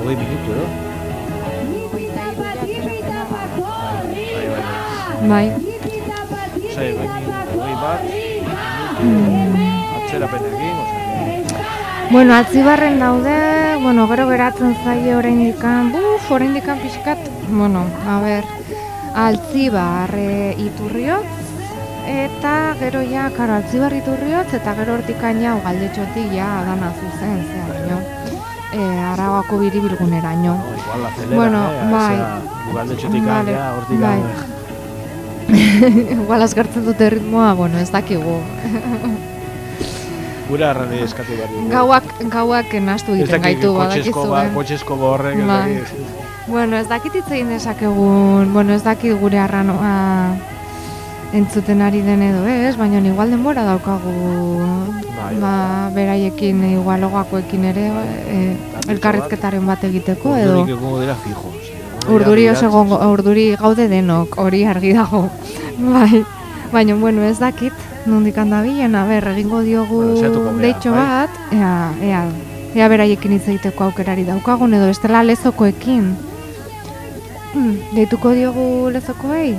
hogei minutu, edo? Bai, bai, bai. Bai. Hogei minutu, hogei bat, atzerapenekin, osea que... Bueno, altzibarren daude, bueno, gero geratzen zaie oraindikan, buf, oraindikan pixkat, bueno, a ber, altzibar e, iturriotz, eta gero ja, karo, altzibar iturriotz, eta gero hortikan ja, galdetxotik ja, dana zuzen, zea, baino, e, arabako biribilguneraino. Bueno, eh? bai. De txotik Vale, hortik bai. Igual azkartzen dute ritmoa, bueno, ez dakigu. Gure arrani eskatu behar dugu. Gauak, gauak egiten dakit gaitu, kotxesko ba, badakizuen. kotxesko horrek, ez Bai. dakit. Bueno, ez dakit hitz egin dezakegun, bueno, ez dakit gure arranoa entzuten ari den edo ez, baina igual denbora daukagu Bai. ba, beraiekin, igual logakoekin ere e, elkarrizketaren bat egiteko edo Urdurik egongo dira fijos. urduri oso urduri gaude denok, hori argi dago. Bai. Baina, bueno, ez dakit, nondik handabilen, a ber, egingo diogu Bueno, deitxo bai. bat, ea, ea, ea beraiekin hitz egiteko aukerari daukagun, edo estela lezokoekin. Hmm, Deituko diogu lezokoei?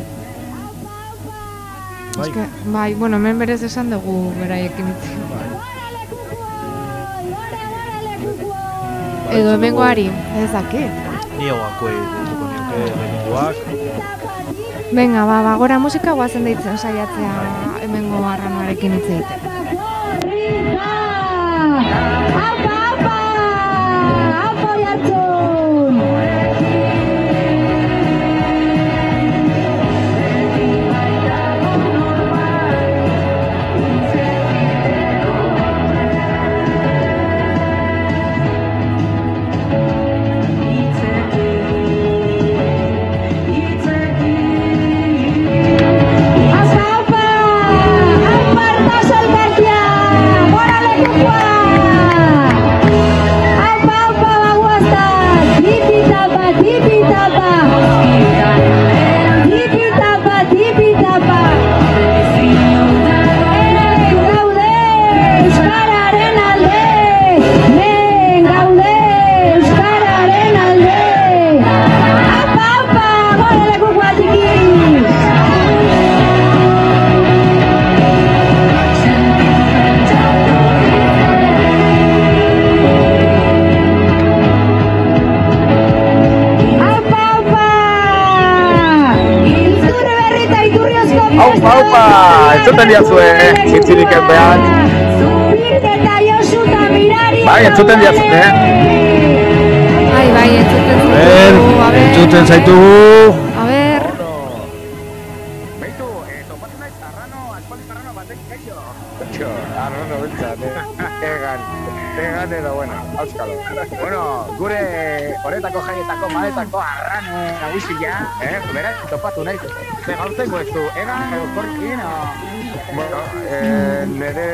Bai. Eske, bai, bueno, hemen berez esan dugu beraiekin hitz. Edo hemengoari, ez dakit. Ni eguakoei dituko nioke lehenengoak. Venga, ba, ba, gora musika guazen deitzen saiatzea hemengo arranoarekin hitz egiten. Aupa, entzuten diazue, zintzirik enpean. Bai, entzuten diazue, eh? Bai, bai, entzuten Ber, zaitugu, a ber, entzuten zaitugu. a ber, Arrono beltzat, eh? Egan, egan edo, bueno, auskalo. Bueno, gure horetako jaietako maletako arran nagusia, eh? Topatu nahi. Ze gaurtengo ez du, egan edo. Bueno, eh, nere...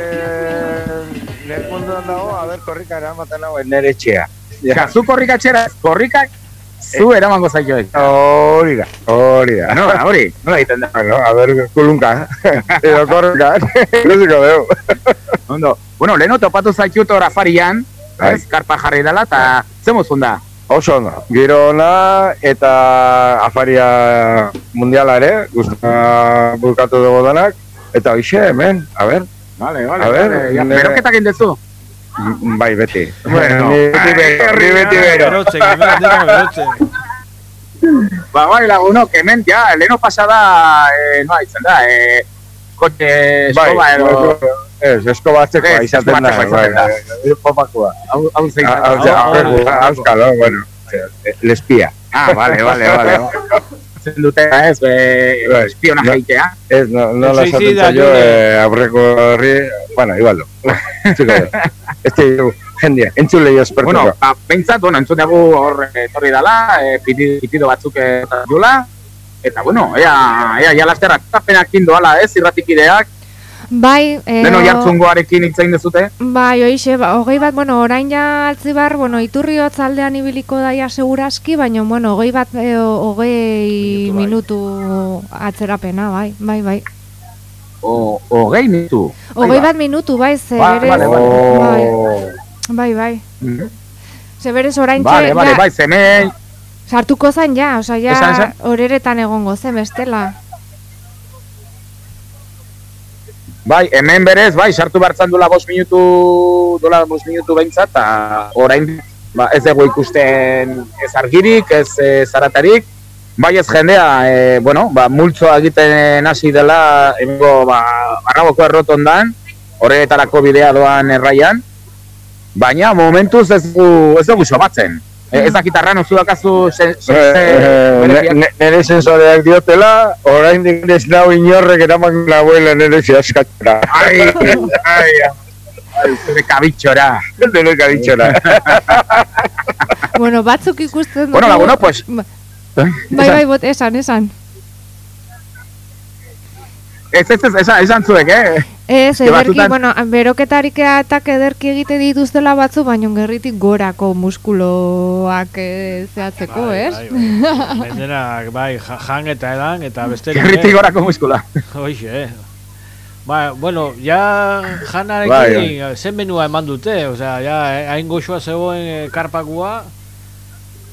Nere munduan dago, a ber, korrika eramaten nago, nere etxea. Ja, zu korrika txera, korrikak zu eramango zaio. Hori da, hori da. No, hori, nola egiten da. Bueno, a ver, kulunka. Edo korrika. Ikusiko dugu. Ondo. Bueno, leheno topatu zaitut hor afarian, ez, karpa jarri dela, eta zemuzun da? Oso ondo. Giro ona eta afaria mundiala ere, guztua bulkatu dugu denak. Eta hoxe, hemen, a ver. Vale, vale, A ver, vale. Ja, Beroketak indezu? Bai, beti. Bueno, ni beti bero, ni beti bero. Ba, bai, lagunok, hemen, ja, leheno pasada, eh, noa itzen da, eh, eskoba Bai, edo... Ez, eskoba atzeko Ez, izaten da. Bai, atzeko bai, bai, popakoa. Hau, hau zein da. hau ze- hau- hau- Auskalo, bueno. Lespia. Ah, vale, vale, vale. Zen dute, ez, espiona jaitea. Ez, no, no la zaio, June. eh, aurreko horri, bueno, igual do. Txiko do. Este, jendia, entzule espertuko. Bueno, ba, behintzat, bueno, entzun dugu hor eh, etorri eh, piti- pitido batzuk eta jula, eta bueno, ea, ea, ja lasterra, tapenak indoala, ez, irratikideak, Bai, eh, leno jartzungoarekin hitzein dezute. Bai, oixe, ba, hogei bat, bueno, orain ja altzibar, bueno, iturri aldean ibiliko daia seguraski, baina, bueno, hogei bat, eh, hogei minutu atzerapena, bai, bai, bai. O, hogei minutu. Hogei bat minutu, bai, ze Ba, berez, vale, vale. bai, bai, bai. Mhm. Ze berez orain Vale, vale, bai, zeme, sartuko zain ja, oza, ja, horeretan egongo zen, bestela. Bai, hemen berez, bai, sartu bartzan dula bost minutu, dola bost minutu behintzat, eta orain, ba, ez dugu ikusten ez argirik, ez eh, zaratarik, bai ez jendea, e, bueno, ba, multzoa egiten hasi dela, emengo, ba, barraboko errotondan, horretarako bidea doan erraian, baina momentuz ez dugu, ez dugu somatzen. E, ez dakit arran oso dakazu se, se, Eh, eh, Nere sensoreak diotela, orain dik ez nau inorrek eraman la abuela nere ziaskatzera. Ai, ai, ai, zure kabitxora. Zure kabitxora. bueno, batzuk ikusten Bueno, dugu- laguno, pues... Ba- Bai, bai, bot, esan, esan. Ez, ez, ez, esan, zuek, eh? Ez, ederki, batzutan- bueno, beroketarik eta ederki egite dituztela batzu, baino gerritik gorako muskuloak eh, zehatzeko, ez? Mendenak, bai, ja- jan eta edan, eta beste... Gerritik gorako muskula. Hoxe, eh. Ba, bueno, ja janarekin Bai, zen menua eman dute, osea, ja eh, hain goxoa zegoen eh, karpakua,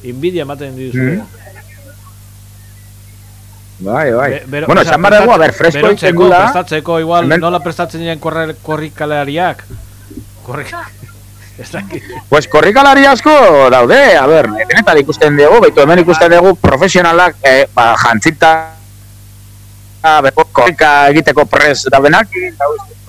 inbidia ematen dituzue. Mm. Bai, bai. Be- bero- bueno, esan dugu, a ber, fresko egiten gula. Prestatzeko, igual, Hemen- nola prestatzen diren korre, korrikalariak. Korrik... Ez dakit. Pues korrikalari asko daude, a ber, denetan ikusten dugu, baitu hemen ikusten dugu profesionalak, eh, ba, jantzita, korrika egiteko pres daudenak,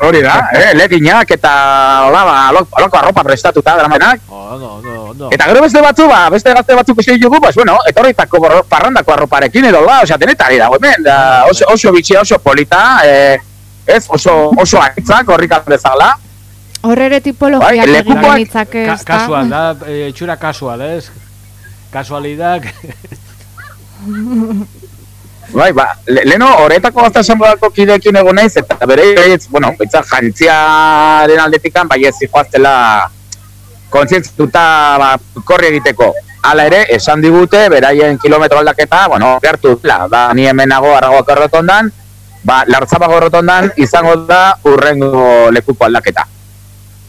hori da, eh, leginak eta, hola, ba, alok- aloko arropa prestatuta dramenak, Oh, no, no, no. Eta gero beste batzu, ba, beste gazte batzuk ikusi ditugu, pues bueno, etorritako parrandako arroparekin edo da, osea, denetari dago hemen, da, oso, oso bitxia, oso polita, eh, ez, oso, oso aitzak, horrik bezala. Horrere tipologiak Bai, egin lekukoak- Ka ez da? kasual, da, eh, itxura kasual, ez? Kasualidad. Bai, ba, le, leno, horretako gazta esanbodako kideekin egon naiz, eta bere, bueno, betzak jantziaren aldetikan, bai ez zijoaztela kontzientzituta ba, korri egiteko. Hala ere, esan digute, beraien kilometro aldaketa, bueno, gertu dela, da, ni hemenago arragoak errotondan, ba, lartzabago errotondan izango da urrengo lekuko aldaketa.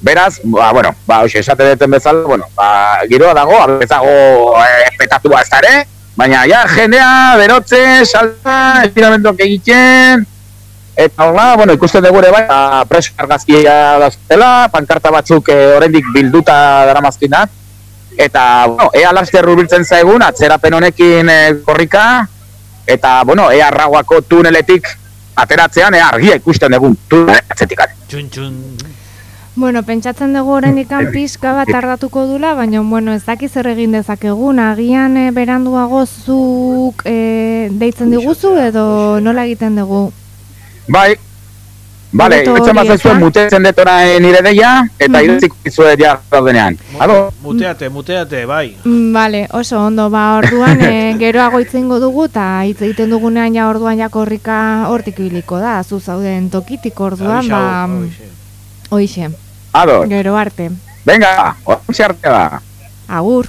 Beraz, ba, bueno, ba, hoxe, esate deten bezala, bueno, ba, giroa dago, abezago eh, petatua ez ere, baina, ja, jendea, berotze, salta, estiramenduak egiten, eta hola, bueno, ikusten dugu ere bai, ba, preso argazkia dazutela, pankarta batzuk eh, oraindik bilduta daramazkinak, eta, bueno, ea laster hurbiltzen zaigun, atzerapen honekin eh, korrika, eta, bueno, ea arraguako tuneletik ateratzean, ea argia ikusten dugun tunel atzetik Txun, txun. Bueno, pentsatzen dugu oraindikan pizka bat tardatuko dula, baina bueno, ez dakiz zer egin dezakegun, agian e, beranduago zuk e, deitzen diguzu edo nola egiten dugu? Bai, Bale, Hobeto itzen bat hori zaizuen esan. mutetzen dut orain nire deia, eta Mhm. idatziko dizuet ja daudenean. Ado? Muteate, muteate, bai. Mm, Vale, oso ondo, ba orduan e, geroago itzengo dugu eta hitz egiten dugunean ja orduan ja korrika hortik ibiliko da, zu zauden tokitik orduan, Abixau, ba hoixe. Ado. Gero arte. Venga, hortxe arte da. Agur.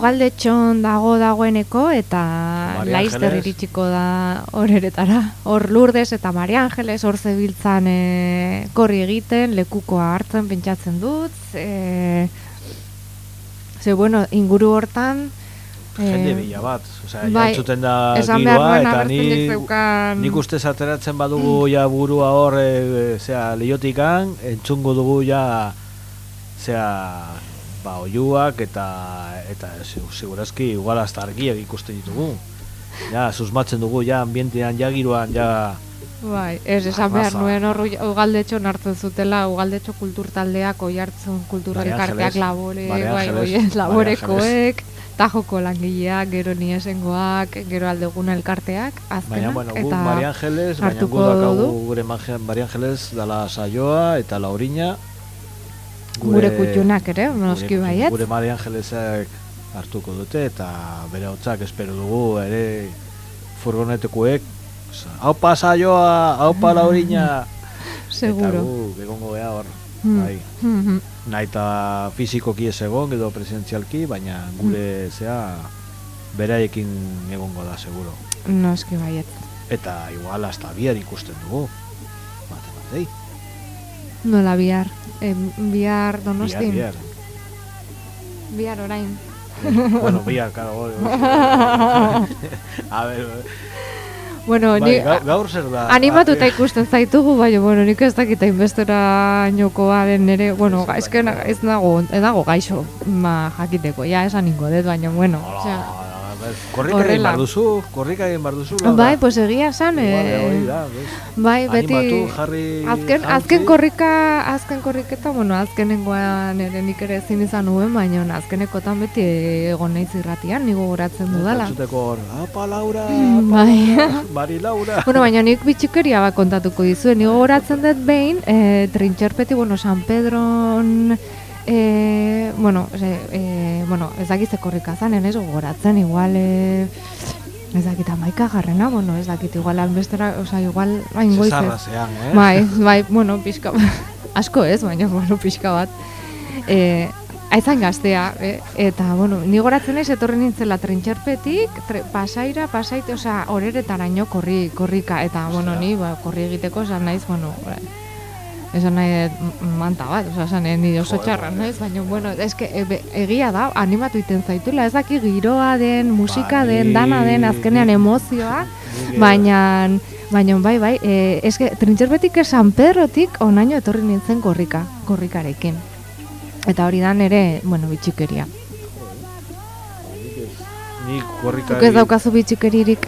Korrika ugaldetxon dago dagoeneko eta laizter iritsiko da horeretara. Hor Lourdes eta Maria Angeles hor zebiltzan e, korri egiten, lekukoa hartzen pentsatzen dut. E, ze, bueno, inguru hortan... e, Jende bila bat, osea, bai, entzuten da giroa, eta ni, zeukan- nik ustez ateratzen badugu ja burua hor, e, zera, lehiotikan, entzungo dugu ja, zera, ba, oiuak eta, eta segurazki, igual hasta argiak ikusten ditugu. Ja, susmatzen dugu, ja, ambientean, ja, giroan, ja, Bai, ez esan behar nuen hor ugaldetxon hartzen zutela, ugaldetxo kultur taldeak oi hartzun kultur Maria elkarteak Angeles, labore, bai, Maria laborekoek, tajoko langileak, gero niesengoak, gero aldeguna elkarteak, azkenak, Baina, bueno, gu eta Maria Angeles, baina gu dakagu gure Maria Angeles dala saioa eta laurina. Gure kutxunak ere, noski baietz. Gure Maria Angelesek hartuko dute eta bere hotzak espero dugu ere furgonetekoek Haupa saioa, haupa laurina Seguro. Eta gu, egongo gea hor Hmm. bai. Mhm. Nahi eta fizikoki ez egon, edo presentzialki, baina gure Hmm. zea beraiekin egongo da, seguro. Noski baietz. Eta igual hasta bihar ikusten dugu. Bate batei. Nola bihar, em, bihar donostin. Bihar, Bihar orain. bueno, bihar, karo, hori. A ver, Bueno, bai, ni ga- gaur zer da? animatuta ikusten zaitugu, baina, bueno, nik ez dakita inbestera inokoaren ere, bueno, ez que na- ez nago, ez nago gaixo, ma jakiteko, ja, esan ningo dut, baina, bueno, osea, Korrika egin behar duzu, korrika egin duzu. Bai, pues egia esan, Igual, eh, bai, beti, Animatu, jarri azken, jantzi. azken korrika, azken korriketa, bueno, azkenengoan ere nik ere ezin izan nuen, baina azkenekotan beti egon naiz irratian, nigo goratzen dudala. Entzuteko hor, apa Laura, Bai. Mari Laura. bueno, baina nik bitxikeria bat kontatuko dizuen, nigo goratzen dut behin, e, trintxerpeti, bueno, San Pedron, e, bueno, e, e, bueno, ez dakit ze korrika zanen, ez gogoratzen, igual, e, ez dakit amaika garrena, bueno, ez dakit, igual albestera, oza, igual, hain. Zezarrazean, eh? Bai, bai, bueno, pixka bat, asko ez, baina, bueno, pixka bat. E, aizan gaztea, e, eta, bueno, ni goratzen naiz etorri nintzela trintxerpetik, tre, pasaira, pasaite, osea, horeretaraino korri, korrika, eta, bueno, ni, ba, korri egiteko, esan naiz, bueno, e, esan nahi dut m- manta bat, osea, esan nahi nire oso txarra naiz, baina, bueno, eske, e, be- egia da, animatu iten zaitula, ez daki giroa den, musika den, dana den, azkenean emozioa, baina, baina, bai, bai, e, eske, trintxerpetik San Pedrotik onaino etorri nintzen korrika, korrikarekin. Eta hori da nere, bueno, bitxikeria. Ni korrika Zuk ez daukazu bitxikeririk.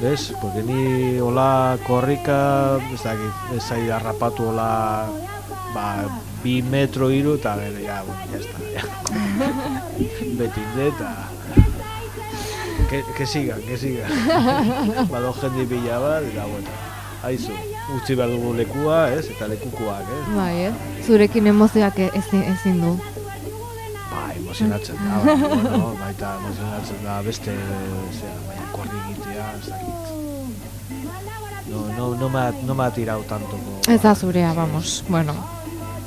Bez, porque ni hola korrika, ez dakit, ez zai harrapatu hola, ba, bi metro iru, eta gero, ja, bueno, ya está, ja. Beti de, eta... Que, que sigan, que sigan. Bado jende bila bat, eta, bueno, haizu, utzi behar dugu lekua, ez, eta lekukoak, ez? Bai, eh? Zurekin emozioak ezin, ezin du. Ba, emozionatzen da, baina, bueno, baita emozionatzen da beste, zera, baina korri egitea, ez dakit. No, no, no me ha, no me ha tirado tanto. Ez da zurea, vamos, bueno.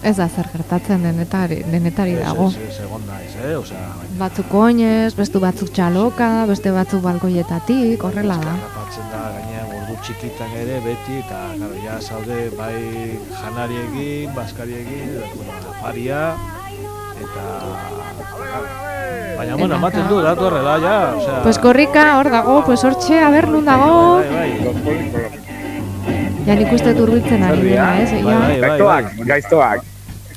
Ez da zer gertatzen denetari, denetari dago. Ez, ez, egon naiz, eh? Osea, baina, Batzuk oinez, beste batzuk txaloka, beste batzuk balkoietatik, horrela da. harrapatzen da, gainean ordu txikitan ere, beti, eta, claro, ja zaude, bai janariekin, baskariekin, eta, bueno, afaria, eta... Baina, bueno, ematen du, datu horrela, ja, osea... Pues korrika, hor dago, pues hortxe, aber nun dago. Ja nik uste turbitzen ari dira, ez? Ja. Gaiztoak, gaiztoak.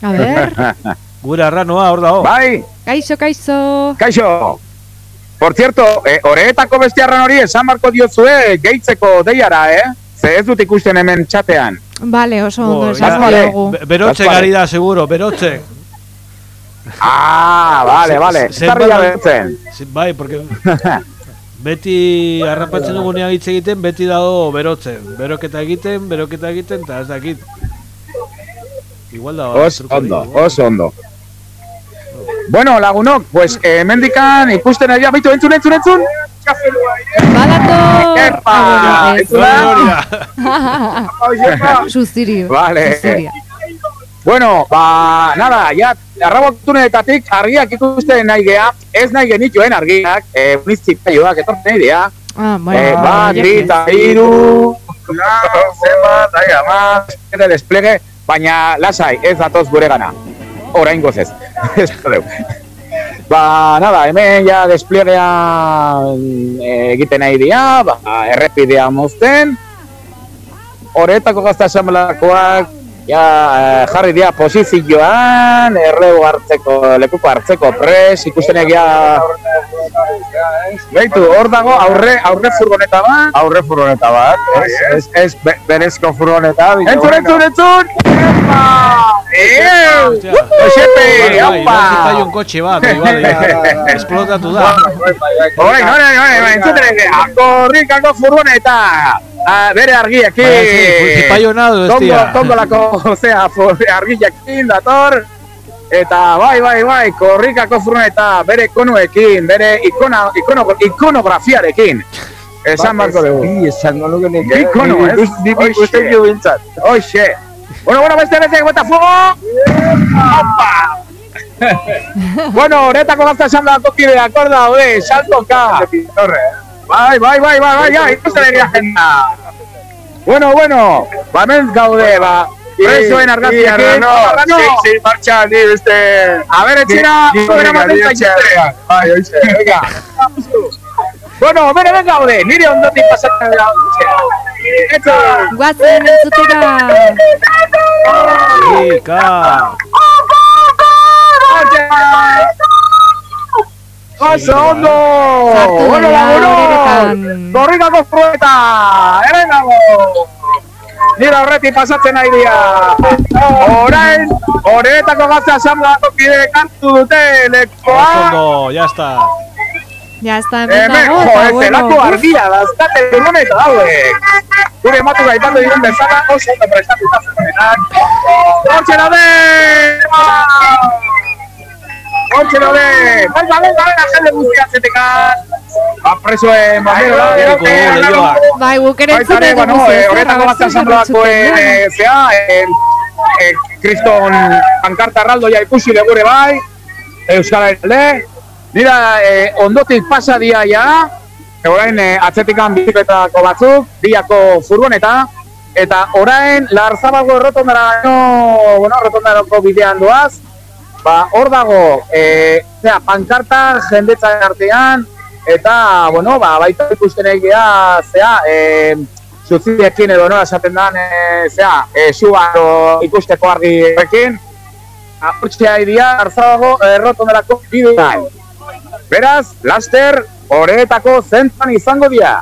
A ber, Gure arranoa, hor dago. Bai, kaixo, kaixo. kaixo. Por cierto, eh, oreetako beste arran hori esan barko diozue gehitzeko deiara, eh? Ze ez dut ikusten hemen txatean. Vale, oso ondo esan dugu. Be- Berotxe gari da, seguro, berotxe. Ah, vale, vale. Abertzen. Se- Bai, porque beti harrapatzen dugunean hitz egiten, beti dago berotzen. Beroketa egiten, beroketa egiten, eta ez dakit. Igual da... Oso ondo, oso ondo. Bueno, lagunok, pues, eh, mendikan ikusten ari bitu entzun, entzun, entzun. Badato! Epa! Ah? Sustiri. Vale. Sustiria. Bueno, ba, nada, ja, arrabotunetatik argiak ikusten nahi gea, ez nahi genituen argiak, eh, munizipioak etortzen nahi dira. Ah, bueno. eh, bat, bi, eta lau, zenbat, nahi amaz, eta desplege, baina lasai, ez datoz gure gana. Orain gozez. Ba, nada, hemen ja desplegea eh, egiten nahi dira, ba, errepidea mozten, horretako gazta esamelakoak, ja, eh, jarri dira posizioan, erreu hartzeko, lekuko hartzeko pres, ikusten egia... Beitu, hor dago aurre, aurre furgoneta bat. Aurre furgoneta bat, ez, ez, ez be- berezko furgoneta. Entzun, entzun, entzun! Epa! Eeu! Josepe, Bai, opa! bai, un kotxe bat, igual, ja, esplotatu da. Orain, orain, orain, entzuten ege, akorrikako furgoneta! Ah, bere argiekin! Bai, sí, multipaiona du ez Tongo, tongolako, osea, fu- argiekin dator, eta bai, bai, bai, korrikako furgoneta, bere konuekin, bere ikona, ikono, ikonografiarekin. Esan barko dugu. Bi, esango nuke nik. eh? Ikono, Nik ez? ikus- Nik ikusten jo bintzat. Hoxe. Bueno, bueno, beste beste bota fuego. Opa. bueno, horretako gazta esan da kokide, akorda, hode, saltoka. Bai, bai, bai, bai, bai, ja, ikusten egia jenda. Bueno, bueno, ba, hemen gaude, ba, presoen argazkiekin. no, Arrano. sí, sí, marcha, ni beste... A ver, etxera, Ni- ni- zure ni- maten ni- zaituzte. Bai, oize. Venga. Bueno, bere ben gaude, nire ondotik pasatzen da. Etxo. Guazen entzutera! Ika! Oso ondo! Bueno, horeretan. Korrikako frueta! Eren dago! Nire horretik pasatzen nahi dira. Orain, horretako gazte asamblako kide kantu dute Oso lekoa. ondo, ya está. Ez da hemen dago, eta bueno, delako uf, argia, dazkate egun eta daude. Gure ematu gaitatu diren bezala, oso ondo prestatuta zenenak. Hortxe daude! Hortxe daude! Venga, venga, venga, jende guztia zetekan! Ba, presoen da, Eriko, leioak. Bai, guk ere bueno, eh, zer, horretako a bat ber zer asambladakoen, entzuten eh, den. zea, eh, eh, kriston pankarta erraldoia ikusi de gure bai, Euskal Herrialde, dira eh, ondotik pasa dia ja, orain eh, atzetikan bizikletako batzuk, biako furgoneta, eta orain Larzabalgo errotondara, no, bueno, errotondarako bidean doaz, ba, hor dago, e, zera, pankarta jendetzaren artean, eta, bueno, ba, baita ikusten egia, zera, e, zuziekin edo nola esaten dan, e, zera, e, suba ikusteko argiekin, Hortzea idia, hartzago, errotonderako bidean. Beraz, laster, horretako zentan izango dira.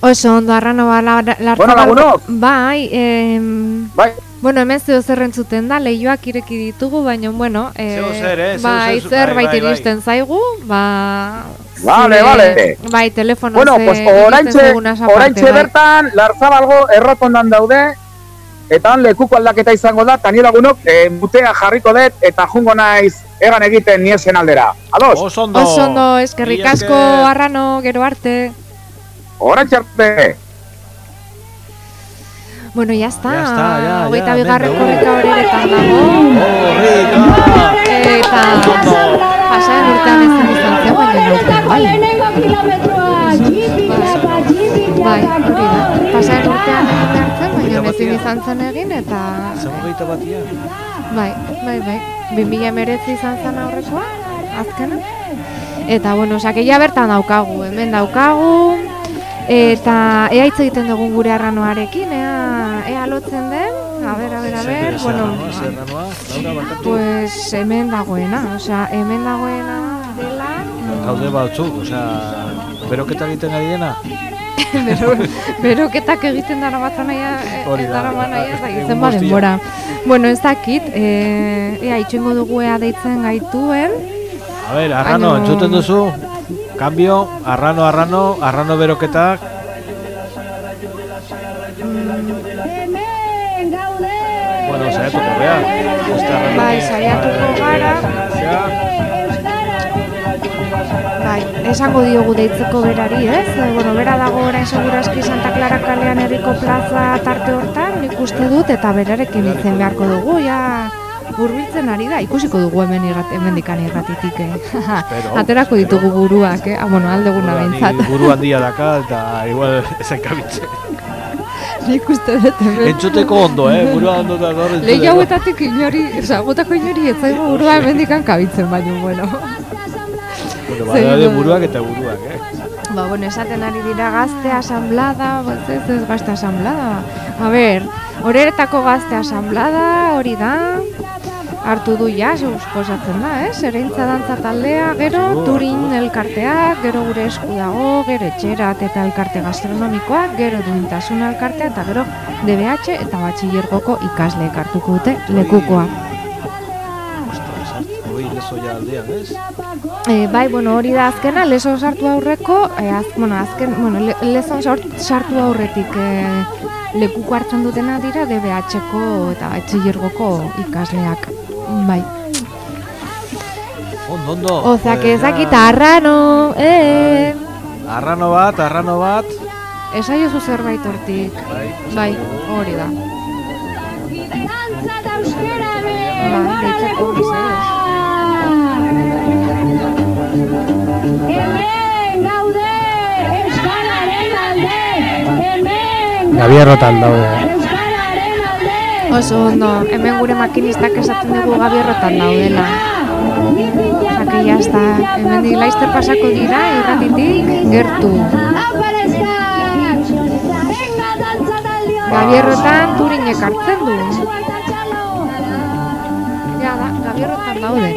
Oso ondo, arrano ba, la, la, Bueno, lagunok. Bai, em, bai. Bueno, hemen zeo zer entzuten da, leioak ireki ditugu, baina, bueno, eh, Zeo zer, eh, zeo bai, zer, zerbait bai, bai, bai. iristen zaigu, ba... Vale, vale. Bai, telefono Bueno, ze pues iristen oraintxe, oraintxe bai. bertan, Larzabalgo errotondan daude, eta han lekuko aldaketa izango da, eta ni lagunok e, mutea jarriko dut, eta jungo naiz egan egiten niesen aldera. Ados? Oso ondo. Oso ondo, eskerrik asko, arrano, gero arte. Oraintxe arte. Bueno, ya está. Ya está, ya, ya, Hogeita hemen bigarren dugu. korrika horeretan dago. Eta pasaren urtean ez zen izan zen, baina urtean, bai. Lehenengo kilometroa, jipitaka, Bai, hori da. jipitaka, Pasaren urtean egin behar zen, baina ezin batean. izan zen egin, eta... Zer hogeita batia? Bai, bai, bai. 2000 emeretzi izan zen aurrekoa, azkena. Eta, bueno, osake, ja bertan daukagu, hemen daukagu. Eta ea hitz egiten dugun gure arranoarekin, ea, ea lotzen den, a ber, a ber, a ber, bueno, pues hemen dagoena, osea, hemen dagoena dela, Gaude batzuk, osea, beroketa egiten ari dena? bero, beroketak egiten dara bat naia, Hori ez da, dara bat naia, ez zenbat guztia. denbora. Bueno, ez dakit, e, ea, itxengo dugu ea deitzen gaituen, A ber, arrano, entzuten duzu? Cambio, arrano, arrano, arrano beroketak. Bueno, saiatuko arrano. bai, saiatuko gara, bai, esango diogu deitzeko berari, ez? E, bueno, bera dago orain seguraski Santa Clara kalean herriko plaza tarte hortan, nik uste dut, eta berarekin itzen beharko dugu, ja, hurbiltzen ari da, ikusiko dugu hemen irrat, hemen dikan irratitik, eh? Aterako ditugu buruak, eh? Ah, bueno, aldeguna behintzat. buru handia daka eta igual ezen kabitze. Nik uste dut hemen. Entzuteko ondo, eh? Burua ondo da gaur entzuteko. Lehi hauetatik inori, oza, gutako inori ez zaigu burua hemen dikan kabitzen, baina, bueno. Bueno, du- buruak eta buruak, eh? Ba, bueno, esaten ari dira gazte asamblada, ez ez, ez gazte asamblada. A ber, horeretako gazte asamblada, hori da, hartu du ja, suposatzen da, eh? Zereintza dantza taldea, gero turin elkarteak, gero gure esku dago, gero etxerat eta elkarte gastronomikoak, gero duintasun elkartea, eta gero DBH eta batxillergoko ikasleek hartuko dute lekukoa. Ostras, hoi lezo ja aldean, ez? E, bai, bueno, hori da azkena, lezo sartu aurreko, e, az, bueno, azken, bueno, le, lezon sartu aurretik e, lekuko hartzen dutena dira DBH-ko eta etxillergoko ikasleak. Bai. Ondo, ondo. Ozak ezakit arrano, eh, Arrano bat, arrano bat. esaiozu zerbait hortik. Bai. Bai, hori da. Ba, deitzeko. Hemen gaude. Euskararen alde. Hemen Gabierrotan daude. Oso ondo, hemen gure makinistak esaten dugu gabierrotan daudela. Osake, está, hemen di laizter pasako dira, irratitik, gertu. Gabierrotan turinek hartzen du. Ja da, gabierrotan daude.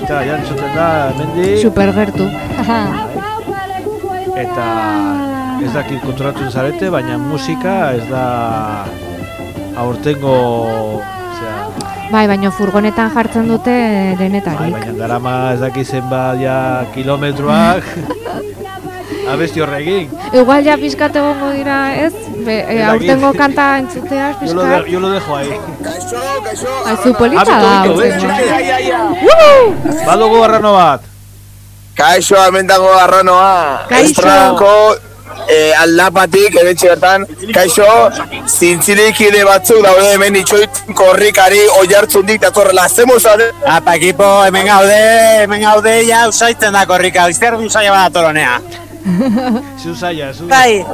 Eta jantzuten da, hemendik Super gertu. Eta ez dakit konturatzen zarete, baina musika ez da aurtengo osea, bai, baina furgonetan jartzen dute bai, denetarik. baina darama ez dakit zenbat ja kilometroak abesti horrekin. Igual ja pizkat egongo dira, ez? Be, e, aurtengo kanta entzuteaz Yo lo, pizkat. de, yo lo dejo ahí. Aizu polita da, aurtengo. Badugu arrano bat. Kaixo, hemen dago arranoa. Kaixo. Estranako eh, aldapatik, eretxe bertan. Kaixo, zintzilikide batzuk daude hemen itxoit korrikari oiartzundik datorrela. Zemo zade? Apa, ekipo, hemen gaude, hemen gaude, ja, usaitzen da korrika, izter du usaia bat toronea. Zu zaila, zu. Bai.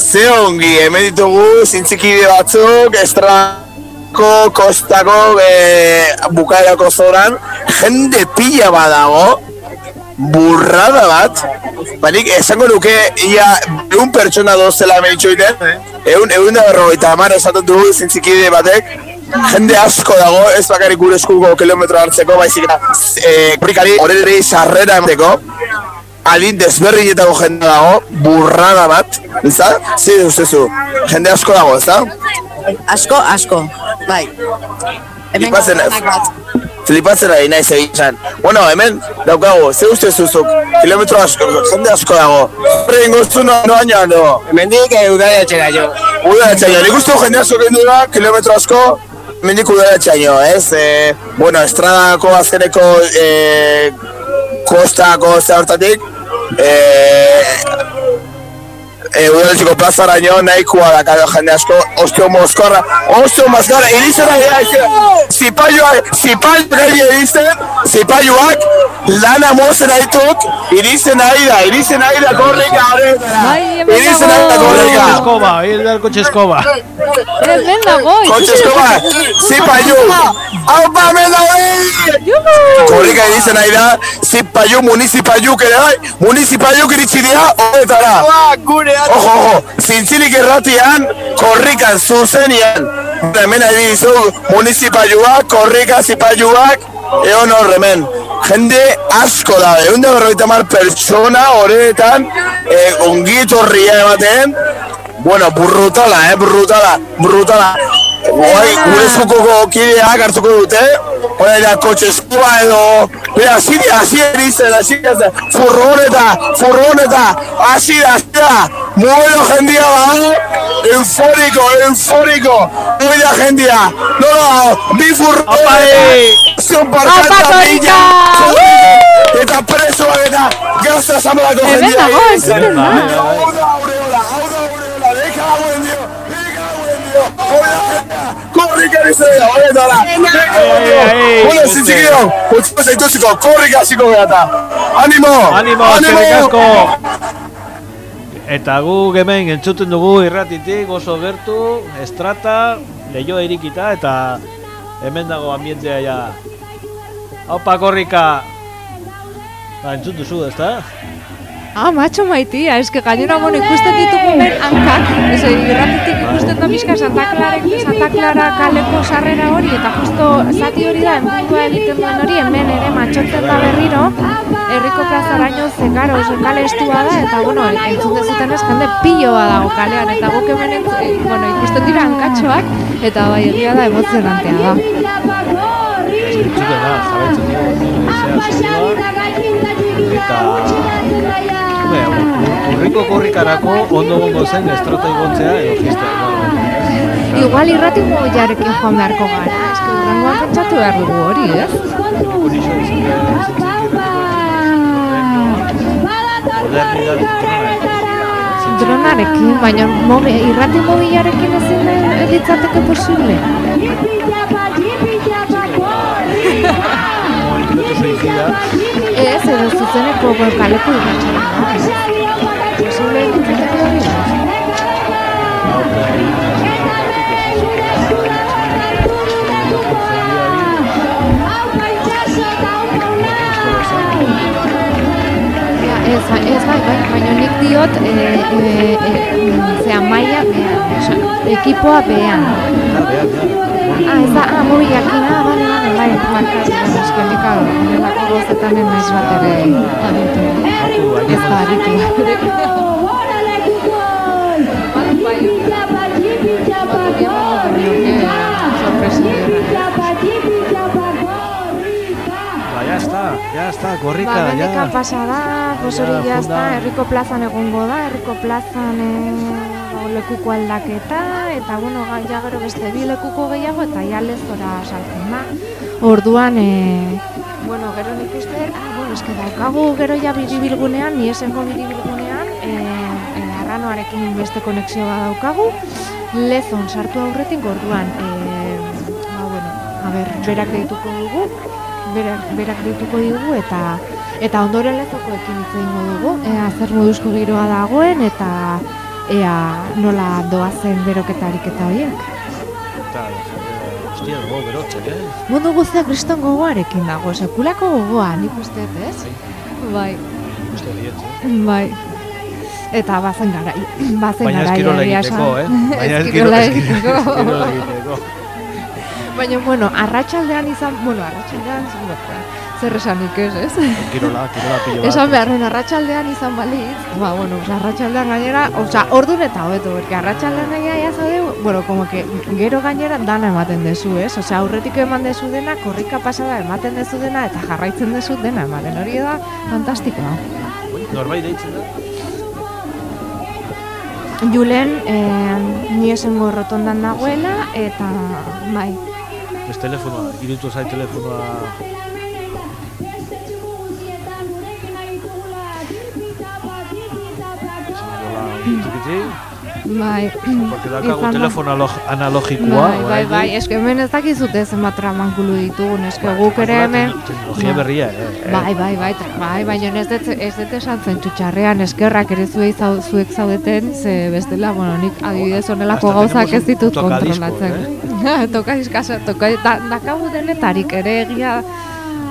Ze ongi, hemen ditugu zintzikide batzuk, estranako, kostako, e, bukaerako zoran, jende pila badago, burrada bat, banik esango nuke ia egun pertsona dozela hemen itxoiten, egun, egun da berrogeita hamar esaten dugu zintzikide batek, jende asko dago, ez bakarrik gure eskuko kilometro hartzeko, baizik eta e, korrikari horreri sarrera emateko, adin desberrinetako jende dago, burrada bat, ezta? Zer ustezu, jende asko dago, ezta? Asko, asko, bai. Bat. flipatzen ari naiz egin zan. Bueno, hemen daukagu, ze uste zuzuk, kilometro asko, jende asko dago. Horre ingoztu no, no añoan dago. Hemendik eh, udaletxera jo. Udaletxaino, nik uste jende asko kendu da, kilometro asko, hemendik udaletxaino, ez? E, bueno, estradako azkeneko e, kostako ze hortatik, e, e, udaletxeko plazaraino nahikoa da kada jende asko, osteo mozkorra, osteo mozkorra, irizena dira, zipailuak, zipailuak gai irizten, zipailuak lana mozen aituk, irizten ari da, irizten ari da korrika. Bai, Irizten ari da dago. korrika. Eskoba, hil del kotxe eskoba. Hemen dago, Kotxe eskoba, zipailu, haupa hemen daude! Korrika irizten ari da, zipailu municipaiuk ere bai, municipaiuk iritsi dira horretara. Ojo, ojo, zintzilik erratian, korrikan zuzenian. Hemen ari dizu, municipaiuak, korrika zipaiuak, egon hor hemen. Jende asko da, egun da berroita mar pertsona horretan, e, ongitorria ematen, Bueno, brutala, eh, brutala, brutala. Guai, gure eskuko kideak hartuko dute, hori da, kotxe eskua edo, Mira, así de, así dicen, así de, furgoneta, furgoneta, así de, así de, muero jendia badago, eufórico, eufórico, muida jendia, no, no, bi furgoneta, zion parkanta mila, eta presoak eta gazta zamalako Hemen jendia. dago, entzuten da. Hau da aureola, hau da aureola, deka hauen dio, deka hauen dio, hau da jendia, eta. Gu hemen entzuten dugu irratitik oso gertu, estrata, leio erikita eta hemen dago ambientzea ja. Haupa korrika! Ba, entzun duzu, ezta? Ah, macho maitia, eske gainera bueno, ikusten ditugu hemen hankak, ez irratitik ikusten da pixka Santa Clara, Santa Clara kaleko sarrera hori, eta justo zati hori da, enpuntua egiten duen hori, hemen ere matxotzen da berriro, herriko plazaraino ze karo, oso kale estua da, eta bueno, entzun dezuten ez, jende pillo bat dago kalean, eta guk hemen eh, bueno, ikusten dira hankatxoak, eta bai egia da emozionantea da. Jarraitzen dugu, eta... Urriko korrikarako ondo gongo zen estrata igontzea edo fistea. Bueno, Igual irrati mobilarekin joan beharko gara, eske urrengoan pentsatu behar dugu hori, ez? Dronarekin, baina mobi, irrati mobilarekin ezin litzateke posible. Ez, edo zuzeneko kaleko irratxaren. Posible litzateke hori. Ja, Ez, bai, ez bai, bai, baina nik diot, e, e, e, zera, maia behan, oza, ekipoa behan. Ah, ez da, ah, mobilakin, ah, bale, bale, bai, markatu, bueno, eske nik hau, honelako gauzetan ez naiz bat ere aditu. Ez da aditu. Ba, ya está, ya está, korrika, Ba, ya. pasa da, Ja, ya está, herriko plazan egongo da, herriko plazan ba, lekuko aldaketa, eta bueno, ja gero beste bi lekuko gehiago, eta ja lezora saltzen da. Orduan, eh, bueno, gero nik uste, ah, bueno, eske daukagu gero ja biribilgunean, ni esengo biribilgunean, eh, eh, arranoarekin beste konexio bat daukagu, lezon sartu aurretik orduan, eh, ba, bueno, a ber, berak deituko dugu, berak, berak deituko digu, eta eta ondoren lezokoekin hitz egingo dugu, ea zer moduzko giroa dagoen, eta ea nola doazen beroketarik eta horiek. Eta, hostia, dugu berotzek, eh? Mundu guztia kriston gogoarekin dago, sekulako gogoa, nik uste, ez? Bai, Uste dietz, eh? bai. Eta bazen garai, bazen Baina garai kirola egia egiteko, esan. eh? Baina ez Ez kirola kirola egiteko. egiteko. Ez kirola egiteko. Baina, bueno, arratsaldean izan, bueno, arratsaldean, zer- esanik ez, ez? Kirola, kirola pilo bat. Esan behar arratsaldean izan balitz, ba, bueno, oza, arratsaldean gainera, oza, ordun eta hobeto, porque arratsaldean gainera ja zaude, bueno, como que gero gainera dana ematen dezu, ez? Osea, aurretik eman dezu dena, korrika pasada ematen dezu dena, eta jarraitzen dezu dena ematen, hori da, fantastikoa. Norbait deitzen da? Julen, eh, ni esengo rotondan dagoela, eta, bai, Ez telefonoa, irutu zait telefonoa... Txikiti, bai, porque daukagu izan da. telefono alo- analogikoa. Bai, bai, bai, eske hemen ez dakizute zenbat tramankulu ditugun, eske guk ere hemen... Teknologia Bai. berria, eh? eh? Bai, bai, bai, tra- bai, baina ez dut, ez dut esan zen txutxarrean eskerrak ere zuei zau, zuek zaudeten, ze bestela, bueno, nik adibidez honelako gauzak ez ditut un tocadisco, kontrolatzen. Tokadiskasa, toka, da, dakagu denetarik ere egia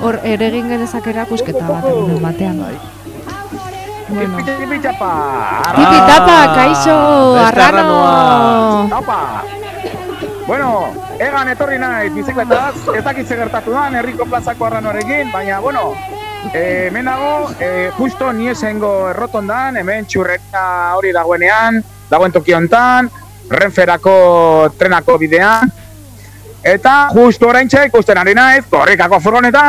hor ere egin genezak erakusketa bat egunen batean. Bai. Bueno. Tipi txapa! Tipi tapa, kaixo, arrano! Tapa! Bueno, egan etorri naiz bizikletaz, ez dakit gertatu da, herriko plazako arranoarekin, baina, bueno, eh, hemen dago, eh, justo niesengo errotondan, hemen txurreria hori dagoenean, dagoen toki hontan, renferako trenako bidean, eta justo oraintxe ikusten ari naiz, korrikako furgoneta,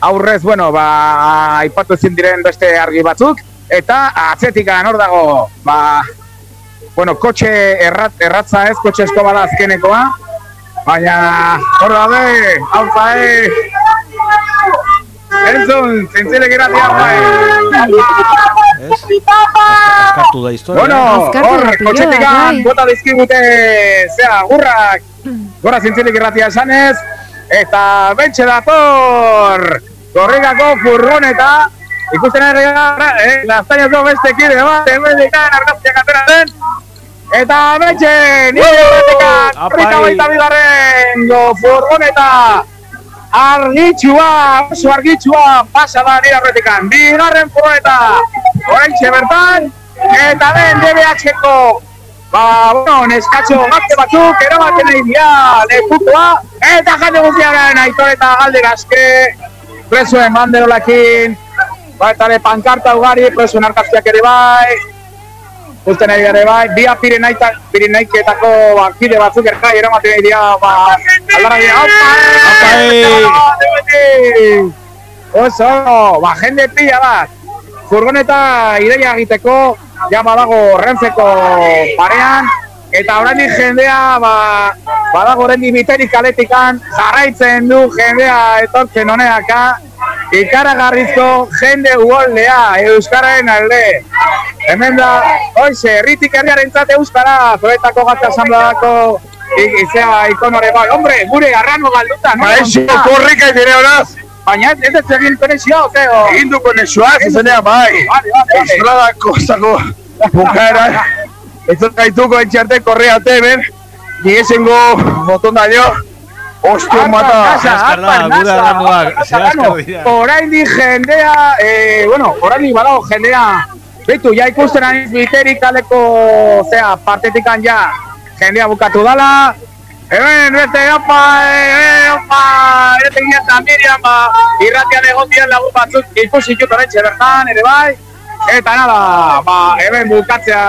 aurrez, bueno, ba, aipatu ezin diren beste argi batzuk, eta atzetik hor dago, ba, bueno, kotxe errat, erratza ez, kotxe esko bada azkenekoa, baina, hor daude, haupa, eh, entzun, zintzilik iratia, Ez? Azkartu da historia. Bueno, hor, da kotxetikan bai. bota dizkigute, zea, gurrak, gora zintzilik irratia esanez, eta bentxe dator, korrikako furgoneta, ikusten ari gara, eh, gaztainako beste kide bat, hemen dikan argazkiak atera den, eta bentxe, nire irratikan, korrika baita bigarren, go furgoneta, argitxua, oso argitxua, pasa da nire aurretikan, bigarren furgoneta, oraintxe bertan, eta den DBH-ko, ba, bueno, neskatxo gazte batzuk, eramaten nahi dira, lekukoa, eta jende guztiaren aitor eta galde gazke, presuen banderolakin, ba, eta pankarta ugari, presuen argazkiak ere bai, Usten nahi ere bai, bia pirenaiketako bankide batzuk erkai eramaten nahi dira, ba, aldara dira, opa, Oso, ba, jende pila bat. Furgoneta ideia egiteko, ja badago Renfeko parean, eta oraindik jendea, ba, badago oraindik biterik kaletikan, jarraitzen du jendea etortzen honeaka, ikaragarrizko jende uholdea, Euskararen alde. Hemen da, hoxe, herritik herriaren zate Euskara, zoetako gazte asambladako izea ikonore bai. Hombre, gure arrano galduta, no? Kaixo, korrika dire horaz. Baina ez ez egin konexioa, okeo? Egin du konexioa, zuzenean bai. Vale, zako, bukaera. Ez dut gaituko entxarte korreate, ben. Niesengo botonda jo. Ostio mata. Dira. Oraindik jendea, eh, bueno, oraindik badago jendea. Beitu, ja ikusten aniz biterik kaleko, zea, partetikan ja, jendea bukatu dala, Hemen, beste, opa, eh, opa, ete ginen eta Miriam, ba, irratian egon diren lagun batzuk ikusi jut horretxe bertan, ere bai. Eta nada, ba, hemen bukatzea,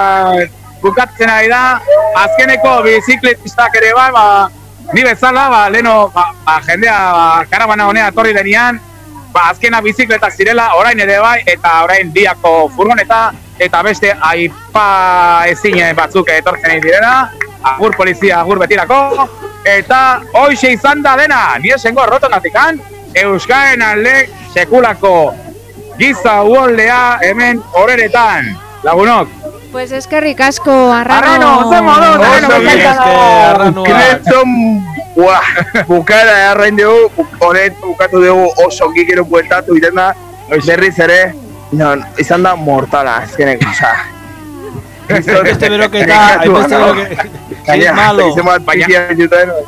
bukatzen ari da, azkeneko bizikletistak ere bai, ba, ni bezala, ba, leno, ba, ba, jendea, ba, karabana honea etorri denian, ba, azkena bizikletak zirela, orain ere bai, eta orain diako furgoneta, eta beste aipa ezin batzuk etortzen ari direla, agur polizia, agur betirako, eta hoxe izan da dena, ni esengo rotonatikan, Euskaen alde sekulako giza uoldea hemen horeretan, lagunok. Pues eskerrik asko, Arrano. Arrano, ze modun, Arrano, beste. Kreton, buah, bukara errain dugu, honet bukatu dugu oso gikero bueltatu iten da, berriz ere, no, izan da mortala, azkenek, oza. Hainbeste beroketa, hainbeste beroketa. Es malo.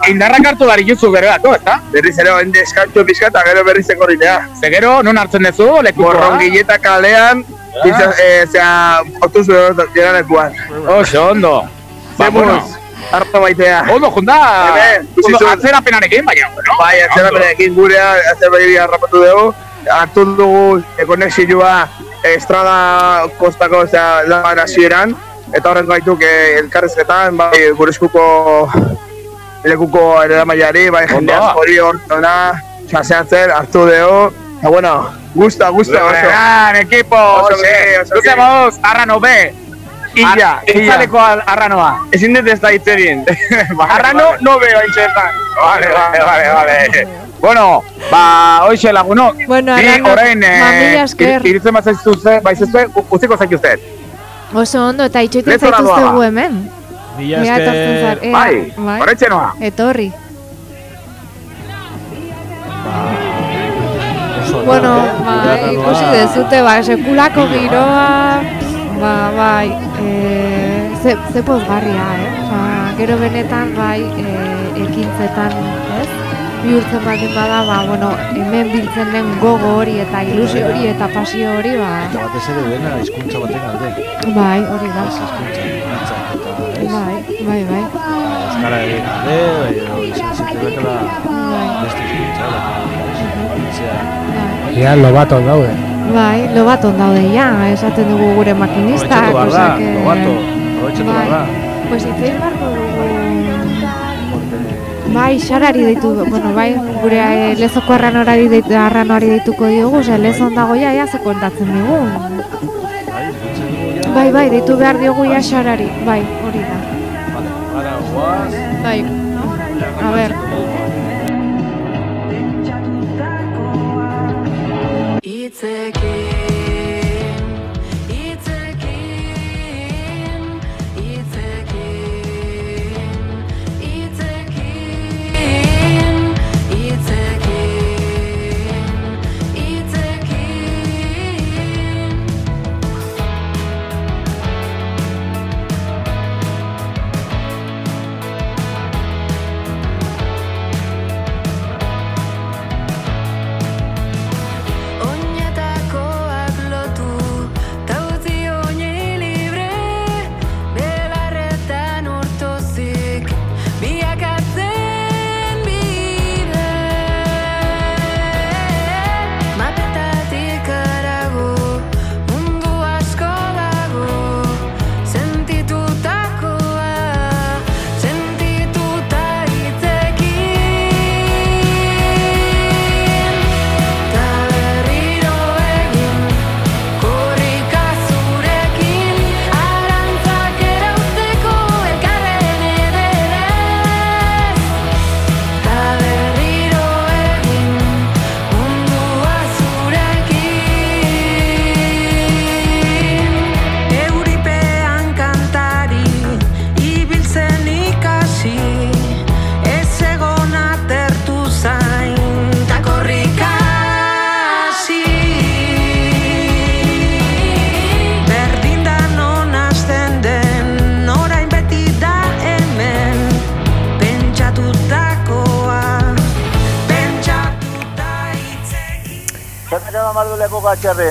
Indarrak hartu dari juzu bererako, ezta? Berriz ere, oen deskantu pizka eta gero berriz ekorritea. Ze gero, non hartzen duzu, lekukoa? Borrongilleta kalean, pizza, eh, zera, autoz llegan lekuan. Oso, ondo. Ba, bueno. Arto maitea. Ondo, junda, Hemen, ondo, atzera penarekin, baina, bueno. Bai, atzera penarekin gurea, atzera penarekin harrapatu dugu. Hartu dugu e, konexioa estrada kostako, osea, laban hasieran. Eta horren gaituk eh, elkarrezketan, bai, gure eskuko lekuko eredamaiari, bai, jende Ondo. askori hortona, saseatzen, hartu dugu. Eta bueno, gusta, gusta, oso. Gran equipo, Oso oso, oso Luze bien. moz, arrano B. Illa, Ar- illa. Itzaleko al- arranoa. Ezin dut ez da hitz egin. Arrano no veo haintxetan. Vale, vale, vale, vale. Bueno, ba, hoxe lagunok. Bueno, Arrano, eh, esker. ir- iritzen bat zaizuzte, baizuzte, utziko zaituzte. Oso ondo, eta itxoiten zaituztegu hemen. Mila esker. ea, Bai, horretxe noa. Etorri. Ondo, Bueno, eh? Bai, ikusi dezute, ba, sekulako giroa, ba, bai, e, ze, ze pozgarria, eh? Ba, gero benetan, bai, e, ekintzetan? Bihurtzen baldin bada, ba, bueno, hemen biltzen den gogo hori eta ilusio hori eta pasio hori, ba, Eta batez ere dena hizkuntza baten alde. bai, hori da. Ez hizkuntza, hizkuntza, eta ez. Bai, bai, bai. Euskara egin alde, edo izan zitebekela beste hizkuntza, ez, hiltzea. Ja, lobato daude. Bai, lobaton daude ja, esaten dugu gure makinistak, da, osea que- lobato, aprobetxatu behar da. Pues hitz egin beharko dugu. Bai, xarari deitu, bueno, bai, gure eh, lezoko arranori deitu, arranoari deituko diogu, ose, lezon dago ja, ja, ze kontatzen digun. Bai, bai, deitu behar diogu ja xarari, bai, hori da. Bai, a ber, Itzekin,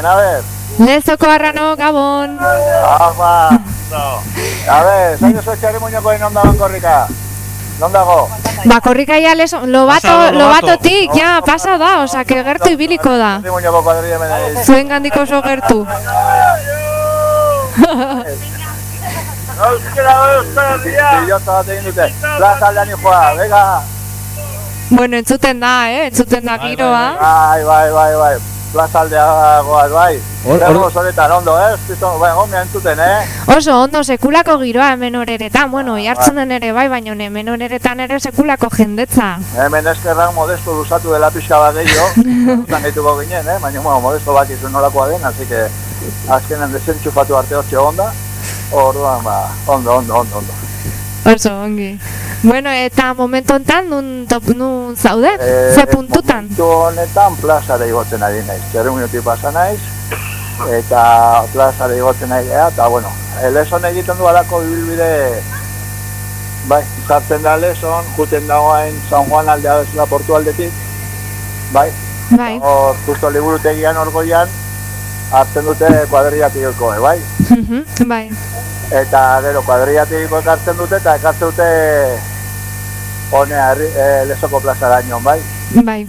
gatxerrin, a ber. lezoko arrano, gabon. Apa. A ber, zaino zo txari muñoko inondaban korrika. Non dago? Ba, korrikaia leso, lobato, Pasa da, Lobato. lobatotik, ja, pasa da, osea, que gertu ibiliko da. Zuen gandik oso gertu. Bueno, entzuten da, eh? Entzuten da giroa. Bai, bai, bai, bai. Plaza aldea goaz, bai. Hor- Zer hor- honetan, ondo, eh? Zito, bai, gomia entzuten, eh? Oso ondo sekulako giroa hemen horeretan, bueno, jartzen den ere bai, baina hemen horeretan ere sekulako jendetza. Hemen eskerran modesto luzatu dela pixka bat gehiago. Zan gaituko ginen, eh? Baina, bueno, modesto bat izun nolakoa den, así que azkenen desentxufatu arte hortxe onda. Orduan, ba, ondo, ondo, ondo, ondo. Oso ongi. Bueno, eta momentu honetan, nun, top, nun zaude? Eh, Ze puntutan? Momentu honetan plazara igotzen ari naiz. Txerri minuti pasa naiz, eta plazara igotzen ari gara, eta bueno, leson egiten du alako ibilbide, bai, sartzen da leson, juten dagoen San Juan aldea bezala portu aldetik, bai, Bai. hor, justo liburutegian orgoian, hartzen dute kuadriatikoko, bai, Mhm, bai. Eta gero kuadriatikiko ekartzen dute, eta ekartzen dute honea, herri- eh, lesoko plazaraino, bai, Bai.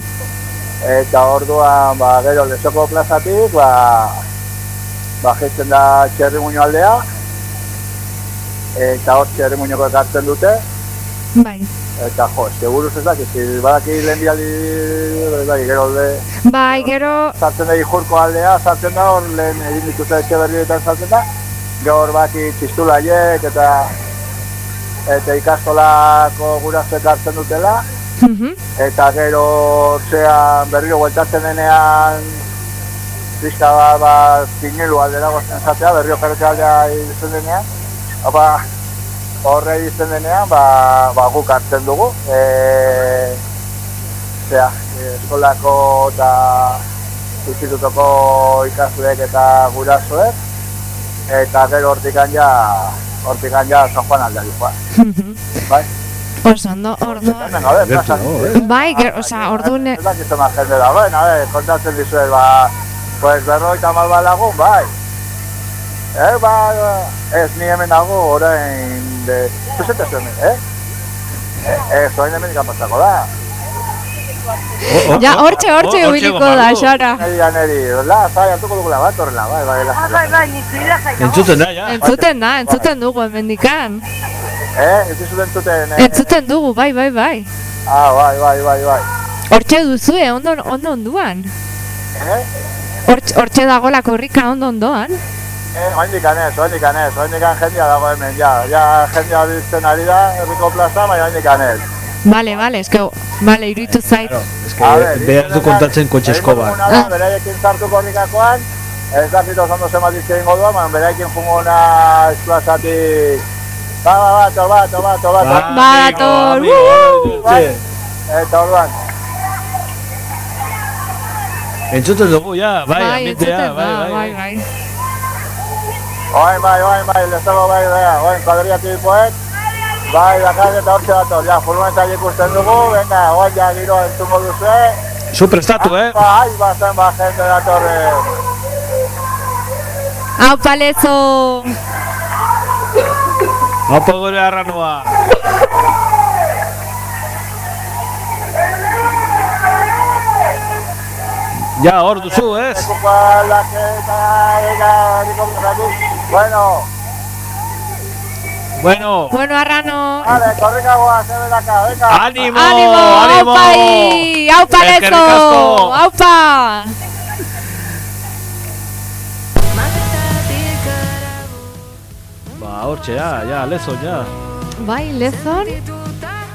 Eta orduan, ba, gero lesoko plazatik, ba, ba, jaisten da txerri aldea, eta hor txerri muñoko ekartzen dute, Bai. eta jo, eske buruz ez dakit, si badaki lehen bialdi, ez dakit, gero le, Bai, gero, sartzen da jurko aldea, sartzen da hor lehen egin dituzte etxe berrietan sartzen da, gaur baki txistulaiek eta eta ikastolako gurasoek hartzen dutela, mhm, eta gero zean berriro bueltatzen denean pixka bat ba, zinelu aldera gozten zatea, berriro jarretxe aldea izan denean, Opa, horre izan denean, ba, ba guk hartzen dugu. E, zea, eskolako eta institutoko ikasleek eta gurasoek, eta gero hortikan ja, hortikan ja San Juan aldea dihoa. Bai? oso ondo, ordu. Hemen. Bai, gero, osea, ordu. Ez dakit zema jende da, bueno, a ver, kontatzen dizuet, ba, pues berroita malba lagun, bai. Eh, ba, ez ni hemen nago orain de... Zuzete zuen, eh? Eh, ez, orain hemen ikan pasako da. Ja, hortxe, hortxe ibiliko da, Sara. Neri da, neri, la, zai, hartuko dugula bat, horrela, bai, bai, la. Bai, bai, nik zuida zaino. Entzuten da, ja. Entzuten da, entzuten dugu hemendikan. Eh, ez dizut entzuten, eh? Entzuten dugu, bai, bai, bai. Ah, bai, bai, bai, bai. Hortxe duzue, ondo, ondo onduan. Eh? Hortxe, dago la korrika ondo ondoan. Eh, oindik anez, oindik anez, oindik jendea dago hemen, ja, ja, jendea bizten ari da, herriko plaza, baina oindik anez. Vale, vale, eske, vale, iruditu zait. Ez que behar du kontatzen kotxesko bat. Egin duguna da, beraiekin sartu korrikakoan, ez dakit oso ondo zenbat izte ingo duan, baina beraiekin jungona esplazatik, ba, ba, ba, to, ba, to, ba, to, ba, to. Badator, uh! Bai, Eta orduan, Entzuten dugu, ja, bai, Bai, ambientea, bai, da, bai, bai, bai. bai. oain bai, oain bai, lezako bai, bai, oain kuadriatikoek, bai, dakar eta hortxe bat ja, furgonetak ikusten dugu, venga, oain ja giro entzungo duzu, Zu prestatu, eh? Bai, bazen, ba, jende datorre. Hau palezo! Opa gure arranua. Ja, hor duzu, ez? Bueno, Bueno, Bueno, Arrano. vale, korrikagoa, ze belaka, venga. ¡Ánimo! ¡Ánimo! ¡Ánimo! ¡Aupa ahí! ¡Aupa lezo! ¡Aupa! ba, hortxe, ja, ja, lezo, ja. Bai, lezon,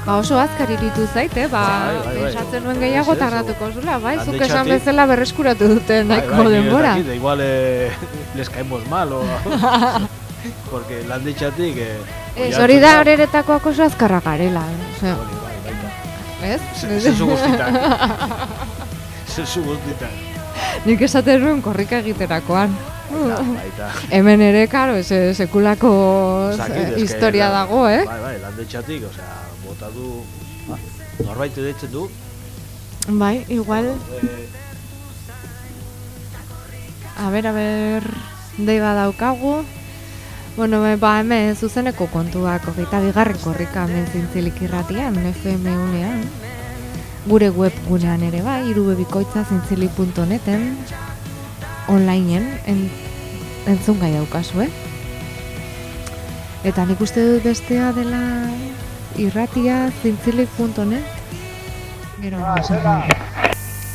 ba oso azkar iritu zait, eh? Ba, Bai, bai, bai. pentsatzen nuen gehiago tardatuko zula, bai, zuk esan bezala berreskuratu dute nahiko Bai, bai, denbora. ez dakit, Igual eh, les caemos mal, o... Porque landitxatik... Eh, Ez, hori da horeretakoak oso azkarra garela, osea. Ez? Zezu guztitan. Zezu guztitan. Nik esaten nuen korrika egiterakoan. baita. Hemen ere, karo, ez sekulako Zakit, eh, historia dago, eh? Bai, bai, landetxatik, osea, bota du... ba, Norbait deitzen du, Bai, igual, eh, a ber, a ber, dei badaukagu. Bueno, ba, hemen zuzeneko kontuak hogeita bigarren korrika hemen zintzilik irratian, FM unean. Gure webgunean ere bai, irubebikoitza zintzilik.neten, onlineen, en, entzun gai daukazu, eh? Eta nik uste dut bestea dela irratia zintzilik.net. Gero, ah,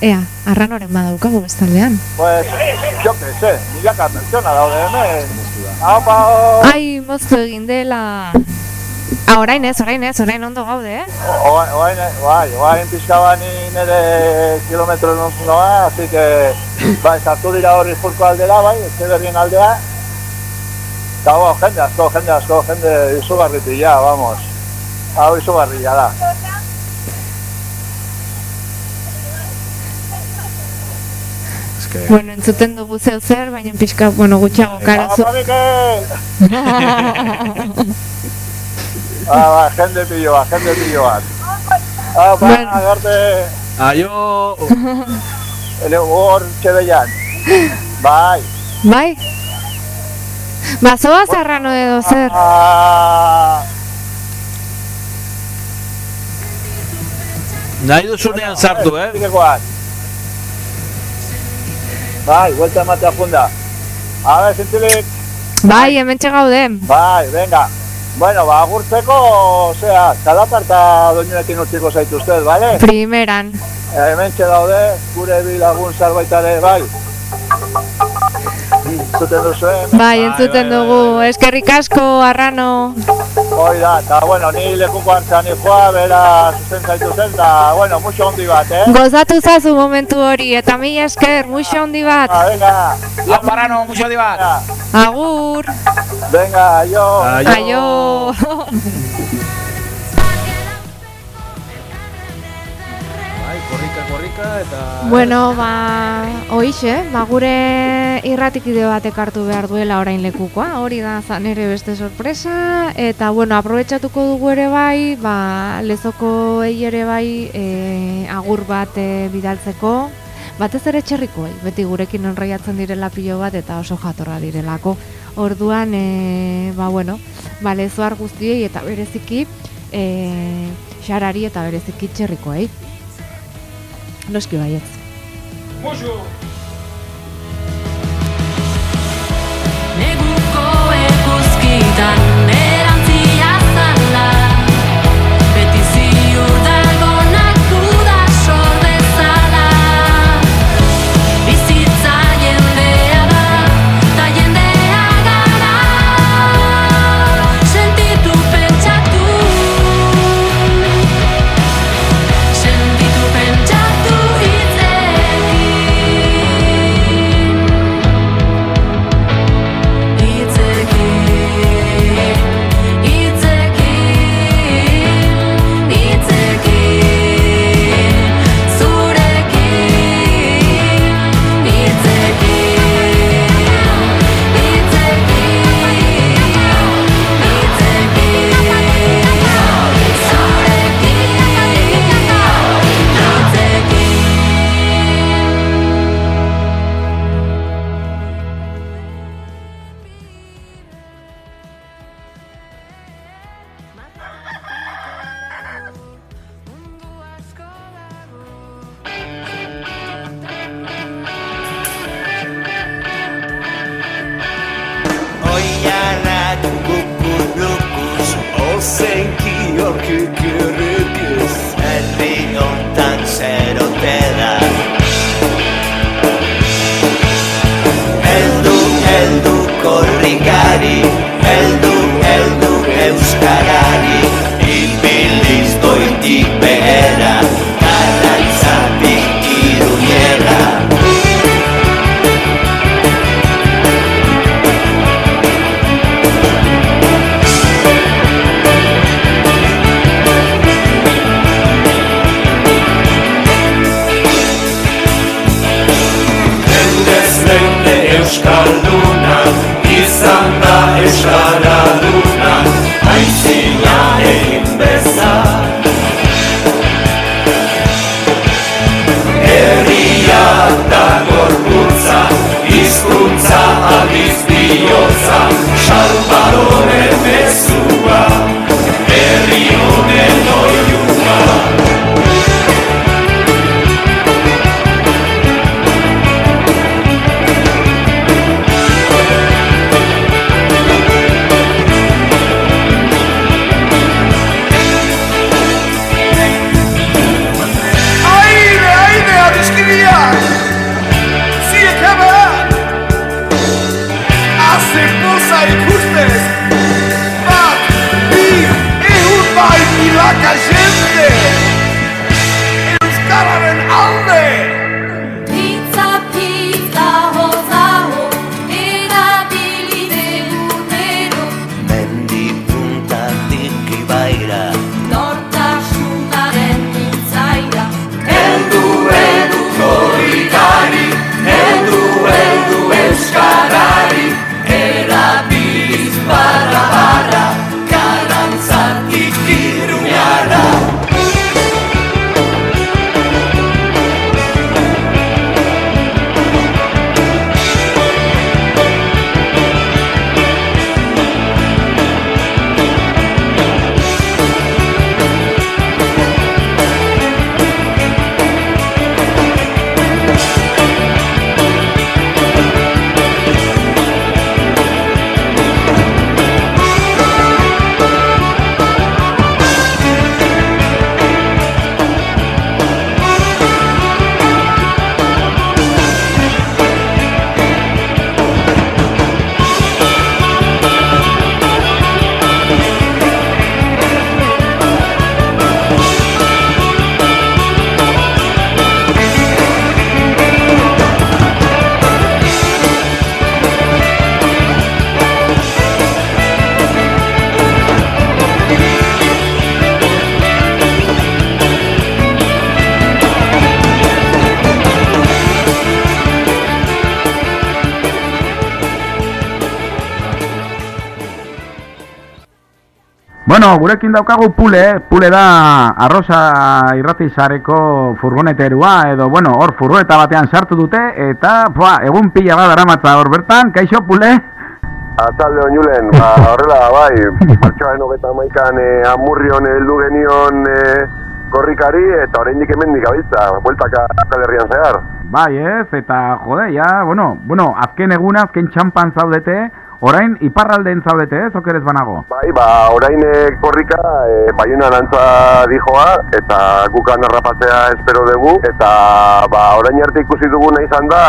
Ea, arranoren badaukagu bestaldean. Pues, yo que sé, milaka pertsona daude hemen. Apa, Ai, moztu egin dela. Ah, orain ez, orain ez, orain ondo gaude, eh? oain, bai, oain pixka bani nire kilometro noa, así que, bai, sartu dira hori furko aldera, bai, ezke berrien aldea. Eta, bo, jende asko, jende asko, jende izugarritila, vamos. Hau izugarrila da. Bueno, entzuten dugu zeu zer, baina pixka, bueno, gutxago karazu. Apa, Mikel! ah, ba, jende pilloa, jende pilloa. Apa, Bueno. agarte, Aio! ele hor txebeian. Bai. Bai? Ba, zoaz arrano edo zer. Ah, Nahi duzunean sartu, eh? Bai, vuelta ematea junda. A ver, zintzilik. Bai, hemen gaude. Bai, venga. Bueno, ba, agurtzeko, osea, kalapa eta doinuekin utziko zaituztet, bale? Primeran. Eh, hemen daude, gure bi lagun zarbaitare, bai. Zuten duzu, eh? Bai, entzuten dugu. Eskerrik asko, arrano. Hoi da, eta, bueno, ni lekuko hartzan joa, bera zuzen zaituzen, eta, bueno, mucho ondi bat, eh? Gozatu zazu momentu hori, eta mila esker, muixo handi bat. Ah, venga. Apa, arrano, mucho di bat. Agur. Venga, aio. Aio. Bai, korrika, korrika, eta... Bueno, ba, hoixe, ba, gure irratikide batek hartu behar duela orain lekukoa, hori da zan beste sorpresa, eta bueno, aprobetxatuko dugu ere bai, ba, lezoko ere bai e, agur bat e, bidaltzeko, batez ere txerrikoei, beti gurekin enraiatzen direla pilo bat eta oso jatorra direlako. Orduan, e, ba, bueno, ba, lezoar guztiei eta bereziki, e, xarari eta bereziki txerrikoei. Noski baietz. Neguko eguzkitan Bueno, gurekin daukagu pule, pule da arrosa irrati sareko furgoneterua, edo, bueno, hor furgoneta batean sartu dute, eta, pua, egun pila bat daramatza hor bertan, kaixo pule? Atalde oinulen, ba, horrela, bai, martxoaren hogeta maikan e, amurrion heldu genion e, korrikari, eta oraindik hemendik gabiltza, bueltaka Euskal Herrian zehar. Bai ez, eta jode, ja, bueno, bueno, azken eguna, azken txampan zaudete, orain iparralden zaudete ez, okerez banago? Bai, ba, orain e, korrika e, baiuna nantza dijoa, eta gukan arrapatzea espero dugu, eta ba, orain arte ikusi duguna izan da,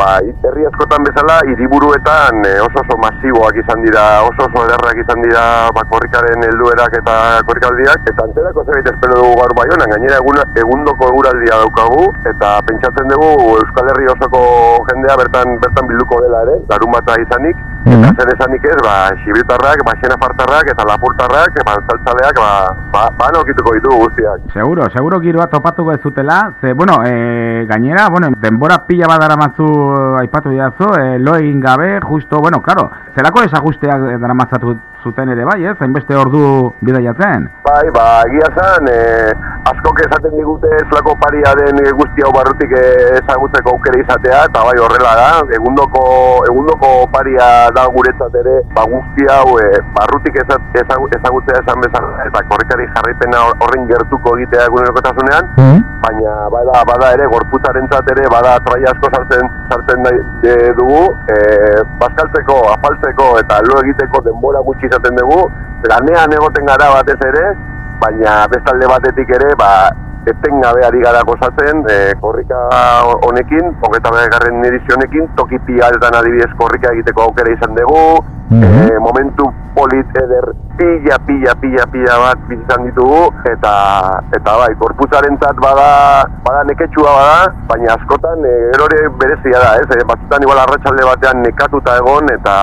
ba, herri askotan bezala, hiriburuetan e, oso oso masiboak izan dira, oso oso ederrak izan dira ba, korrikaren helduerak eta korrikaldiak, eta anterako zerbait espero dugu gaur baionan, gainera egun, egundoko eguraldia daukagu, eta pentsatzen dugu Euskal Herri osoko jendea bertan bertan bilduko dela ere, larun bata izanik, Eta zer esanik ez, ba, xibitarrak, ba, xenafartarrak eta lapurtarrak, ba, zaltzaleak, ba, ba, ba nokituko ditu guztiak. Seguro, seguro giroa topatuko ez zutela, ze, bueno, e, gainera, bueno, denbora pila badara matzu aipatu didazu, e, lo egin gabe, justo, bueno, claro, zelako desajusteak dara matzatu zuten ere bai, ez, hainbeste ordu bidaiatzen? Bai, ba, egia zen, e, askok esaten digute zelako paria den e, guzti hau barrutik e, ezagutzeko aukera izatea, eta bai horrela da, egundoko, egundoko paria da guretzat ere, ba, guzti hau e, barrutik ezagutzea esan bezala, eta korrikari jarraipena hor- horren gertuko egitea egunerokotasunean, baina bada, bada ere, gorputzarentzat ere, bada trai asko sartzen, sartzen da, e, dugu, e, bazkaltzeko, afaltzeko eta lo egiteko denbora gutxi izaten dugu, lanean egoten gara batez ere, baina bestalde batetik ere, ba, etengabe ari gara gozatzen, e, korrika honekin, hogeta begarren edizio honekin, toki pialtan adibidez korrika egiteko aukera izan dugu, e, momentu polit eder pila, pila, pila, pila bat bizizan ditugu, eta, eta bai, korputzarentzat bada, bada neketsua bada, baina askotan e, gero ere berezia da, ez? E, batzutan igual arratsalde batean nekatuta egon, eta,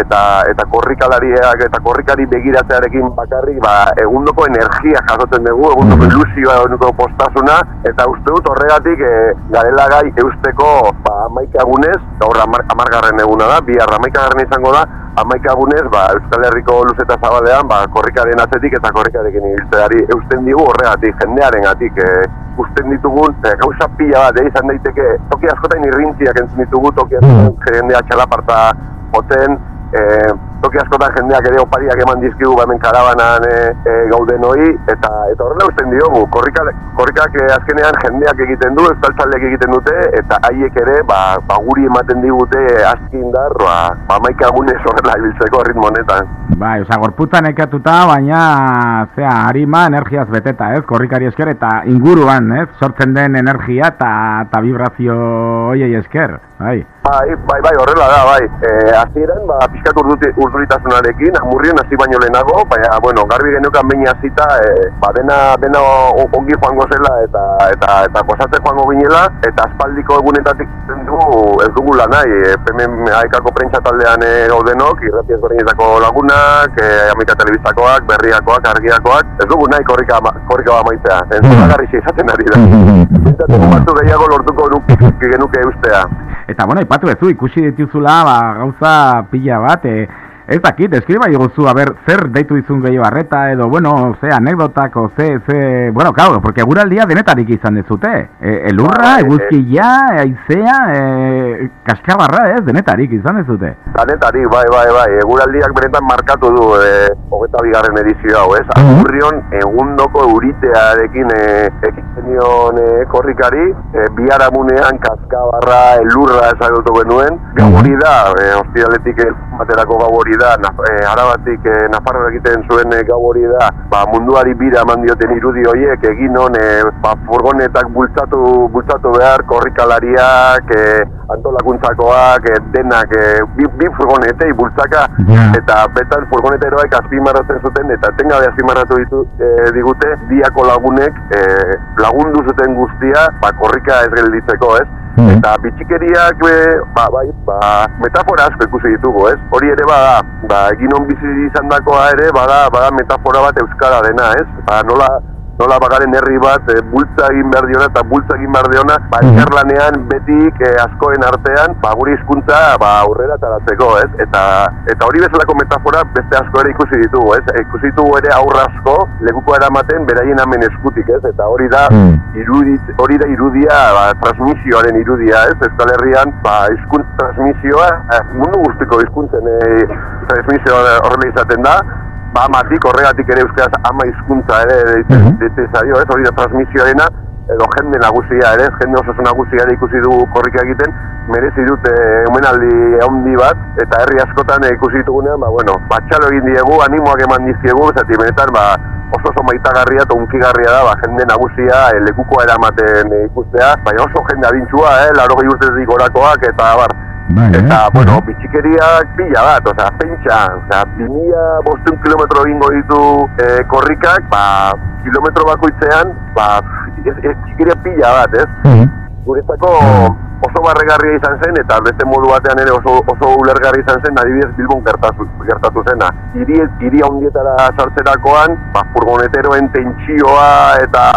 eta, eta korrikalariak eta korrikari begiratzearekin bakarrik, ba, egundoko energia jasotzen dugu, egundoko ilusioa, egundoko postasuna, eta uste dut horregatik e, garela gai eusteko ba, amaikagunez, gaur amar, amargarren eguna da, bihar amaikagarren izango da, amaikagunez, ba, Euskal Herriko luzeta zabalean, ba, korrikaren atzetik eta korrikarekin ibiltzeari eusten digu horregatik, jendearen gatik, e, usten ditugun, e, gauza pila bat, eh, izan daiteke, toki askotain irrintziak entzun ditugu, toki askotan jendea txalaparta joten, e, toki askotan jendeak ere opariak eman dizkigu ba, hemen karabanan e, e, gauden hoi, eta, eta horrela usten diogu, korrika, korrikak e, azkenean jendeak egiten du, euskaltzaleak egiten dute, eta haiek ere, ba, ba guri ematen digute aski indar, ba, ba maika agunez horrela ibiltzeko ritmo honetan. Bai, oza, gorputza nekatuta, baina, zea, harima energiaz beteta, ez, korrikari esker, eta inguruan, ez, sortzen den energia eta, vibrazio hoiei esker, bai. Bai, bai, bai, horrela da, bai. E, hasieran ba, pixkat urduti, urduritasunarekin, amurrien hasi baino lehenago, baina, bueno, garbi geneukan behin hasita, e, ba, dena, dena ongi joango zela, eta, eta, eta posatze joango ginela, eta aspaldiko egunetatik dugu, ez dugula nahi, e, hemen haikako prentsa taldean e, gaudenok, irrati ezberdinetako lagunak, e, amika telebistakoak, berriakoak, argiakoak, ez dugu nahi korrika, korrika amaitzea, entzulagarri izaten ari da. Bintzatu batzu gehiago lortuko nuke, genuke ustea. Eta, bueno, ipatu bezu, ikusi dituzula, ba, gauza pila bat, e, ez dakit, eskriba iguzu, a ber, zer deitu izun gehiago arreta, edo, bueno, ze anekdotak, o ze, ze, bueno, claro, porque guraldia denetarik izan dezute, e, elurra, Bai, eguzkia, aizea, e, kaskabarra, ez, denetarik izan dezute. Danetarik, bai, bai, bai, eguraldiak benetan markatu du e, hogeta bigarren edizio hau, ez? Amurrion egundoko euritearekin e, ekiten nion e, korrikari, e, biharamunean kaskabarra, elurra ezagutu genuen, gau hori da, e, hospitaletik e, baterako gau hori da, naf, e, arabatik e, Nafarroa egiten zuen e, gau hori da, ba, munduari bira eman dioten irudi horiek egin on, e, ba, furgonetak bultzatu, bultzatu behar, korrikalariak, e, antolakuntzakoak, e, denak, e, bi, bi furgonetei bultzaka, eta betan furgoneteroek azpimarratzen zuten, eta etengabe azpimarratu ditu, e, digute, diako lagunek e, lagundu zuten guztia, ba, korrika ez gelditzeko, ez? Eta bitxikeriak, e, ba, bai, ba, metafora asko ikusi ditugu, ez? Hori ere bada, ba, egin on bizi izan dakoa ere, bada, bada metafora bat euskara dena, ez? Ba, nola, nola bagaren herri bat e, bultza egin behar diona eta bultza egin behar diona ba, elkarlanean betik e, askoen artean ba, guri hizkuntza ba, aurrera taratzeko, ez? Eta, eta hori bezalako metafora beste asko ere ikusi ditugu, ez? E, ikusi ditugu ere aurra asko lekuko eramaten beraien hemen eskutik, ez? Eta hori da irudit, hori da irudia, ba, transmisioaren irudia, ez? Euskal Herrian, ba, hizkuntza transmisioa, eh, mundu guztiko hizkuntzen eh, transmisioa horrela izaten da, ba, amatik, horregatik ere euskaraz ama hizkuntza ere deitzen deitzen zaio, ez? Hori da transmisioarena, edo jende nagusia ere, jende oso nagusia ere ikusi du korrika egiten, merezi dute omenaldi handi bat, eta herri askotan eh, ikusi ditugunean, ba, bueno, batxalo egin diegu, animoak eman dizkiegu, zati benetan, ba, oso oso maitagarria eta unkigarria da, ba, jende nagusia e, lekukoa eramaten e, ikustea, baina oso jende adintxua, eh, laro gehi urtezik orakoak, eta bar, eta, bueno, bitxikeriak pila bat, osea, pentsa, osea, bimila bostun kilometro egingo ditu e, korrikak, ba, kilometro bakoitzean, ba, ez, ez txikeria pila bat, ez? Guretzako oso barregarria izan zen, eta beste modu batean ere oso, oso ulergarri izan zen, adibidez Bilbon gertatu, gertatu zena. Hiri, hiri handietara sartzerakoan, ba, furgoneteroen tentsioa eta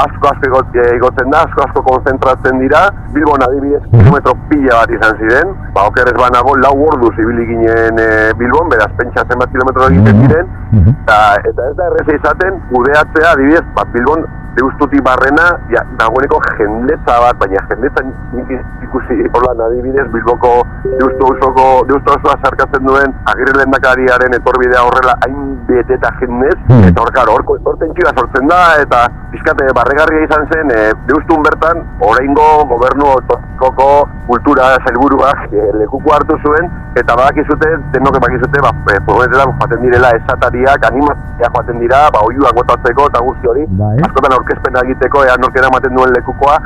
asko asko eh, igotzen da, asko asko konzentratzen dira. Bilbon adibidez kilometro pila bat izan ziren, ba, okerrez banago lau orduz ibili ginen eh, Bilbon, beraz pentsa zenbat kilometro egiten ziren, eta, eta ez da erreza izaten, kudeatzea adibidez, ba, Bilbon deustutik barrena, ja, dagoeneko jendetza bat, baina jendetza ikusi holan adibidez, Bilboko deustu osoko, deustu osoa sarkatzen duen agirre lehendakariaren etorbidea horrela hain beteta jendez, eta hor, karo, hor, hor tentsioa sortzen da, eta pizkate barregarria izan zen, e, deustun bertan, oraingo gobernu otokoko kultura sailburuak e, lekuko hartu zuen, eta badakizute, denok badakizute, ba, e, furgonetara joaten direla esatariak, animatzea joaten dira, ba, oiuak botatzeko eta guzti hori, askotan aurkezpena egiteko, ea norkera ematen duen lekukoa,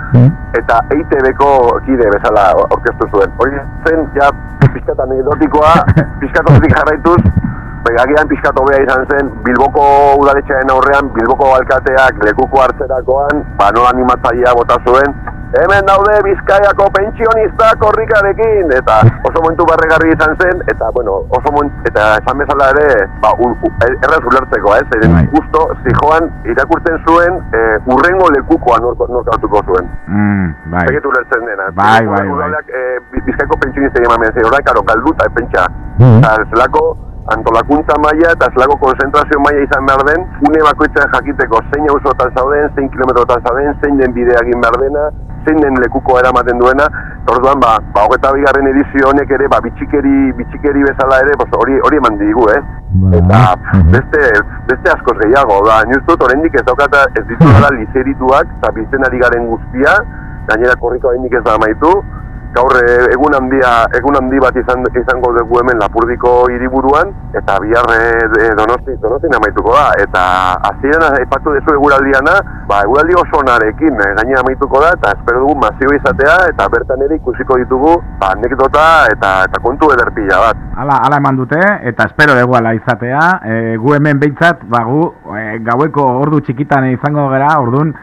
eta EITB-ko kide bezala aurkeztu zuen. Hori zen, ja, pizkat anekdotikoa, pizkatotik jarraituz, Bai, agian pizkat hobea izan zen, Bilboko udaletxearen aurrean, Bilboko alkateak lekuko hartzerakoan, ba, nola animatzailea bota zuen, hemen daude Bizkaiako pentsionista korrikarekin, eta oso momentu barregarri izan zen, eta, bueno, oso momentu, eta esan bezala ere, ba, u, u, erraz ulertzeko, ez, zeren justo, zijoan, irakurtzen zuen, e, urrengo lekukoa nork, nork hartuko zuen. Mm, bai. Zegit ulertzen dena. Bai, bai, bai. Udaleak, e, Bizkaiko pentsionista eman zen, horrein, karo, galduta, pentsa. Mhm. Eta zelako antolakuntza maila eta zelako konzentrazio maila izan behar den, une bakoitzen jakiteko zein auzotan zauden, zein kilometrotan zauden, zein den bidea egin behar dena, zein den lekuko eramaten duena, orduan, ba, ba, hogeta bigarren edizio honek ere, ba, bitxikeri, bitxikeri bezala ere, pues, hori hori eman digu, eh? Eta pff, beste, beste askoz gehiago, da, uste dut oraindik ez daukata ez dituzala lizerituak, eta biltzen ari garen guztia, gainera korrika oraindik ez da amaitu, gaur e, egun handia egun handi bat izan, izango dugu hemen Lapurdiko hiriburuan eta bihar e, Donosti Donostin amaituko da eta hasieran aipatu dezu eguraldiana ba eguraldi oso onarekin e, gainera amaituko da eta espero dugu masio izatea eta bertan ere ikusiko ditugu ba, anekdota eta eta kontu ederpila bat Hala, hala eman dute, eta espero dugu ala izatea. E, gu hemen behintzat, ba, gu e, gaueko ordu txikitan izango gara, ordun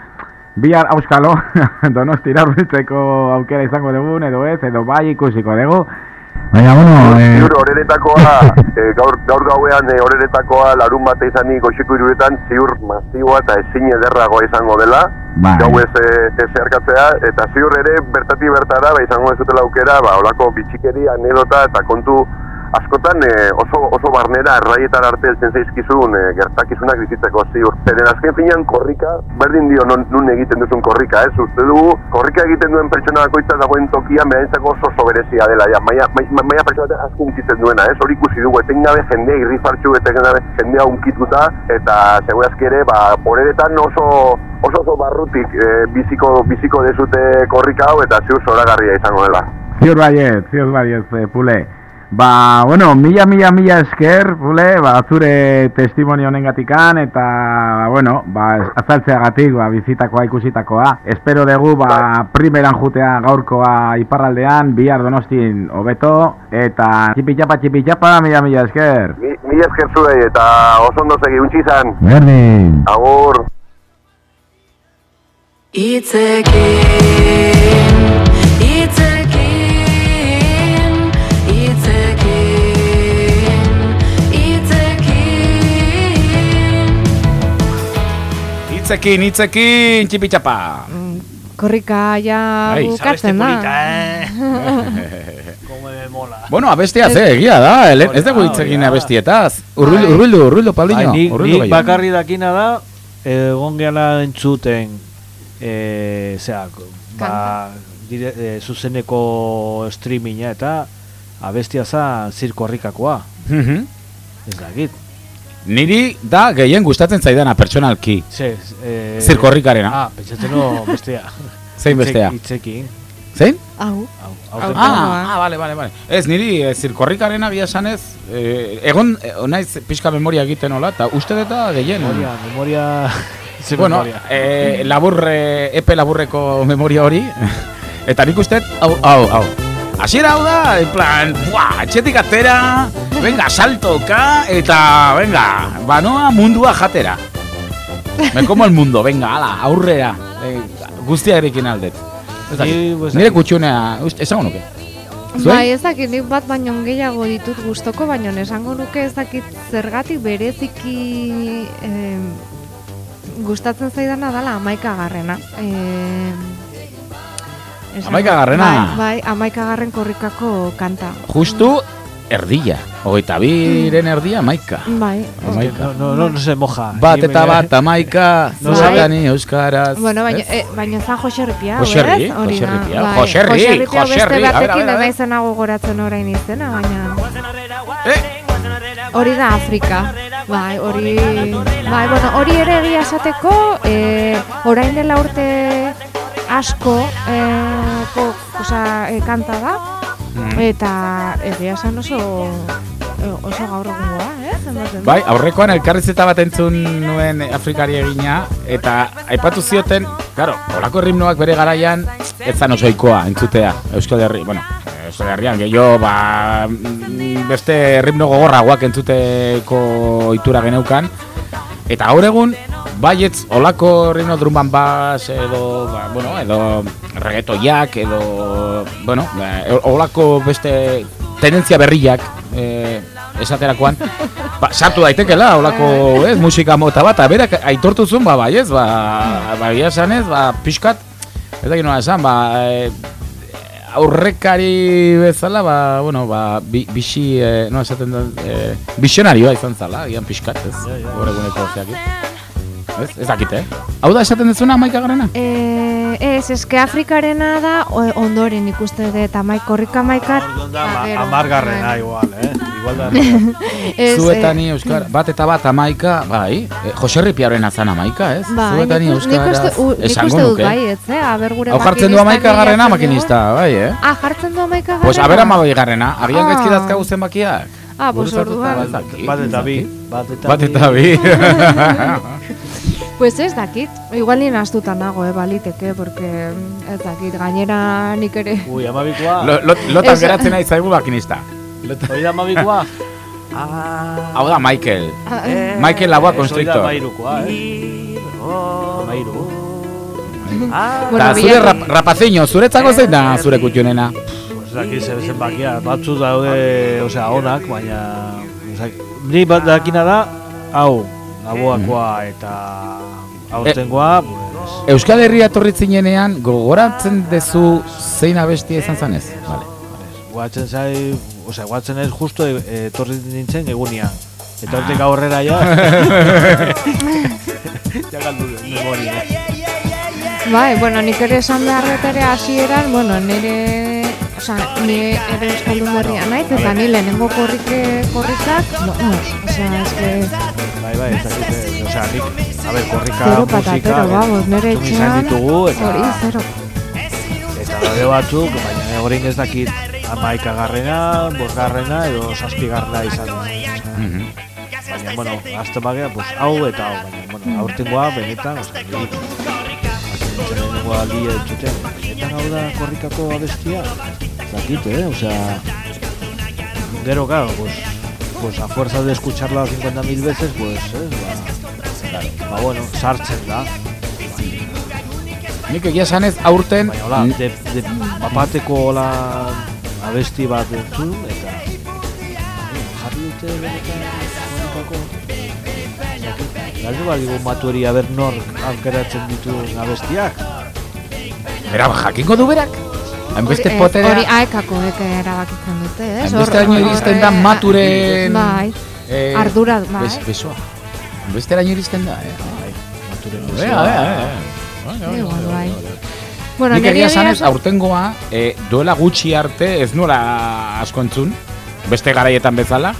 bihar auskalo, donostira hurbiltzeko aukera izango dugun, edo ez, edo bai ikusiko dugu. Baina, bueno, e, Ziur horeretakoa, e, gaur, gaur gauean e, horeretakoa larun bate izanik goxiko iruretan ziur mazioa eta ezin ederragoa izango dela. Bai. Gau ez, ez zeharkatzea, eta ziur ere bertati bertara, ba, izango ez dutela aukera, ba, olako bitxikeri, anedota eta kontu askotan e, oso, oso barnera erraietar arte heltzen zaizkizun e, gertakizunak bizitzeko ziur. Zeren azken finean korrika, berdin dio non, nun egiten duzun korrika, ez? Uste dugu, korrika egiten duen pertsona bakoitza dagoen tokian berentzako oso berezia dela, ja, maia, maia, maia pertsona batean asko unkitzen duena, ez? Hori ikusi dugu, etengabe jendea irrifartxu, etengabe jendea unkituta, eta segurazki ere, ba, horeretan oso oso oso barrutik e, biziko, biziko dezute korrika hau, eta ziur zoragarria izango dela. ziur baiet, ziur baiet, pule. Ba, bueno, mila, mila, mila esker, pule, ba, zure testimonio honengatikan, eta, ba, bueno, ba, azaltzeagatik, ba, bizitakoa ikusitakoa. Espero dugu, ba, primeran jutea gaurkoa iparraldean, bihar donostin hobeto, eta txipitxapa, txipitxapa, mila, mila esker. Mi, mila esker zuei, eta oso ondo segi, untxi izan. Berdin. Agur. Itzekin, itzekin, itzekin, itzekin. Txipitxapa. Korrika ja Bai. bukatzen da. Como me mola. Bueno, abestia ze, egia da, ele- ez dugu hitzekin abestietaz. Urbildu, urbildu, urbildu. Bai, nik, urbildu nik gehiago. bakarri dakina da, egon gehala entzuten, e, zera, ba, dire, e, zuzeneko streaminga eta abestia za zirkorrikakoa. Mhm. Ez dakit. Niri da gehien gustatzen zaidana pertsonalki. Ze, e, Zirkorrikarena. Ah, pentsatzen bestea. Zein bestea? Hitzekin. Zein? Hau. Hau, Ah, ah, vale, vale, vale. Ez, niri eh, zirkorrikarena gila esanez, eh, egon, eh, naiz pixka memoria egiten hola, eta uste da gehien. Memoria, memoria... Ze bueno, memoria. eh, laburre, epe laburreko memoria hori, eta nik uste, hau, hau, hau. Hasiera hau da, en plan, buah, etxetik atera, venga, saltoka, eta, venga, banoa mundua jatera. Me como el mundo, venga, ala, aurrera, eh, guztiarekin aldet. Ez dakit. Ni, pues, Nire kutxunea, esango nuke. Bai, ez dakit, nik bat baino gehiago ditut gustoko, baino esango nuke ez dakit zergatik bereziki em, gustatzen zaidana dala amaikagarrena. Em, esango- Hamaikagarrena? Bai, bai, amaikagarren korrikako kanta. Justu erdia, hogeita biren erdia, maika. Bai. Amaika. No, no, no se moja. Bat eta bat, amaika, No zuetani euskaraz. Bueno, baina, eh, baina zan Joserri Piau, Joserri, ez? Hori da, Joserri Piau, bai. Joserri, Joserri Piau beste batekin ver, a ez ver. naizenago goratzen orain izena, baina... Eh? Hori da Afrika. Bai, hori... Bai, bueno, hori ere egia esateko, eh, orain dela urte asko eh, ko, osa, eh, kanta da, Mhm. eta egia esan oso oso gaur egungoa, eh? Bai, aurrekoan elkarrizeta bat entzun nuen Afrikari egina, eta aipatu zioten, claro, olako ritmoak bere garaian, ez zan oso ohikoa entzutea, Euskal Herri, bueno, Euskal Herrian, gehiago, ba, mm, beste ritmo gogorragoak entzuteko itura geneukan, eta gaur egun, baietz, olako ritmo drumban bas, edo, ba, bueno, edo reggaetoiak, edo, bueno, ba, olako beste tendentzia berriak, eh, esaterakoan, ba, sartu daitekela, olako, ez, musika mota bat, berak aitortu zuen, ba, bai ez, ba, ba, esan ez, ba, pixkat, ez dakit nola esan, ba, e, aurrekari bezala, ba, bueno, ba, bi, bixi, e, no, esaten da, e, visionarioa izan zala, gian pixkat, ez, gaur eguneko zeakit. Ez, ez dakit, eh? Hau da esaten dezuna maika garena? Eh, ez, eske Afrikarena da o- ondoren ikuste dut amaik korrika maikat. Da, eta ma, gero, amargarrena bai. igual, eh? Igual da. Ez, Zuetani eh, euskara, bat eta bat amaika, bai, e, Joserri Piauren azan amaika, ez? Bai, Zuetani nik, nik euskaraz, uste, u, nik esango uste dut nuke. bai, ez, eh? Aber gure Hau jartzen du amaika garrena makinista, bai, eh? Ah, jartzen du amaika garrena? Pues abera amabai garrena, agian Ah. gaizki dazkagu zenbakiak. Ah, pues orduan. Bat eta bi. Bat eta Bat bi. Pues ez dakit, igual nien astuta nago, eh, baliteke, porque ez dakit, gainera nik ere... Ui, amabikoa. Lo- lo- Lotan Ez- geratzen nahi zaigu makinista. Hoi da amabikoa. Hau da Michael. Ah, Eh, Michael Laboa Hoi da Constrictor. amairukoa, eh? Amairu. Eta zure rap, rapaziño, zuretzako zein da zure kutxunena? Ez dakit zer zenbakia, batzu daude, osea, onak, baina... Ni bat dakina da, hau, laboakoa eta aurtengoa, pues, Euskal Herria etorri zinenean gogoratzen dezu zein abestia izan zanez? Vale. guatzen zai, osea, guatzen ez justo e, etorri nintzen egunia. Eta hortik aurrera ja... ja galdu memoria. Bai, bueno, nik ere esan behar dut ere hasieran, bueno, nire, osea, ni ere euskaldun berria naiz, eta ni lehenengo korrike, korrikak, no, no, osea, eske, Bai, bai, ez dakit, eh, osea, nik, a ber, korrika zero musika, patatero, vamos, nire izan etxean, ditugu, eta, hori, zero. eta daude batzuk, baina orain ez dakit amaikagarrena, bosgarrena edo zazpigarrena izan. Mhm. Baina, bueno, azte bagea, pues, hau eta hau, baina, bueno, aurtengoa, benetan, osea, aldia entzuten, benetan hau da korrikako abestia? Ez dakit, eh, osea, gero, claro, pues, pues a fuerza de escucharla 50.000 veces, pues, eh, ba, claro, ba, bueno, sartzen da. Nik egia esanez aurten... Baina, hola, de, de bapateko hola abesti bat entzun, eta jarri dute benetan korrikako. Galdu badigu matueri aber nor aukeratzen ditu abestiak. Bera, jakingo du berak? Hainbeste poterea... Hori aekako eke erabakitzen dute, ez? Hainbeste daño iristen da eh, maturen... Bai, eh, ardura, bai. Bes, besoa. Hainbeste daño iristen da, eh? Maturen. Bai, bai, Igual, bai, bai. bai, bai. Bueno, Nik egia egia esanez, esan- aurtengoa, eh, duela gutxi arte ez nuela asko entzun, beste garaietan bezala,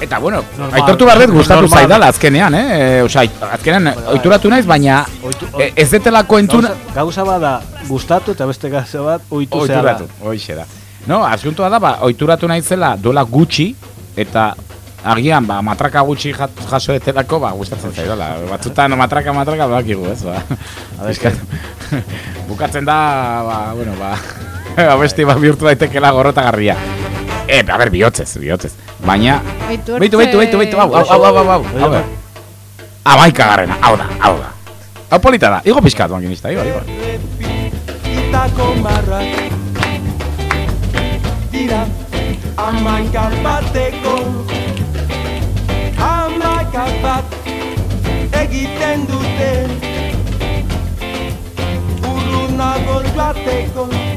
Eta, bueno, Normal. aitortu behar dut gustatu Normal. zaidala azkenean, eh? Osa, azkenean, ohituratu naiz, baina eh, ez detelako entzun... Gauza, gauza bada gustatu eta beste gauza bat ohitu zea da. Ohituratu, hoixe da. No, asuntua da, ba, ohituratu naizela duela gutxi, eta agian, ba, matraka gutxi jaso etelako, ba, gustatzen zaidala. Batzutan matraka, matraka, bakigu, ez, ba. Bizkat- Bukatzen da, ba, bueno, ba, abesti ba, bihurtu daitekela gorrotagarria. E, a ber, bihotzez, bihotzez. Baina, beitu, beitu, beitu, beitu, hau, hau, hau, hau, hau, hau, hau, Amaika garrena, hau da, hau da. Hau polita da, igo pixkat, bankinista, igo, igo. Dira Amaika bateko Amaika bat Egiten dute Urrunago joateko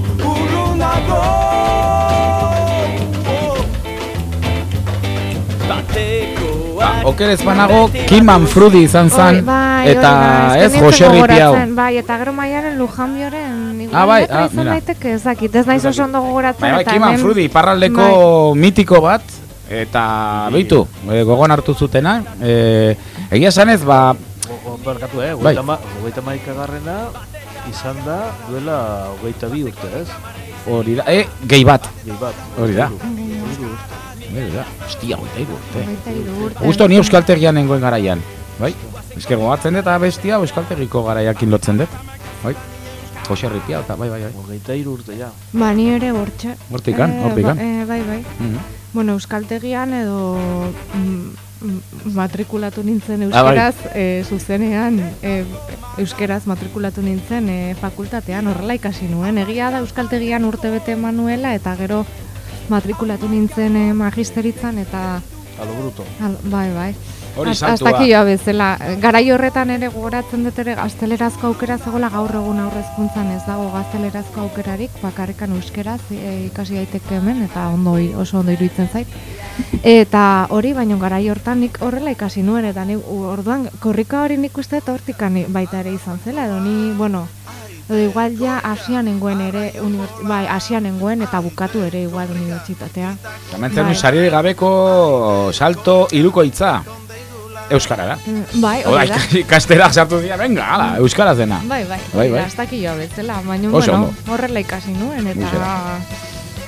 oker ez banago, Kim Manfrudi izan Hori, bai, eta hori da, ez, ez que Jose nintzen Ripiau. gogoratzen, Bai, eta gero maiaren Lujanbioren igual Ah, bai, ah, izan mira. daiteke, ez dakit, ez naiz oso ondo gogoratzen. Bai, bai, eta Kim hemen- Manfrudi, iparraldeko mitiko bat, eta beitu, eh, gogoan hartu zutena. Eh, egia esanez, ba, Go- Barkatu, eh? Bai. Hogeita ma- hogeita maika garrena izan da duela hogeita bi urte, ez? hori da, eh, gehi bat. Gehi bat. Hori da. Hiru urte. Hori da, hostia, hogeita hiru urte. Hogeita hiru urte. Gusto ni euskaltegian nengoen garaian, bai? Eske gogatzen dut, eta bestia euskaltegiko garaiakin lotzen dut, bai? Jose Ripiau, eta bai, bai, bai. Hogeita hiru urte, ja. Ba, ni ere bortxe. Hortikan, Eh, hortikan. ba- eh, bai, bai. Mhm. Bueno, euskaltegian edo mm, mm, matrikulatu nintzen Ah, bai. euskeraz, eh, zuzenean eh, euskeraz matrikulatu nintzen eh, fakultatean horrela ikasi nuen. Egia da euskaltegian urtebete manuela eta gero matrikulatu nintzen eh, magisteritzan eta A lo bruto. Al, bai, bai. Hori santua. Hasta joa bezala. Garai horretan ere gogoratzen dut ere gaztelerazko aukera zegoela gaur egun aurrezkuntzan ez dago gaztelerazko aukerarik, bakarrikan euskeraz e, ikasi daiteke hemen eta ondo oso ondo iruditzen zait. Eta hori baino garai hortan nik horrela ikasi nuen eta ni orduan korrika hori nik uste dut hortikan baita ere izan zela edo ni, bueno, edo igual ja asian nengoen ere, bai, asian nengoen eta bukatu ere igual unibertsitatea. Hementzen Bai. sari gabeko salto iruko hitza. Euskarara. Mm, Bai, hori da. ikastera sartu dira, venga, ala, euskaraz dena. Bai, bai, bai, bai. hasta aquí joa bezala, baina bueno, horrela ikasi nuen eta Guzera.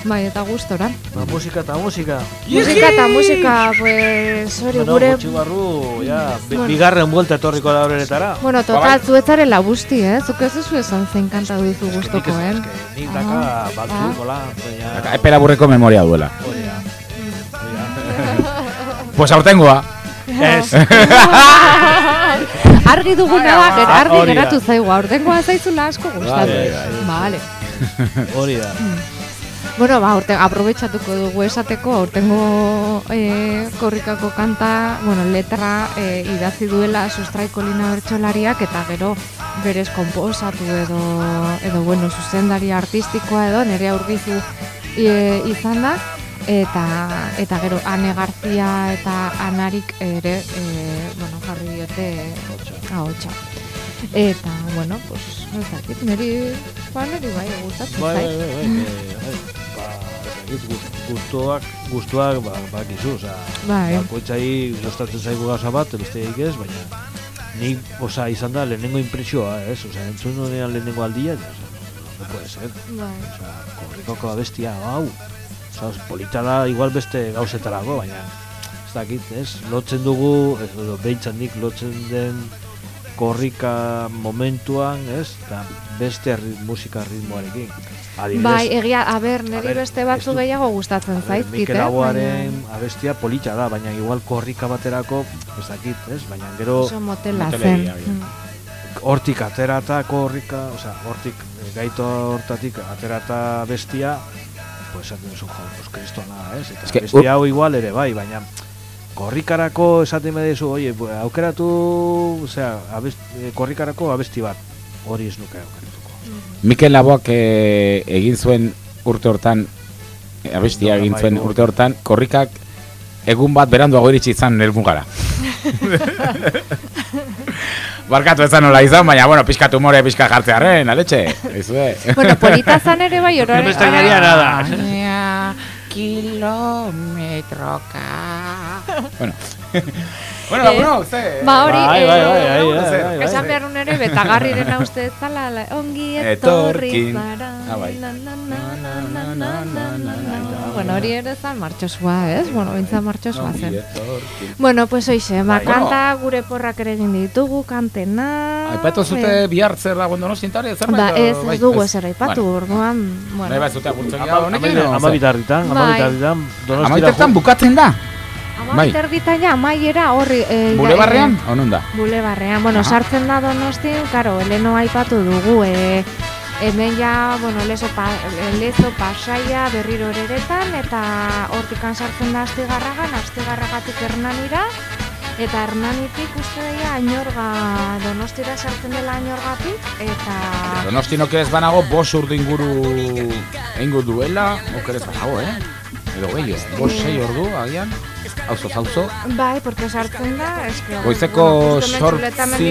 Bai, eta gustora. Ba, musika eta musika. Musika eta musika, pues, hori Bueno, gure... gutxi barru, ja, Bueno. bigarren buelta etorriko da horretara. Bueno, total, zuetzarela busti, eh? Zuk ez duzu esan zein kanta duzu Nik ez, gustokoen. eske, nik daka Ah, baina... Daka, Epera burreko memoria duela. Hori da. Pues aurtengoa. Ez. argi duguna da, argi geratu zaigu, aurtengoa zaizula asko gustatu. Vale. Hori da. Bueno, ba, urte, aprobetxatuko dugu esateko, aurtengo e, korrikako kanta, bueno, letra e, idatzi duela sustraiko lina bertsolariak, eta gero berez konposatu edo, edo bueno, zuzendari artistikoa edo, nire aurgizu e, izan da, eta, eta gero Ane Garzia eta Anarik ere, e, bueno, jarri diote ahotsa. Eta, bueno, pues, ez dakit, niri, ba, niri bai, gustatzen Bai, bai, bai, bai, bai, bai. Ba, ez gustuak, gustuak, ba, bakizu, oza, Bai. bakoitzai gustatzen zaigu gauza bat, besteik ez, baina ni, oza, izan da lehenengo impresioa, ez, oza, entzun honean lehenengo aldia, oza, no puede ser, Bai. oza, korrikoko abestia, hau, oza, polita da, igual beste gauzetarako, baina, ez dakit, ez, lotzen dugu, ez, edo, behintzat nik lotzen den korrika momentuan, ez, eta beste ri- musika ritmoarekin. Adibidez, Bai, egia, a ber, niri ber, beste batzu gehiago gustatzen zaizkit, Mikel eh? Laboaren abestia polita da, baina igual korrika baterako, ez dakit, ez? Baina gero Oso motela zen. Mm. hortik aterata korrika, osea, hortik eh, gaito hortatik aterata bestia, pues esaten duzu, jo, pues kristona, ez? Eta Es que, bestia hau igual ere bai, baina korrikarako esaten medizu, oie, aukeratu, osea, abest, eh, korrikarako abesti bat, hori ez nuke aukeratuko. Mikel Laboak eh, egin zuen urte hortan, eh, abestia egin zuen urte hortan, korrikak egun bat beranduago iritsi izan nermugara. Barkatu ezan nola izan, baina, bueno, pixka tumore, pixka jartzearen, aletxe. Ezue. Bueno, polita zan ere bai, oro... No me extrañaría nada. Kilometroka... bueno. Bueno, bueno, usted. Ma hori, esan behar un ere, betagarri dena uste, zala, ongi etorri zara. Bueno, hori ere zan martxosua, ez? Bueno, bintza bai. martxosua zen. Bueno, pues oixe, ma bai, kanta gure porrak ere egin ditugu, kantena... Aipatu zute bai. bihar zer lagun dono zintari, ez? Ba, ez, ez dugu ezer aipatu, orduan... Bueno. Ba, ez dute apuntzen gara honekin. Amabitarritan, amabitarritan, donostira... Amabitarritan bukatzen da. Ama bai. biterditan ja, amaiera horri... Eh, Bulebarrean, onon da? Bulebarrean, bueno, Aha. sartzen da donostin, karo, heleno aipatu dugu, e, hemen ja, bueno, lezo, pa, lezo pasaia berriro ereretan, eta hortikan sartzen da astigarragan, astigarragatik hernanira, eta hernanitik uste daia ainorga, donostira sartzen dela ainorgatik, eta... Donostin okerez banago, bos urdu inguru eingo duela, okerez banago, eh? Edo gehiago, bos sei ordu, agian, hauzo, hauzo. Bai, porque sartzen da, eske... Goizeko sortzi...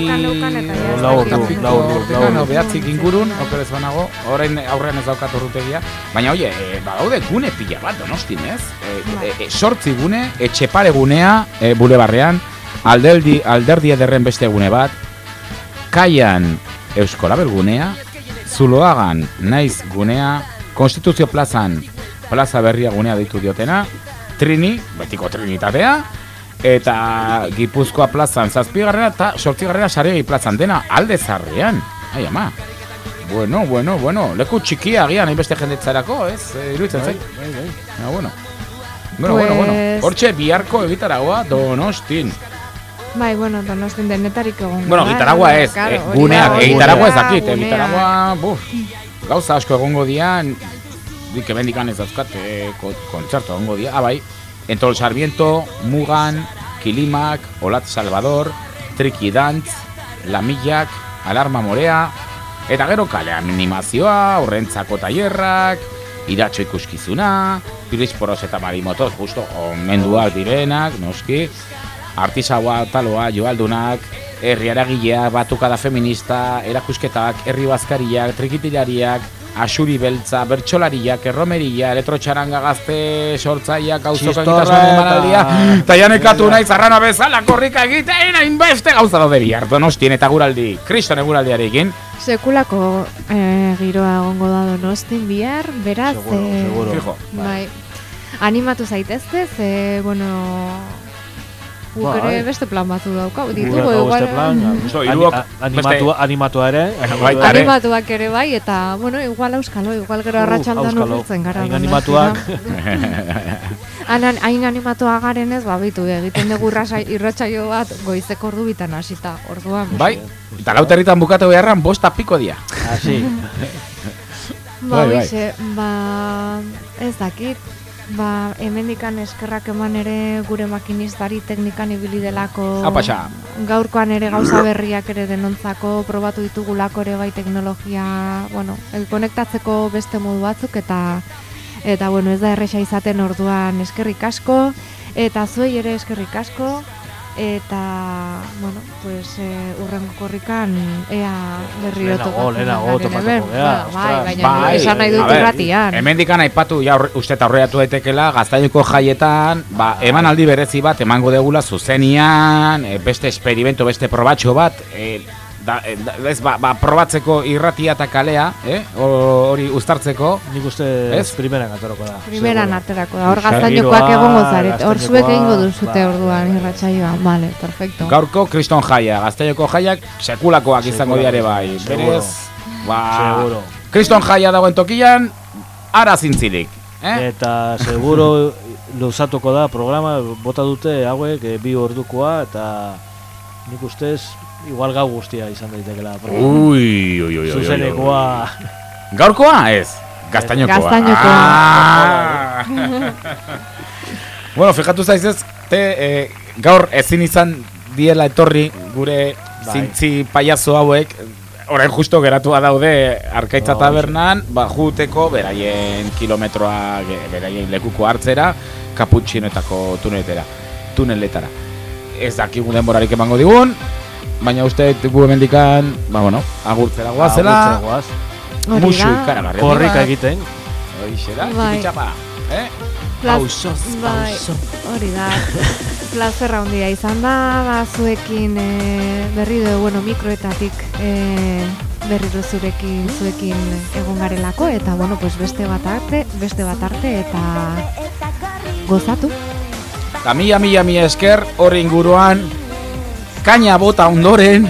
Lau ordu, lau ordu, lau ordu. No, behatzik ingurun, okerez banago, orain aurrean ez daukat urrutegia. Baina, oie, e, badaude gune pila bat donostin, ez? E, e, e, sortzi gune, etxepare gunea, e, bulebarrean, alderdi, alderdi ederren beste gune bat, kaian Euskolabel gunea, Zuloagan naiz gunea, Konstituzio plazan plaza berria gunea ditu diotena, Trini, betiko Trinitatea, eta Gipuzkoa plazan zazpigarrena eta sortzigarrena saregi plazan dena alde zarrean. Ai ama. Bueno, bueno, bueno, leku txikia agian hainbeste jendetzarako, ez? E, iruditzen zait. Bai, bai. Ah, bueno. Bueno, bueno, bueno. Pues- Hortxe biharko egitaragoa Donostin. Bai, bueno, donostin denetarik egon. Bueno, gitaragua ez, eh, guneak, egitaragua ez dakit, eh, gitaragua, buf, gauza asko egongo dian, dik emendikan ez dauzkat, eh, ko- kontzertu egongo dia, ah, bai, Entol Sarmiento, Mugan, Kilimak, Olat Salvador, Triki Dantz, Lamillak, Alarma Morea, eta gero kale animazioa, horrentzako tailerrak, iratxo ikuskizuna, Piris Poros eta Marimotos, justo, omenduak direnak, noski, artisaua taloa, joaldunak, herri aragileak, batukada feminista, erakusketak, herri bazkariak, trikitilariak, asuri beltza, bertsolariak, erromeria, elektrotxaranga gazte, sortzaiak, egitasun eta- emanaldia, eta janekatu nahi zarrana bezala korrika egitein, hainbeste gauza daude bihar, donostien eta guraldi, kriston eguraldiarekin. Sekulako eh, giroa egongo da donostin bihar, beraz... Seguro, eh, seguro. Fijo. Bai. Animatu zaitezte, ze, bueno... Guk Bai. ere beste plan batu daukau, Gure ditugu igual... beste animatua, animatua ere, Baita ere. Animatuak ere bai, eta, bueno, igual auskalo, igual gero Uh, arratsaldan auskalo. urritzen gara. Hain animatuak. Hain animatua garen ez, ba, bitu, egiten dugu irratsaio bat goizeko ordu bitan hasita, orduan. Bai, eta lauterritan bukatu beharran bosta piko dia. Asi. Ba, Bai, bai. ba, ez dakit, ba, hemendikan eskerrak eman ere gure makinistari teknikan ibili delako. Apasa. gaurkoan ere gauza berriak ere denontzako probatu ditugulako ere bai teknologia, bueno, el konektatzeko beste modu batzuk eta eta bueno, ez da erresa izaten orduan eskerrik asko. Eta zuei ere eskerrik asko eta bueno, pues eh, urrengo korrikan ea berriro Lehenago, tokatu lehenago hemen. Ba, Bai, baina esan nahi dut irratian. Hemendikan aipatu ja uste eta aurreatu daitekela gaztailuko jaietan, ba, emanaldi berezi bat emango degula zuzenian, e, beste esperimento, beste probatxo bat, e, da, e, da, ez, ba, ba, probatzeko irratia eta kalea, eh? O- hori uztartzeko. Nik uste Ez? primeran aterako da. Primeran aterako da, hor gaztainokoak egongo zaret, hor zuek egingo duzute ba, orduan irratsaioa, vale, perfecto. Gaurko kriston jaia, gaztailuko jaiak sekulakoak izango diare bai. seguro. Berez, ba, Seguro. kriston jaia dagoen tokian, ara zintzilik. Eh? Eta seguro luzatuko da programa, bota dute hauek eh, bi ordukoa eta nik ustez igual gau guztia izan daitekela. Ui, ui, ui, ui, Zuzenekoa. Gaurkoa ez? Gaztainokoa. Gaztainokoa. Ah! bueno, fijatu zaizez, arte, e, gaur ezin izan diela etorri gure Bai. zintzi paiazo hauek, orain justo geratua daude Arkaitza Oh, tabernan, ba, juteko, beraien kilometroa, beraien lekuko hartzera, kaputxinetako tuneletera, tuneletara. Ez dakigu denborarik emango digun, baina uste gu hemendikan, ba, bueno, agurtzera guazela, Agurtzera. Hori da. musu ikaragarri. Korrika egiten. Hoixe da, Bai. txipitxapa, eh? Pausoz, bai. Hori da. Plazerra handia izan da, ba, zuekin e, berri du, bueno, mikroetatik e, berriro zurekin, zuekin egon garelako, eta, bueno, pues beste bat arte, beste bat arte, eta gozatu. Eta mila, mila, mila esker horri inguruan kaina bota ondoren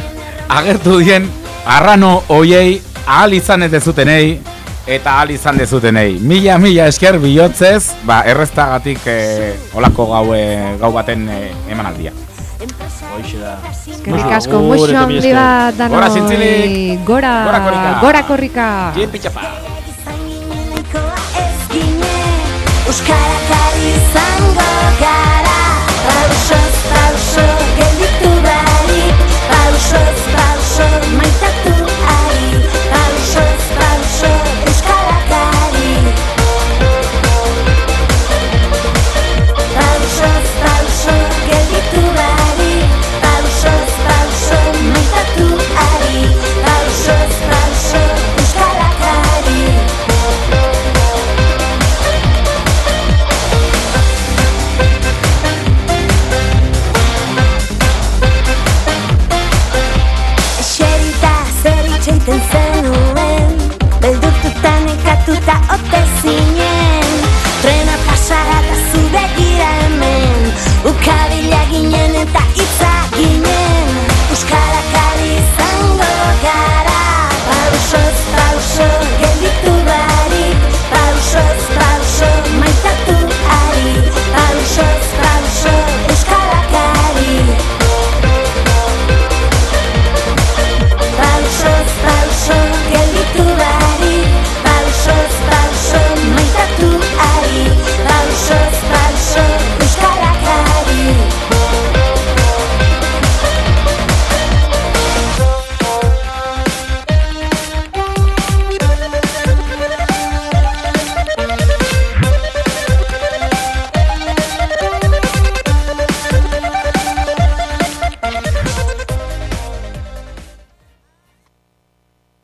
agertu dien arrano hoiei ahal izan ez dezutenei eta ahal izan dezutenei. Mila, mila esker bihotzez, ba, erreztagatik eh, olako gaue, gau baten eh, emanaldia. Hoixe da. Eskerrik asko, muixo handi bat danoi. Gora zintzilik. Gora, Gora korrika. gora korrika. Txipitxapa. Euskarak ari izango chose par chemin t'attend.